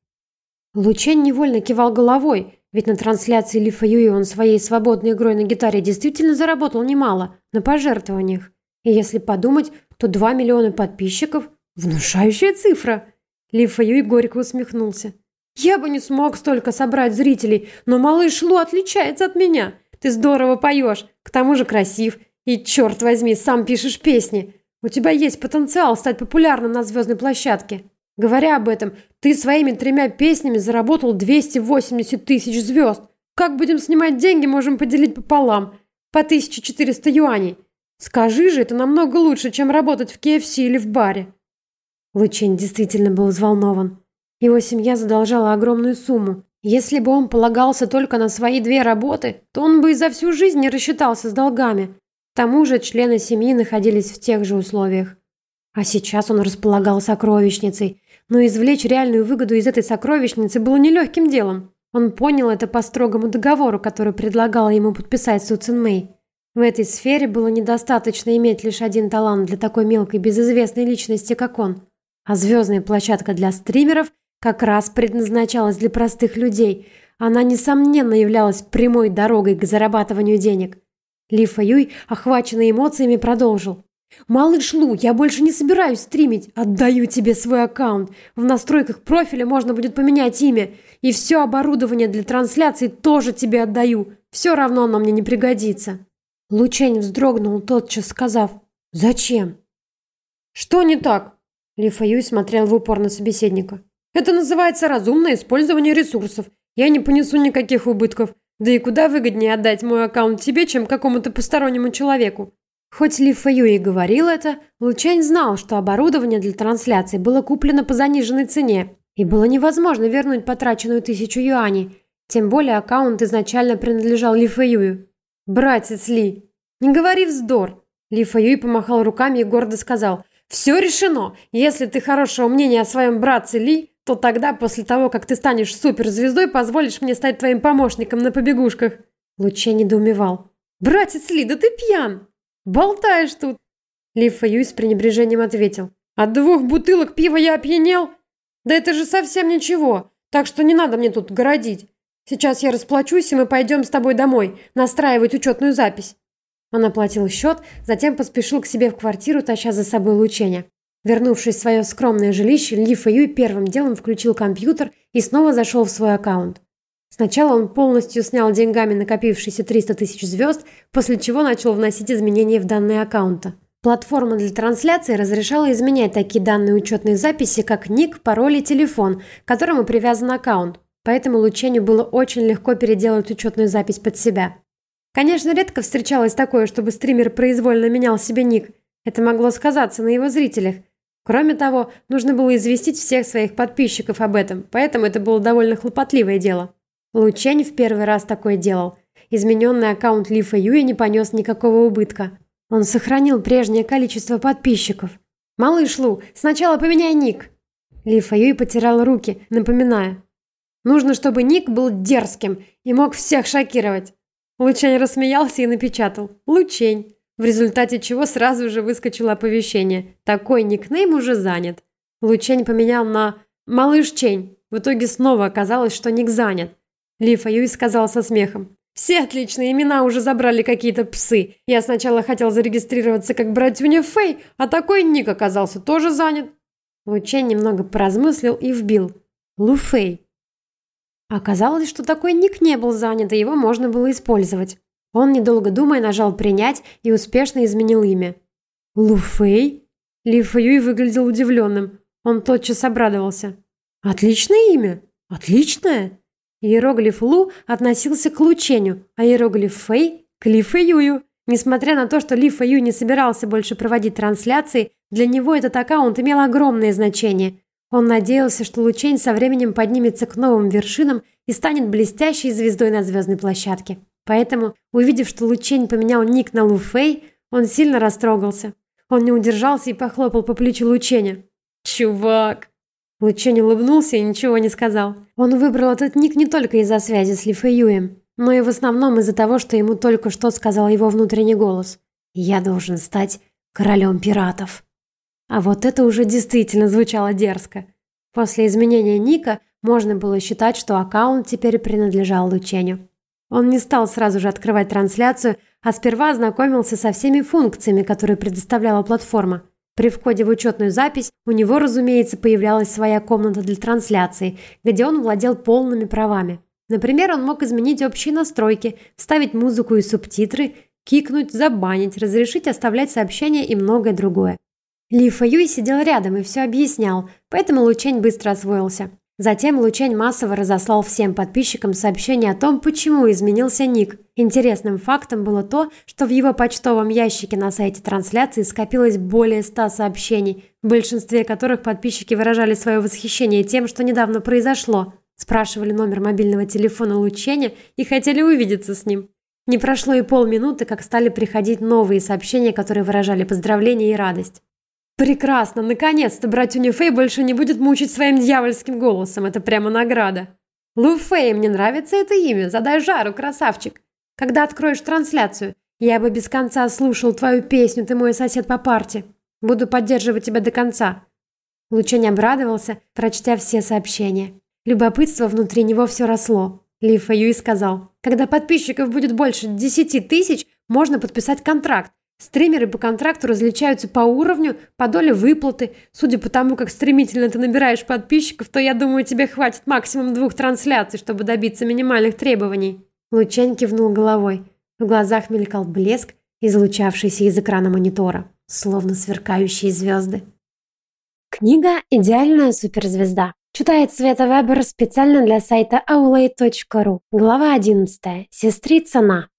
Лучен невольно кивал головой – ведь на трансляции Ли Фэюи он своей свободной игрой на гитаре действительно заработал немало на пожертвованиях. И если подумать, то 2 миллиона подписчиков – внушающая цифра. Ли Фэюи горько усмехнулся. «Я бы не смог столько собрать зрителей, но малыш Лу отличается от меня. Ты здорово поешь, к тому же красив. И, черт возьми, сам пишешь песни. У тебя есть потенциал стать популярным на звездной площадке». Говоря об этом, ты своими тремя песнями заработал 280 тысяч звезд. Как будем снимать деньги, можем поделить пополам. По 1400 юаней. Скажи же, это намного лучше, чем работать в KFC или в баре. Лучень действительно был взволнован. Его семья задолжала огромную сумму. Если бы он полагался только на свои две работы, то он бы и за всю жизнь не рассчитался с долгами. К тому же члены семьи находились в тех же условиях. А сейчас он располагал сокровищницей, но извлечь реальную выгоду из этой сокровищницы было нелегким делом. Он понял это по строгому договору, который предлагала ему подписать Су Цин Мэй. В этой сфере было недостаточно иметь лишь один талант для такой мелкой безызвестной личности, как он. А звездная площадка для стримеров как раз предназначалась для простых людей. Она, несомненно, являлась прямой дорогой к зарабатыванию денег. Ли Фа Юй, охваченный эмоциями, продолжил. «Малыш Лу, я больше не собираюсь стримить. Отдаю тебе свой аккаунт. В настройках профиля можно будет поменять имя. И все оборудование для трансляции тоже тебе отдаю. Все равно оно мне не пригодится». Лучень вздрогнул, тотчас сказав «Зачем?» «Что не так?» Ли Фаюй смотрел в упор на собеседника. «Это называется разумное использование ресурсов. Я не понесу никаких убытков. Да и куда выгоднее отдать мой аккаунт тебе, чем какому-то постороннему человеку. Хоть Ли Фэю и говорил это, Лучань знал, что оборудование для трансляции было куплено по заниженной цене, и было невозможно вернуть потраченную тысячу юаней. Тем более аккаунт изначально принадлежал Ли Фэюю. «Братец Ли, не говори вздор!» Ли Фэюй помахал руками и гордо сказал. «Все решено! Если ты хорошего мнения о своем братце Ли, то тогда, после того, как ты станешь суперзвездой, позволишь мне стать твоим помощником на побегушках». Луче недоумевал. «Братец Ли, да ты пьян! Болтаешь тут!» Ли Фэюй с пренебрежением ответил. «От двух бутылок пива я опьянел? Да это же совсем ничего, так что не надо мне тут городить. Сейчас я расплачусь, и мы пойдем с тобой домой, настраивать учетную запись». Он оплатил счет, затем поспешил к себе в квартиру, таща за собой лучение. Вернувшись в свое скромное жилище, Ли Фэюй первым делом включил компьютер и снова зашел в свой аккаунт. Сначала он полностью снял деньгами накопившиеся 300 тысяч звезд, после чего начал вносить изменения в данные аккаунта. Платформа для трансляции разрешала изменять такие данные учетной записи, как ник, пароль и телефон, к которому привязан аккаунт, поэтому Лучению было очень легко переделать учетную запись под себя. Конечно, редко встречалось такое, чтобы стример произвольно менял себе ник. Это могло сказаться на его зрителях. Кроме того, нужно было известить всех своих подписчиков об этом, поэтому это было довольно хлопотливое дело. Лучень в первый раз такое делал. Измененный аккаунт Лифа Юи не понес никакого убытка. Он сохранил прежнее количество подписчиков. «Малыш Лу, сначала поменяй ник!» Ли Фаюй потирал руки, напоминая. «Нужно, чтобы ник был дерзким и мог всех шокировать!» Лучень рассмеялся и напечатал «Лучень», в результате чего сразу же выскочило оповещение «Такой никнейм уже занят». Лучень поменял на «Малыш Чень». В итоге снова оказалось, что ник занят. Ли Фаюй сказал со смехом все отличные имена уже забрали какие-то псы. Я сначала хотел зарегистрироваться как братюня Фэй, а такой ник оказался тоже занят. Лучен немного поразмыслил и вбил. Лу Фэй. Оказалось, что такой ник не был занят, и его можно было использовать. Он, недолго думая, нажал «Принять» и успешно изменил имя. Лу Фэй? Ли Фэюй выглядел удивленным. Он тотчас обрадовался. «Отличное имя! Отличное!» Иероглиф Лу относился к лучению, а иероглиф Фэй – к Ли Фэюю. Несмотря на то, что Ли Фэю не собирался больше проводить трансляции, для него этот аккаунт имел огромное значение. Он надеялся, что Лучень со временем поднимется к новым вершинам и станет блестящей звездой на звездной площадке. Поэтому, увидев, что Лучень поменял ник на Лу Фэй, он сильно растрогался. Он не удержался и похлопал по плечу Лученя. «Чувак, Лучень улыбнулся и ничего не сказал. Он выбрал этот ник не только из-за связи с Ли но и в основном из-за того, что ему только что сказал его внутренний голос. «Я должен стать королем пиратов». А вот это уже действительно звучало дерзко. После изменения ника можно было считать, что аккаунт теперь принадлежал Лученю. Он не стал сразу же открывать трансляцию, а сперва ознакомился со всеми функциями, которые предоставляла платформа. При входе в учетную запись у него, разумеется, появлялась своя комната для трансляции, где он владел полными правами. Например, он мог изменить общие настройки, вставить музыку и субтитры, кикнуть, забанить, разрешить оставлять сообщения и многое другое. Ли Фэюй сидел рядом и все объяснял, поэтому Лучень быстро освоился. Затем Лучень массово разослал всем подписчикам сообщение о том, почему изменился ник. Интересным фактом было то, что в его почтовом ящике на сайте трансляции скопилось более 100 сообщений, в большинстве которых подписчики выражали свое восхищение тем, что недавно произошло. Спрашивали номер мобильного телефона Лученя и хотели увидеться с ним. Не прошло и полминуты, как стали приходить новые сообщения, которые выражали поздравления и радость. Прекрасно, наконец-то братюня Фэй больше не будет мучить своим дьявольским голосом. Это прямо награда. Лу Фэй, мне нравится это имя. Задай жару, красавчик. Когда откроешь трансляцию, я бы без конца слушал твою песню «Ты мой сосед по парте». Буду поддерживать тебя до конца. Лучень обрадовался, прочтя все сообщения. Любопытство внутри него все росло. Ли Фэюй сказал, когда подписчиков будет больше десяти тысяч, можно подписать контракт. Стримеры по контракту различаются по уровню, по доле выплаты. Судя по тому, как стремительно ты набираешь подписчиков, то я думаю, тебе хватит максимум двух трансляций, чтобы добиться минимальных требований. Лучань кивнул головой. В глазах мелькал блеск, излучавшийся из экрана монитора, словно сверкающие звезды. Книга «Идеальная суперзвезда». Читает Света Вебер специально для сайта aulay.ru. Глава 11. Сестрица На.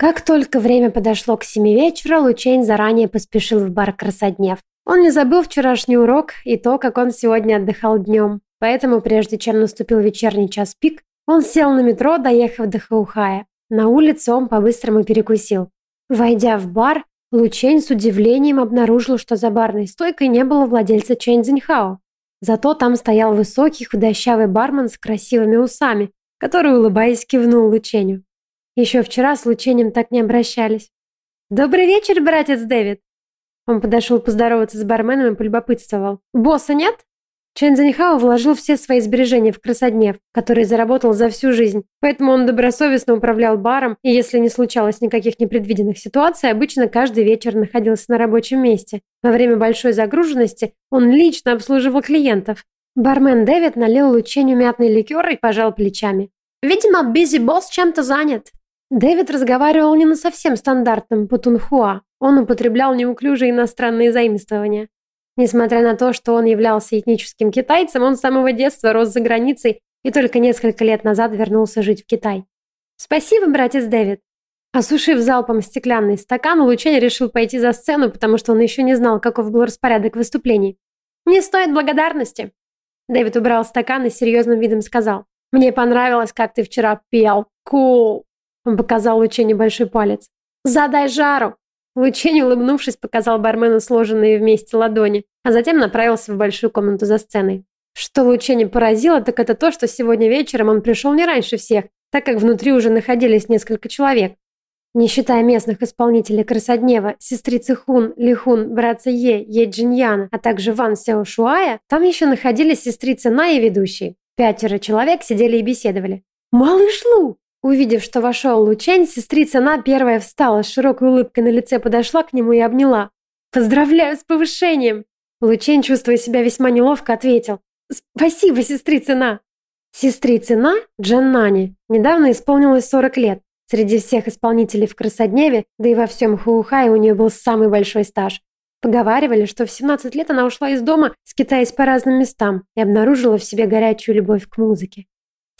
Как только время подошло к семи вечера, Лучейн заранее поспешил в бар Красоднев. Он не забыл вчерашний урок и то, как он сегодня отдыхал днем. Поэтому, прежде чем наступил вечерний час пик, Он сел на метро, доехав до Хаухая. На улице он по-быстрому перекусил. Войдя в бар, Лучень с удивлением обнаружил, что за барной стойкой не было владельца Чэнь Цзиньхао. Зато там стоял высокий худощавый бармен с красивыми усами, который, улыбаясь, кивнул Лученю. Еще вчера с Лученем так не обращались. «Добрый вечер, братец Дэвид!» Он подошел поздороваться с барменом и полюбопытствовал. «Босса нет?» Чен Занихао вложил все свои сбережения в красоднев, который заработал за всю жизнь, поэтому он добросовестно управлял баром, и если не случалось никаких непредвиденных ситуаций, обычно каждый вечер находился на рабочем месте. Во время большой загруженности он лично обслуживал клиентов. Бармен Дэвид налил Лученю мятный ликер и пожал плечами. «Видимо, Бизи Босс чем-то занят». Дэвид разговаривал не на совсем стандартном путунхуа. Он употреблял неуклюжие иностранные заимствования. Несмотря на то, что он являлся этническим китайцем, он с самого детства рос за границей и только несколько лет назад вернулся жить в Китай. «Спасибо, братец Дэвид». Осушив залпом стеклянный стакан, Лучень решил пойти за сцену, потому что он еще не знал, каков был распорядок выступлений. «Не стоит благодарности». Дэвид убрал стакан и серьезным видом сказал. «Мне понравилось, как ты вчера пел. Кул!» Он показал Луче небольшой палец. «Задай жару!» Лучень, улыбнувшись, показал бармену сложенные вместе ладони, а затем направился в большую комнату за сценой. Что Лучени поразило, так это то, что сегодня вечером он пришел не раньше всех, так как внутри уже находились несколько человек. Не считая местных исполнителей Красоднева, сестрицы Хун, Лихун, братца Е, Е Джиньяна, а также Ван Сяо Шуая, там еще находились сестрицы На и ведущие. Пятеро человек сидели и беседовали. «Малыш Лу!» Увидев, что вошел Лучень, сестрица На первая встала, с широкой улыбкой на лице подошла к нему и обняла. «Поздравляю с повышением!» Лучень, чувствуя себя весьма неловко, ответил. «Спасибо, сестрица На!» Сестрице На, Джаннани, недавно исполнилось 40 лет. Среди всех исполнителей в Красодневе, да и во всем Хуухае у нее был самый большой стаж. Поговаривали, что в 17 лет она ушла из дома, скитаясь по разным местам, и обнаружила в себе горячую любовь к музыке.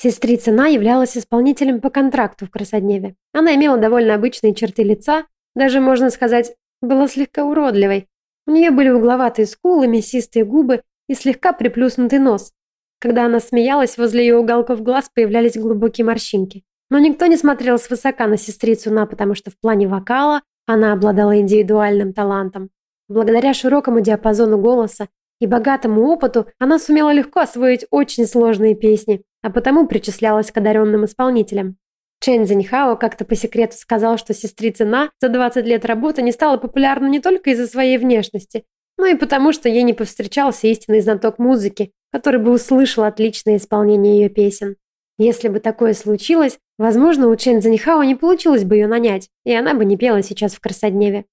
Сестрица На являлась исполнителем по контракту в Красодневе. Она имела довольно обычные черты лица, даже, можно сказать, была слегка уродливой. У нее были угловатые скулы, мясистые губы и слегка приплюснутый нос. Когда она смеялась, возле ее уголков глаз появлялись глубокие морщинки. Но никто не смотрел свысока на сестрицу На, потому что в плане вокала она обладала индивидуальным талантом. Благодаря широкому диапазону голоса и богатому опыту она сумела легко освоить очень сложные песни, а потому причислялась к одаренным исполнителям. Чен Цзиньхао как-то по секрету сказал, что сестрица На за 20 лет работы не стала популярна не только из-за своей внешности, но и потому, что ей не повстречался истинный знаток музыки, который бы услышал отличное исполнение ее песен. Если бы такое случилось, возможно, у Чен Цзиньхао не получилось бы ее нанять, и она бы не пела сейчас в Красодневе.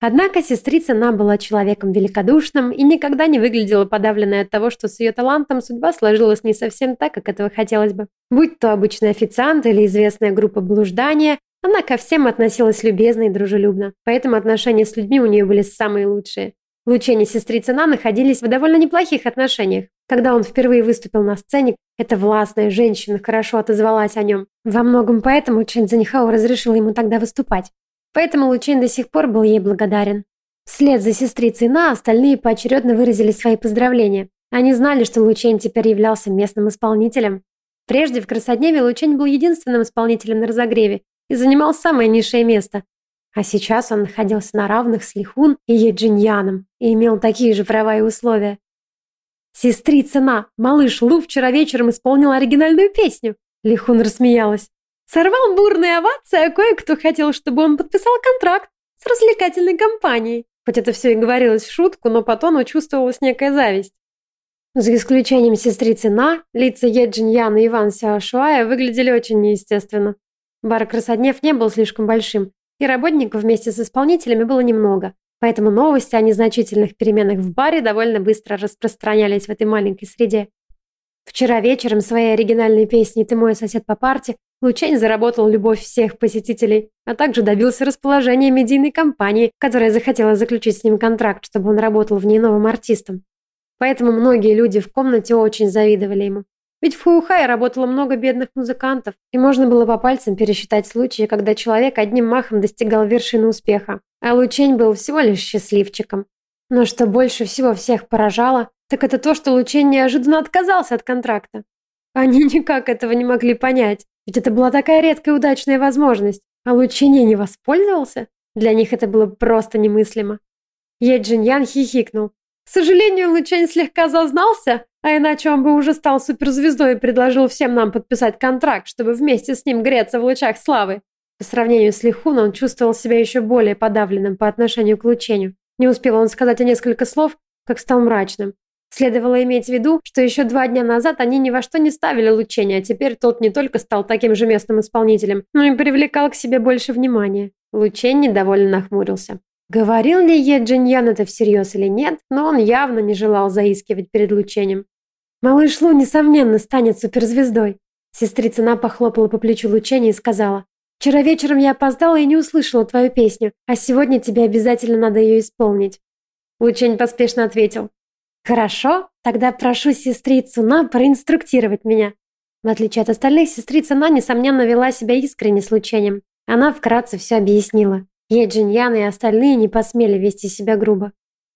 Однако сестрица На была человеком великодушным и никогда не выглядела подавленной от того, что с ее талантом судьба сложилась не совсем так, как этого хотелось бы. Будь то обычный официант или известная группа блуждания, она ко всем относилась любезно и дружелюбно, поэтому отношения с людьми у нее были самые лучшие. Лучень и сестрица На находились в довольно неплохих отношениях. Когда он впервые выступил на сцене, эта властная женщина хорошо отозвалась о нем. Во многом поэтому Чен Цзиньхао разрешила ему тогда выступать. Поэтому Лучин до сих пор был ей благодарен. Вслед за сестрицей На остальные поочередно выразили свои поздравления. Они знали, что Лучень теперь являлся местным исполнителем. Прежде в Красодневе Лучень был единственным исполнителем на разогреве и занимал самое низшее место. А сейчас он находился на равных с Лихун и Еджиньяном и имел такие же права и условия. «Сестрица На, малыш Лу вчера вечером исполнил оригинальную песню!» Лихун рассмеялась. Сорвал бурные овации, а кое-кто хотел, чтобы он подписал контракт с развлекательной компанией. Хоть это все и говорилось в шутку, но по тону чувствовалась некая зависть. За исключением сестрицы На, лица Еджин Яна и Иван Сяошуая выглядели очень неестественно. Бар Красоднев не был слишком большим, и работников вместе с исполнителями было немного, поэтому новости о незначительных переменах в баре довольно быстро распространялись в этой маленькой среде. Вчера вечером своей оригинальной песней «Ты мой сосед по парте» Лучень заработал любовь всех посетителей, а также добился расположения медийной компании, которая захотела заключить с ним контракт, чтобы он работал в ней новым артистом. Поэтому многие люди в комнате очень завидовали ему. Ведь в Хуухае работало много бедных музыкантов, и можно было по пальцам пересчитать случаи, когда человек одним махом достигал вершины успеха, а Лучень был всего лишь счастливчиком. Но что больше всего всех поражало, так это то, что Лучень неожиданно отказался от контракта. Они [laughs] никак этого не могли понять, ведь это была такая редкая удачная возможность, а Лучине не воспользовался? Для них это было просто немыслимо. Еджиньян хихикнул. К сожалению, Лучень слегка зазнался, а иначе он бы уже стал суперзвездой и предложил всем нам подписать контракт, чтобы вместе с ним греться в лучах славы. По сравнению с Лихун он чувствовал себя еще более подавленным по отношению к Лучению. Не успел он сказать и несколько слов, как стал мрачным. Следовало иметь в виду, что еще два дня назад они ни во что не ставили Лучения, а теперь тот не только стал таким же местным исполнителем, но и привлекал к себе больше внимания. Лучень недовольно нахмурился. Говорил ли Еджиньян это всерьез или нет, но он явно не желал заискивать перед Лучением. «Малыш Лу, несомненно, станет суперзвездой», Сестрица На похлопала по плечу Лучения и сказала, «Вчера вечером я опоздала и не услышала твою песню, а сегодня тебе обязательно надо ее исполнить». Лучень поспешно ответил, «Хорошо, тогда прошу сестрицу На проинструктировать меня». В отличие от остальных, сестрица На, несомненно, вела себя искренне с Лучением. Она вкратце все объяснила. Ей Джиньян и остальные не посмели вести себя грубо.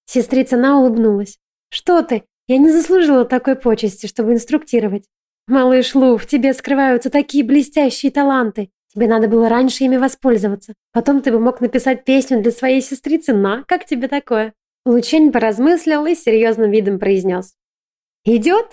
Сестрица На улыбнулась. «Что ты? Я не заслужила такой почести, чтобы инструктировать. Малыш Лу, в тебе скрываются такие блестящие таланты. Тебе надо было раньше ими воспользоваться. Потом ты бы мог написать песню для своей сестрицы На. Как тебе такое?» Лучень поразмыслил и серьезным видом произнес. «Идет?»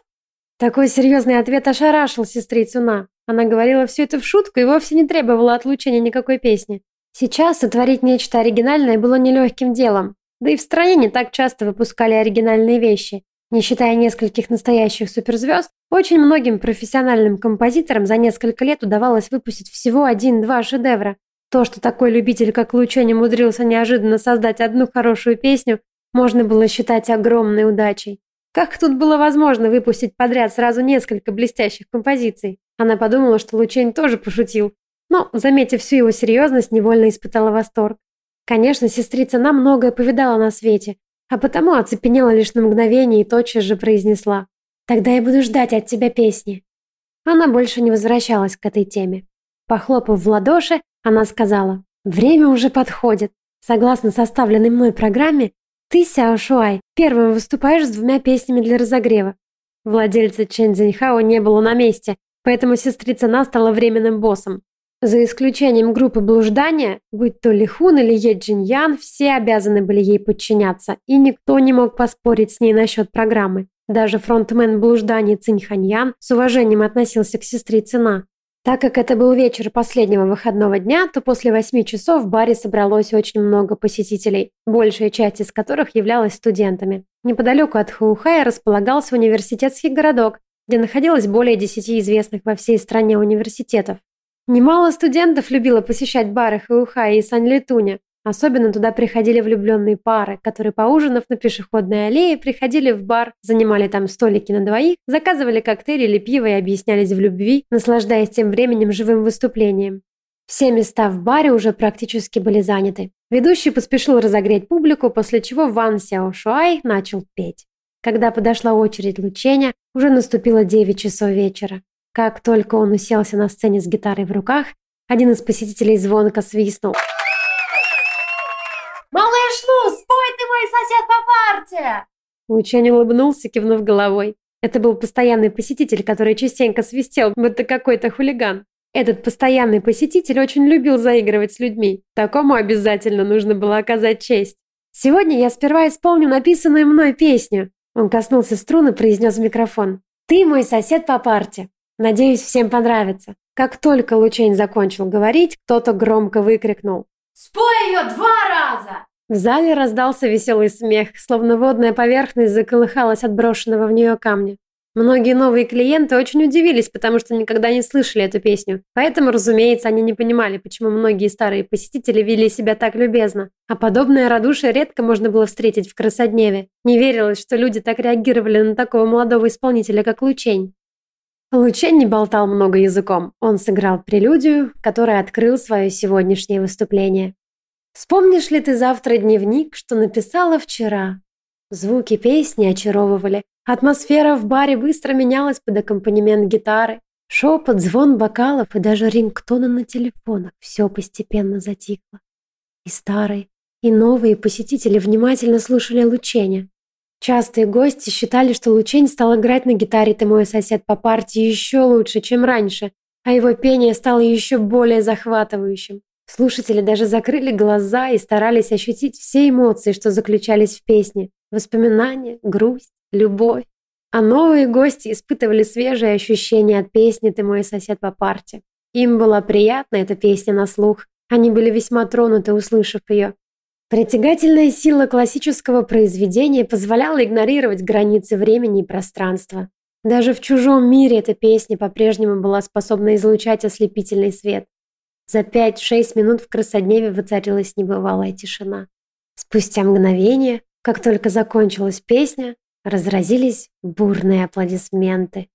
Такой серьезный ответ ошарашил сестрицу На. Она говорила все это в шутку и вовсе не требовала от Лучения никакой песни. Сейчас сотворить нечто оригинальное было нелегким делом. Да и в стране не так часто выпускали оригинальные вещи. Не считая нескольких настоящих суперзвезд, очень многим профессиональным композиторам за несколько лет удавалось выпустить всего один-два шедевра. То, что такой любитель, как Лучони, умудрился неожиданно создать одну хорошую песню, можно было считать огромной удачей. Как тут было возможно выпустить подряд сразу несколько блестящих композиций? Она подумала, что Лучень тоже пошутил, но, заметив всю его серьезность, невольно испытала восторг. Конечно, сестрица нам многое повидала на свете, а потому оцепенела лишь на мгновение и тотчас же произнесла. «Тогда я буду ждать от тебя песни». Она больше не возвращалась к этой теме. Похлопав в ладоши, она сказала, «Время уже подходит. Согласно составленной мной программе, ты, Сяо Шуай, первым выступаешь с двумя песнями для разогрева. Владельца Чэнь Цзиньхао не было на месте, поэтому сестрица На стала временным боссом. За исключением группы блуждания, будь то Лихун или Е Ян, все обязаны были ей подчиняться, и никто не мог поспорить с ней насчет программы. Даже фронтмен блужданий Циньханьян с уважением относился к сестрице На. Так как это был вечер последнего выходного дня, то после восьми часов в баре собралось очень много посетителей, большая часть из которых являлась студентами. Неподалеку от Хаухая располагался университетский городок, где находилось более десяти известных во всей стране университетов. Немало студентов любило посещать бары Хаухая и Санлитуня, Особенно туда приходили влюбленные пары, которые, поужинав на пешеходной аллее, приходили в бар, занимали там столики на двоих, заказывали коктейли или пиво и объяснялись в любви, наслаждаясь тем временем живым выступлением. Все места в баре уже практически были заняты. Ведущий поспешил разогреть публику, после чего Ван Сяо Шуай начал петь. Когда подошла очередь Лучения, уже наступило 9 часов вечера. Как только он уселся на сцене с гитарой в руках, один из посетителей звонко свистнул – «Малыш Лу, спой ты мой сосед по парте!» Лучань улыбнулся, кивнув головой. Это был постоянный посетитель, который частенько свистел, будто какой-то хулиган. Этот постоянный посетитель очень любил заигрывать с людьми. Такому обязательно нужно было оказать честь. «Сегодня я сперва исполню написанную мной песню». Он коснулся струны и произнес в микрофон. «Ты мой сосед по парте. Надеюсь, всем понравится». Как только Лучень закончил говорить, кто-то громко выкрикнул. «Спой ее два раза!» В зале раздался веселый смех, словно водная поверхность заколыхалась от брошенного в нее камня. Многие новые клиенты очень удивились, потому что никогда не слышали эту песню. Поэтому, разумеется, они не понимали, почему многие старые посетители вели себя так любезно. А подобное радушие редко можно было встретить в Красодневе. Не верилось, что люди так реагировали на такого молодого исполнителя, как Лучень. Лучень не болтал много языком. Он сыграл прелюдию, которая открыл свое сегодняшнее выступление. «Вспомнишь ли ты завтра дневник, что написала вчера?» Звуки песни очаровывали. Атмосфера в баре быстро менялась под аккомпанемент гитары. Шепот, звон бокалов и даже рингтоны на телефонах. Все постепенно затихло. И старые, и новые посетители внимательно слушали лучение. Частые гости считали, что Лучень стал играть на гитаре «Ты мой сосед по партии» еще лучше, чем раньше, а его пение стало еще более захватывающим. Слушатели даже закрыли глаза и старались ощутить все эмоции, что заключались в песне. Воспоминания, грусть, любовь. А новые гости испытывали свежие ощущения от песни «Ты мой сосед по парте». Им была приятна эта песня на слух. Они были весьма тронуты, услышав ее. Притягательная сила классического произведения позволяла игнорировать границы времени и пространства. Даже в чужом мире эта песня по-прежнему была способна излучать ослепительный свет. За 5-6 минут в Красодневе воцарилась небывалая тишина. Спустя мгновение, как только закончилась песня, разразились бурные аплодисменты.